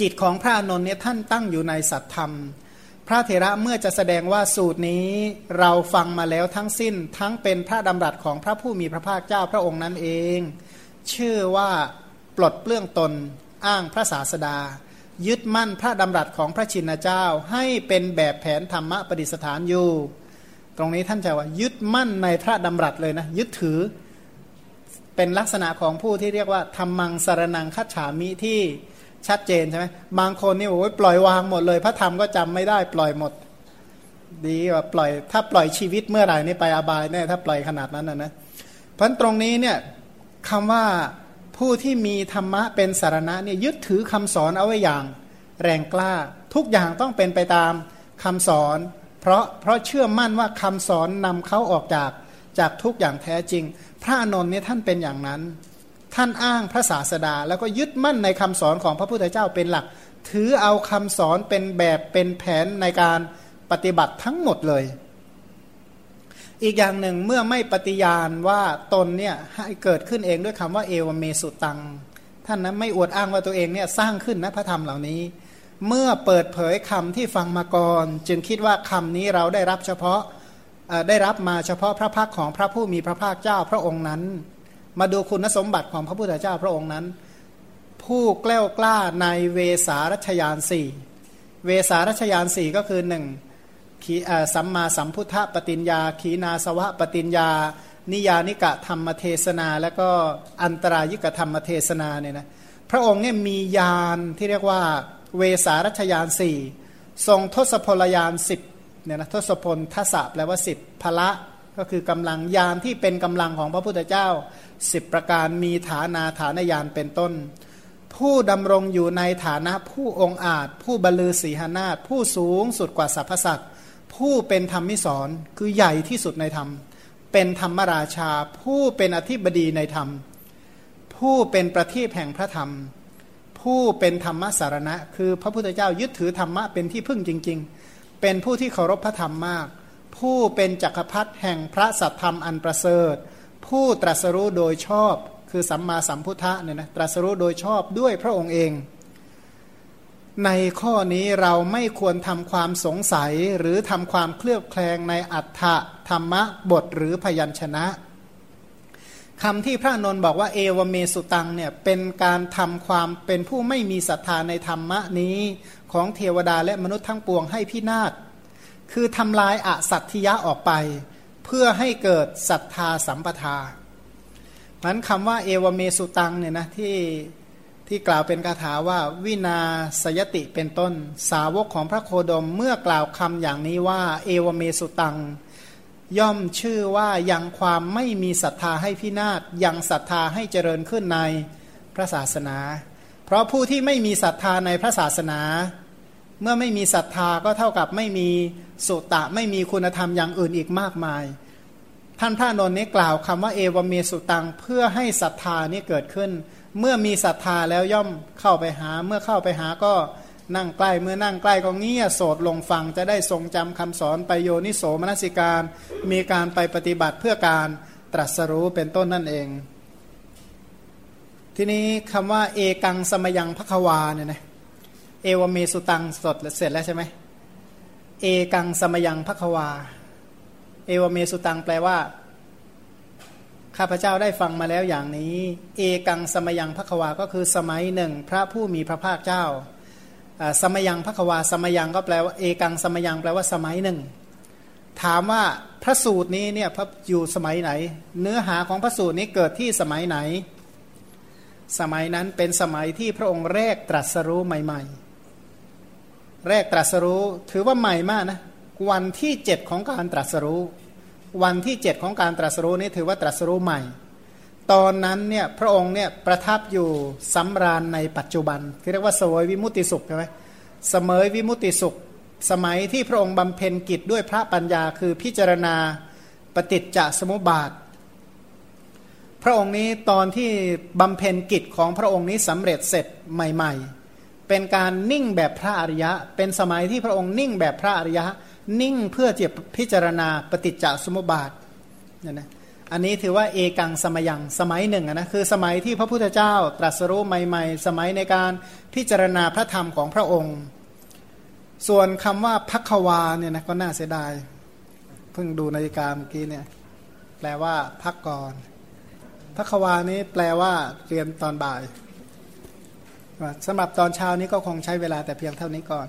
จิตของพระอนุนเนี่ยท่านตั้งอยู่ในสัตธรรม พระเถระเมื่อจะแสดงว่าสูตรนี้เราฟังมาแล้วทั้งสิ้นทั้งเป็นพระดำรัสของพระผู้มีพระภาคเจ้าพระองค์นั้นเอง ชื่อว่าปลดเปลื้องตนอ้างพระศาสดา ยึดมั่นพระดำรัสของพระชินเจ้าให้เป็นแบบแผนธรรมะปฏิสถานอยู่ ตรงนี้ท่านจะว่ายึดมั่นในพระดำรัสเลยนะ ยึดถือเป็นลักษณะของผู้ที่เรียกว่าธรรมังสารนังคัจฉามิที่ชัดเจนใช่ไหมบางคนนี่โอ้ยปล่อยวางหมดเลย พระธรรมก็จำไม่ได้ปล่อยหมด ดีว่าปล่อยถ้าปล่อยชีวิตเมื่อไหร่นี่ไปอบายแน่ถ้าปล่อยขนาดนั้นนะนะเพราะตรงนี้เนี่ยคำว่าผู้ที่มีธรรมะเป็นสารณะเนี่ยยึดถือคำสอนเอาไว้อย่าง แรงกล้า ทุกอย่างต้องเป็นไปตามคำสอน เพราะเพราะเชื่อมั่นว่าคำสอนนำเขาออกจากจากทุกอย่างแท้จริง พระนนท์เนี่ยท่านเป็นอย่างนั้น ท่านอ้างพระศาสดา แล้วก็ยึดมั่นในคำสอนของพระพุทธเจ้าเป็นหลัก ถือเอาคำสอนเป็นแบบเป็นแผนในการปฏิบัติทั้งหมดเลย อีกอย่างหนึ่งเมื่อไม่ปฏิญาณว่าตนเนี่ยให้เกิดขึ้นเองด้วยคำว่าเอวเมสุตัง ท่านนะไม่อวดอ้างว่าตัวเองเนี่ยสร้างขึ้นนะพระธรรมเหล่านี้ เมื่อเปิดเผยคำที่ฟังมาก่อน จึงคิดว่าคำนี้เราได้รับเฉพาะได้รับมาเฉพาะพระพักของพระผู้มีพระภาคเจ้าพระองค์นั้น มาดูคุณสมบัติของพระพุทธเจ้าพระองค์นั้น ผู้แกล้วกล้าในเวสารัชยานสี่เวสารัชยานสี่ก็คือหนึ่งขีสัมมาสัมพุทธปฏิญญา ขีนาสวะปฏิญญา นิยานิกะธรรมเทศนา แล้วก็อันตรายิกธรรมเทศนาเนี่ยนะพระองค์เนี่ยมียานที่เรียกว่า เวสารัชยานสี่ทรงทศพลยานสิบเนี่ยนะทศพลทศแปลว่าสิบพละก็คือกำลังยานที่เป็นกำลังของพระพุทธเจ้าสิบประการมีฐานาฐานยานเป็นต้น ผู้ดำรงอยู่ในฐานะผู้องอาจ ผู้บรรลือศีหนาฏผู้สูงสุดกว่าสรรพสัตว์ผู้เป็นธรรมิสอนคือใหญ่ที่สุดในธรรม เป็นธรรมราชา ผู้เป็นอธิบดีในธรรม ผู้เป็นประทีปแห่งพระธรรม ผู้เป็นธรรมสารณะ คือพระพุทธเจ้ายึดถือธรรมะเป็นที่พึ่งจริง ๆ เป็นผู้ที่เคารพพระธรรมมาก ผู้เป็นจักรพรรดิแห่งพระสัทธรรมอันประเสริฐ ผู้ตรัสรู้โดยชอบ คือสัมมาสัมพุทธะเนี่ยนะตรัสรู้โดยชอบด้วยพระองค์เอง ในข้อนี้เราไม่ควรทำความสงสัยหรือทำความเคลือบแคลงในอัฏฐธรรมะบทหรือพยัญชนะ คำที่พระนนท์บอกว่าเอวเมสุตังเนี่ยเป็นการทำความเป็นผู้ไม่มีศรัทธาในธรรมะนี้ของเทวดาและมนุษย์ทั้งปวงให้พินาศคือทำลายอสัตถิยะออกไป เพื่อให้เกิดศรัทธาสัมปทามันคำว่าเอวเมสุตังเนี่ยนะที่ที่กล่าวเป็นคาถาว่าวินาสยติเป็นต้น สาวกของพระโคดมเมื่อกล่าวคำอย่างนี้ว่า เอวเมสุตัง ย่อมชื่อว่ายังความไม่มีศรัทธาให้พินาศยังศรัทธาให้เจริญขึ้นในพระศาสนา เพราะผู้ที่ไม่มีศรัทธาในพระศาสนา เมื่อไม่มีศรัทธาก็เท่ากับไม่มีสุตะไม่มีคุณธรรมอย่างอื่นอีกมากมาย ท่านพระนนท์นี้กล่าวคำว่าเอวเมสุตังเพื่อให้ศรัทธานี้เกิดขึ้น เมื่อมีศรัทธาแล้วย่อมเข้าไปหา เมื่อเข้าไปหาก็ นั่งใกล้เมื่อนั่งใกล้ก็เงี่ยโสดลงฟังจะได้ทรงจำคำสอนไปโยนิโสมนสิการ มีการไปปฏิบัติเพื่อการตรัสรู้เป็นต้นนั่นเอง ทีนี้คำว่าเอกังสมยังพัควาเนี่ยนะเอวเมสุตังสดเสร็จแล้วใช่ไหมเอกังสมยังพัควา เอวเมสุตังแปลว่าข้าพเจ้าได้ฟังมาแล้วอย่างนี้ เอกังสมยังพระควาก็คือสมัยหนึ่ง พระผู้มีพระภาคเจ้า สมยังพระควาสมยังก็แปลว่าเอกังสมยังแปลว่าสมัยหนึ่ง ถามว่าพระสูตรนี้เนี่ยพระอยู่สมัยไหน เนื้อหาของพระสูตรนี้เกิดที่สมัยไหน สมัยนั้นเป็นสมัยที่พระองค์แรกตรัสรู้ใหม่ ๆ แรกตรัสรู้ถือว่าใหม่มากนะวันที่เจ็ดของการตรัสรู้ วันที่เจ็ดของการตรัสรู้นี้ถือว่าตรัสรู้ใหม่ ตอนนั้นเนี่ยพระองค์เนี่ยประทับอยู่สำราญในปัจจุบันเรียกว่าสวยวิมุติสุขใช่ไหมเสมยวิมุติสุข สมัยที่พระองค์บำเพ็ญกิจด้วยพระปัญญาคือพิจารณาปฏิจจสมุปบาท พระองค์นี้ตอนที่บำเพ็ญกิจของพระองค์นี้สำเร็จเสร็จใหม่ ๆ เป็นการนิ่งแบบพระอริยะ เป็นสมัยที่พระองค์นิ่งแบบพระอริยะ นิ่งเพื่อจะพิจารณาปฏิจจสมุปบาทเนี่ยนะ อันนี้ถือว่าเอกังสมัยังสมัยหนึ่งนะคือสมัยที่พระพุทธเจ้าตรัสรู้ใหม่ ๆ สมัยในการพิจารณาพระธรรมของพระองค์ ส่วนคำว่าพักวาเนี่ยนะก็น่าเสียดาย เพิ่งดูนาฬิกาเมื่อกี้เนี่ยแปลว่าพักก่อนพักวานี้แปลว่าเรียนตอนบ่ายสำหรับตอนเช้านี้ก็คงใช้เวลาแต่เพียงเท่านี้ก่อน